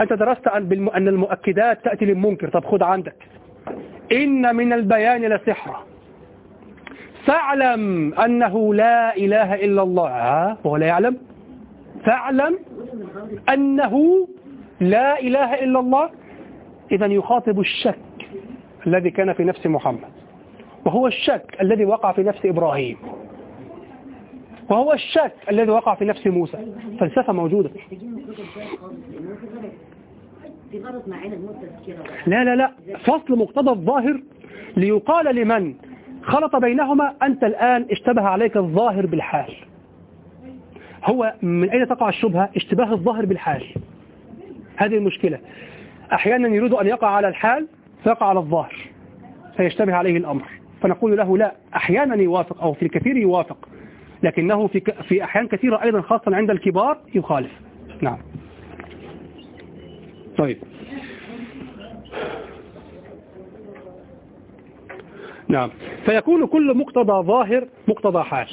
أنت درست أن المؤكدات تأتي للمنكر. طب خد عندك. إن من البيان لسحرة. فاعلم أنه لا إله إلا الله. آه وهو لا يعلم. فاعلم أنه لا إله إلا الله. إذا يخاطب الشك الذي كان في نفس محمد. وهو الشك الذي وقع في نفس إبراهيم. وهو الشك الذي وقع في نفس موسى. فلسفة موجودة. لا لا لا. فصل مقتضى الظاهر ليقال لمن خلط بينهما أنت الآن اشتبه عليك الظاهر بالحال. هو من أين تقع الشبهة؟ اشتباه الظاهر بالحال. هذه المشكلة. أحيانا يريد أن يقع على الحال فيقع على الظاهر. فيشتبه عليه الأمر. فنقول له لا أحيانا يوافق أو في الكثير يوافق لكنه في في أحيان كثيرة أيضا خاصة عند الكبار يخالف. نعم. طيب. نعم. فيكون كل مقتضى ظاهر مقتضى حال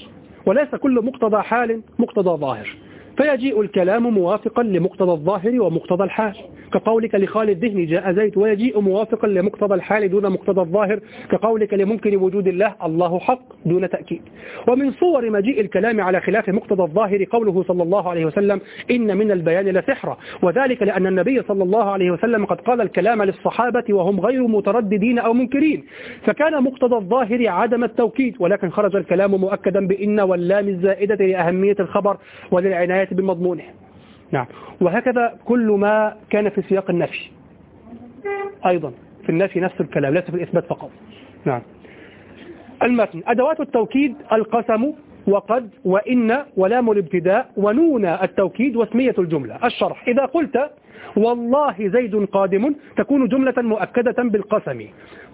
وليس كل مقتضى حال مقتضى ظاهر. فيجيء الكلام موافقا لمقتضى الظاهر ومقتضى الحال. كقولك لخالد الذهن جاء زيد ويجيء موافقا لمقتضى الحال دون مقتضى الظاهر. كقولك لممكن وجود الله الله حق دون تأكيد. ومن صور مجيء الكلام على خلاف مقتضى الظاهر قوله صلى الله عليه وسلم إن من البيان لسحرا وذلك لأن النبي صلى الله عليه وسلم قد قال الكلام للصحابة وهم غير مترددين أو منكرين. فكان مقتضى الظاهر عدم التوكيد ولكن خرج الكلام مؤكدا بإن واللام الزائدة لأهمية الخبر وللعناية بمضمونه نعم. وهكذا كل ما كان في سياق النفي. أيضا. في النفي نفس الكلام ليس في الإثبات فقط. نعم. المتن. أدوات التوكيد القسم وقد وإن ولام الابتداء ونون التوكيد واسمية الجملة. الشرح. إذا قلت والله زيد قادم تكون جملة مؤكدة بالقسم.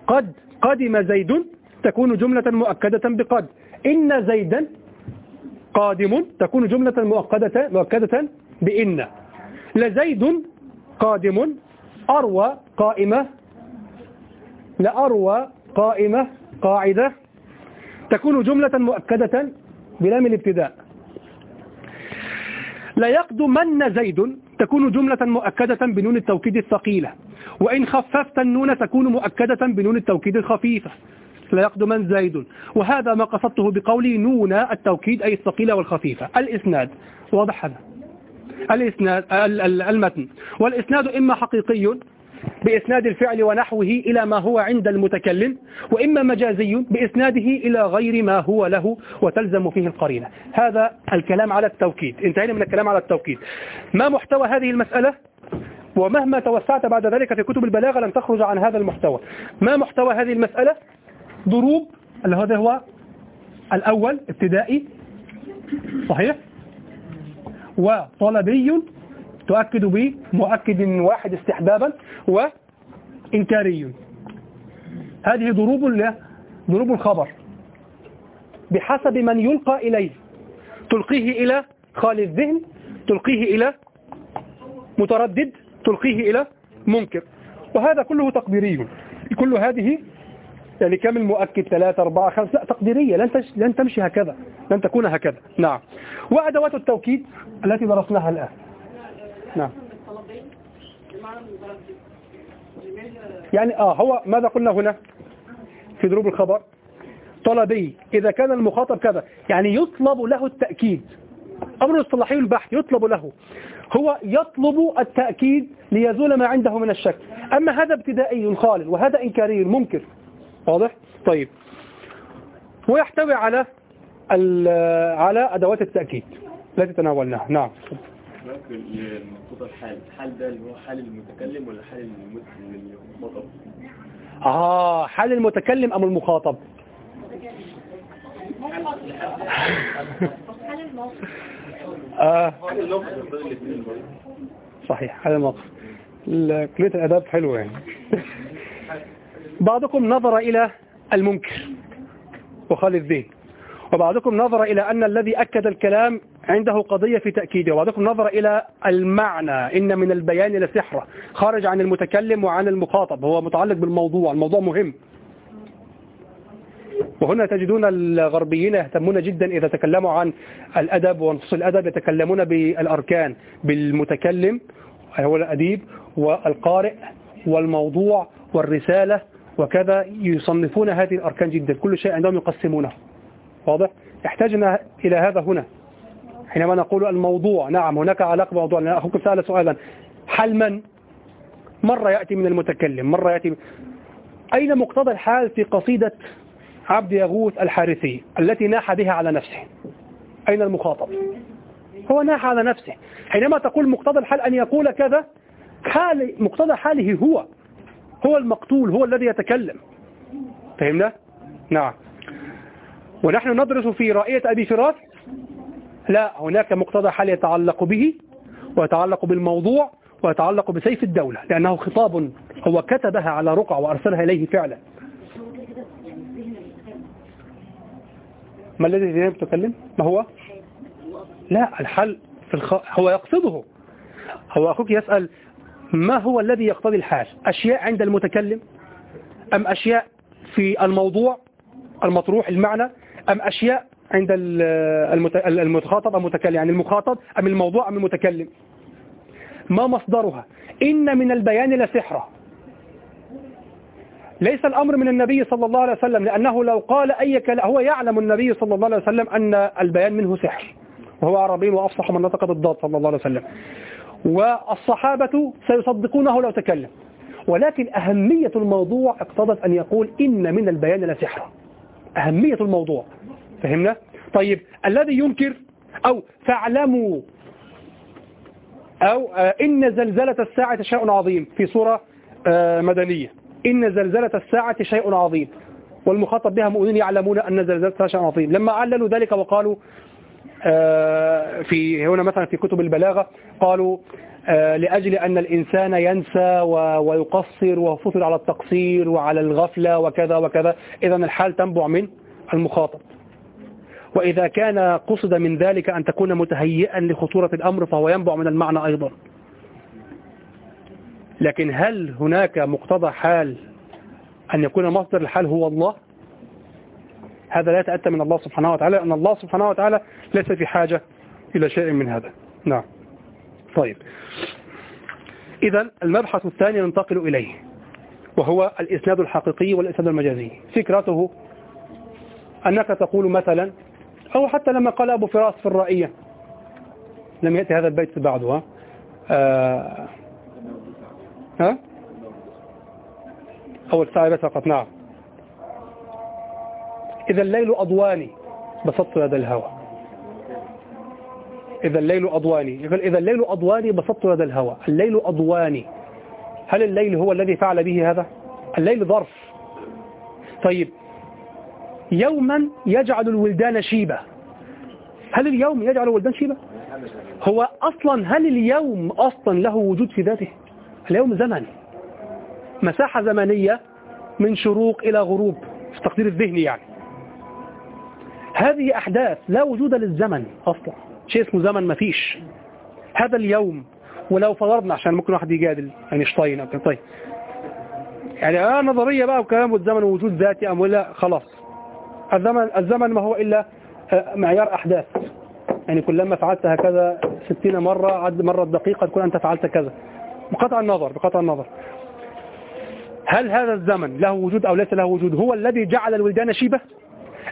قد قدم زيد تكون جملة مؤكدة بقد. إن زيدا قادم تكون جملة مؤكدة مؤكدة بإن. لزيد قادم أروى قائمة لأروى قائمة قاعدة تكون جملة مؤكدة بلام الابتداء. لا يقدمن زيد تكون جملة مؤكدة بنون التوكيد الثقيلة وإن خففت النون تكون مؤكدة بنون التوكيد الخفيفة. لا يقدمن زيد وهذا ما قصدته بقولي نون التوكيد أي الثقيلة والخفيفة. الإسناد واضح هذا. الإسناد ال- ال- المتن. والإسناد إما حقيقي بإسناد الفعل ونحوه إلى ما هو عند المتكلم وإما مجازي بإسناده إلى غير ما هو له وتلزم فيه القرينة. هذا الكلام على التوكيد. انتهينا من الكلام على التوكيد. ما محتوى هذه المسألة؟ ومهما توسعت بعد ذلك في كتب البلاغة لن تخرج عن هذا المحتوى. ما محتوى هذه المسألة؟ ضروب اللي هذا هو الأول ابتدائي صحيح؟ وطلبي تؤكد به مؤكد واحد استحبابا وإنكاري. هذه ضروب ل- ضروب الخبر. بحسب من يلقى إليه تلقيه إلى خالي الذهن تلقيه إلى متردد تلقيه إلى منكر. وهذا كله تقديري. كل هذه يعني كم المؤكد؟ ثلاثة أربعة خمسة؟ لا تقديرية. لن. لن تمشي هكذا. لن تكون هكذا. نعم. وأدوات التوكيد التي درسناها الآن. نعم. يعني آه هو ماذا قلنا هنا في ضروب الخبر؟ طلبي إذا كان المخاطب كذا. يعني يطلب له التأكيد. أمر اصطلاحي البحث يطلب له. هو يطلب التأكيد ليزول ما عنده من الشك. أما هذا ابتدائي خال وهذا إنكاري منكر واضح؟ طيب. ويحتوي على ال- على أدوات التأكيد. التي تناولناها نعم. الحال الحال ده اللي هو حال المتكلم ولا حال المخاطب؟ آه حال المتكلم أم المخاطب؟ آه. صحيح حال الموقف ال- كلية الأداب حلوة يعني. بعضكم نظر إلى المنكر وخال الذهن. وبعضكم نظر إلى أن الذي أكد الكلام عنده قضية في تأكيده. وبعضكم نظر إلى المعنى. إن من البيان لسحرة. خارج عن المتكلم وعن المخاطب. هو متعلق بالموضوع. الموضوع مهم. وهنا تجدون الغربيين يهتمون جدا إذا تكلموا عن الأدب. ونصوص الأدب يتكلمون بالأركان. بالمتكلم هو الأديب والقارئ والموضوع والرسالة. وكذا يصنفون هذه الأركان جدا. كل شيء عندهم يقسمونه. واضح؟ يحتاجنا إلى هذا هنا. حينما نقول الموضوع نعم هناك علاقة بموضوع. لأن أخوكم سأل سؤالا. حل من؟ مرة يأتي من المتكلم مرة يأتي. من... أين مقتضى الحال في قصيدة عبد يغوث الحارثي التي ناح بها على نفسه؟ أين المخاطب؟ هو ناحى على نفسه. حينما تقول مقتضى الحال أن يقول كذا حال مقتضى حاله هو. هو المقتول هو الذي يتكلم. فهمنا؟ نعم. ونحن ندرس في رأية أبي فراس؟ لا هناك مقتضى حال يتعلق به ويتعلق بالموضوع ويتعلق بسيف الدولة لأنه خطاب هو كتبها على رقع وأرسلها إليه فعلا. ما الذي الذهن تتكلم ما هو؟ لا الحل في الخ... هو يقصده. هو أخوك يسأل ما هو الذي يقتضي الحال أشياء عند المتكلم؟ أم أشياء في الموضوع المطروح المعنى؟ أم أشياء عند المت... المتخاطب أم المتكلم يعني المخاطب أم الموضوع أم المتكلم؟ ما مصدرها؟ إن من البيان لسحرة. ليس الأمر من النبي صلى الله عليه وسلم لأنه لو قال أي كلام هو يعلم النبي صلى الله عليه وسلم أن البيان منه سحر. وهو عربي وأفصح من نطق بالضاد صلى الله عليه وسلم. والصحابة سيصدقونه لو تكلم. ولكن أهمية الموضوع اقتضت أن يقول إن من البيان لسحرة أهمية الموضوع. فهمنا؟ طيب الذي ينكر أو فاعلموا أو إن زلزلة الساعة شيء عظيم. في سورة مدنية. إن زلزلة الساعة شيء عظيم. والمخاطب بها مؤمنين يعلمون أن زلزلة الساعة شيء عظيم. لما عللوا ذلك وقالوا في هنا مثلا في كتب البلاغة قالوا لأجل أن الإنسان ينسى ويقصر وفطر على التقصير وعلى الغفلة وكذا وكذا إذا الحال تنبع من المخاطب. وإذا كان قصد من ذلك أن تكون متهيئا لخطورة الأمر فهو ينبع من المعنى أيضا. لكن هل هناك مقتضى حال أن يكون مصدر الحال هو الله؟ هذا لا يتأتى من الله سبحانه وتعالى أن الله سبحانه وتعالى ليس في حاجة إلى شيء من هذا. نعم. طيب. إذا المبحث الثاني ننتقل إليه وهو الإسناد الحقيقي والإسناد المجازي. فكرته أنك تقول مثلا أو حتى لما قال أبو فراس في الرائية لم يأتي هذا البيت بعده ها؟ آه ها؟ أول ساعة فقط. نعم. إذا الليل أضواني. بسطت يد الهوى إذا الليل أضواني. يقول إذا الليل أضواني بسطت يد الهوى الليل أضواني. هل الليل هو الذي فعل به هذا؟ الليل ظرف. طيب. يوما يجعل الولدان شيبة. هل اليوم يجعل الولدان شيبة؟ هو أصلا هل اليوم أصلا له وجود في ذاته؟ اليوم زمن مساحة زمنية من شروق إلى غروب. في التقدير الذهني يعني. هذه أحداث لا وجود للزمن. أصلا شيء اسمه زمن ما فيش. هذا اليوم ولو فرضنا عشان ممكن واحد يجادل أينشتاين أو كده. طيب. يعني آه نظرية بقى وكلام والزمن وجود ذاتي أم ولا خلاص. الزمن الزمن ما هو إلا معيار أحداث. يعني كلما فعلت هكذا 60 مرة عد مرة دقيقة تكون أنت فعلت كذا. بقطع النظر بقطع النظر. هل هذا الزمن له وجود أو ليس له وجود؟ هو الذي جعل الولدان شيبة؟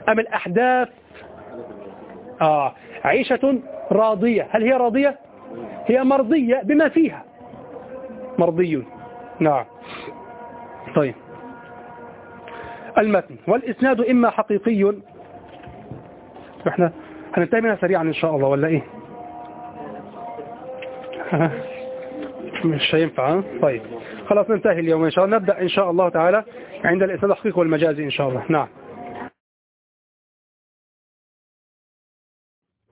أم الأحداث؟ آه. عيشة راضية. هل هي راضية؟ هي مرضية بما فيها. مرضي. نعم. طيب. المتن. والإسناد إما حقيقي. إحنا هننتهي منها سريعا إن شاء الله ولا إيه؟ *laughs* مش هينفع طيب. خلاص ننتهي اليوم إن شاء الله. نبدأ إن شاء الله تعالى عند الإسناد الحقيقي والمجازي إن شاء الله. نعم.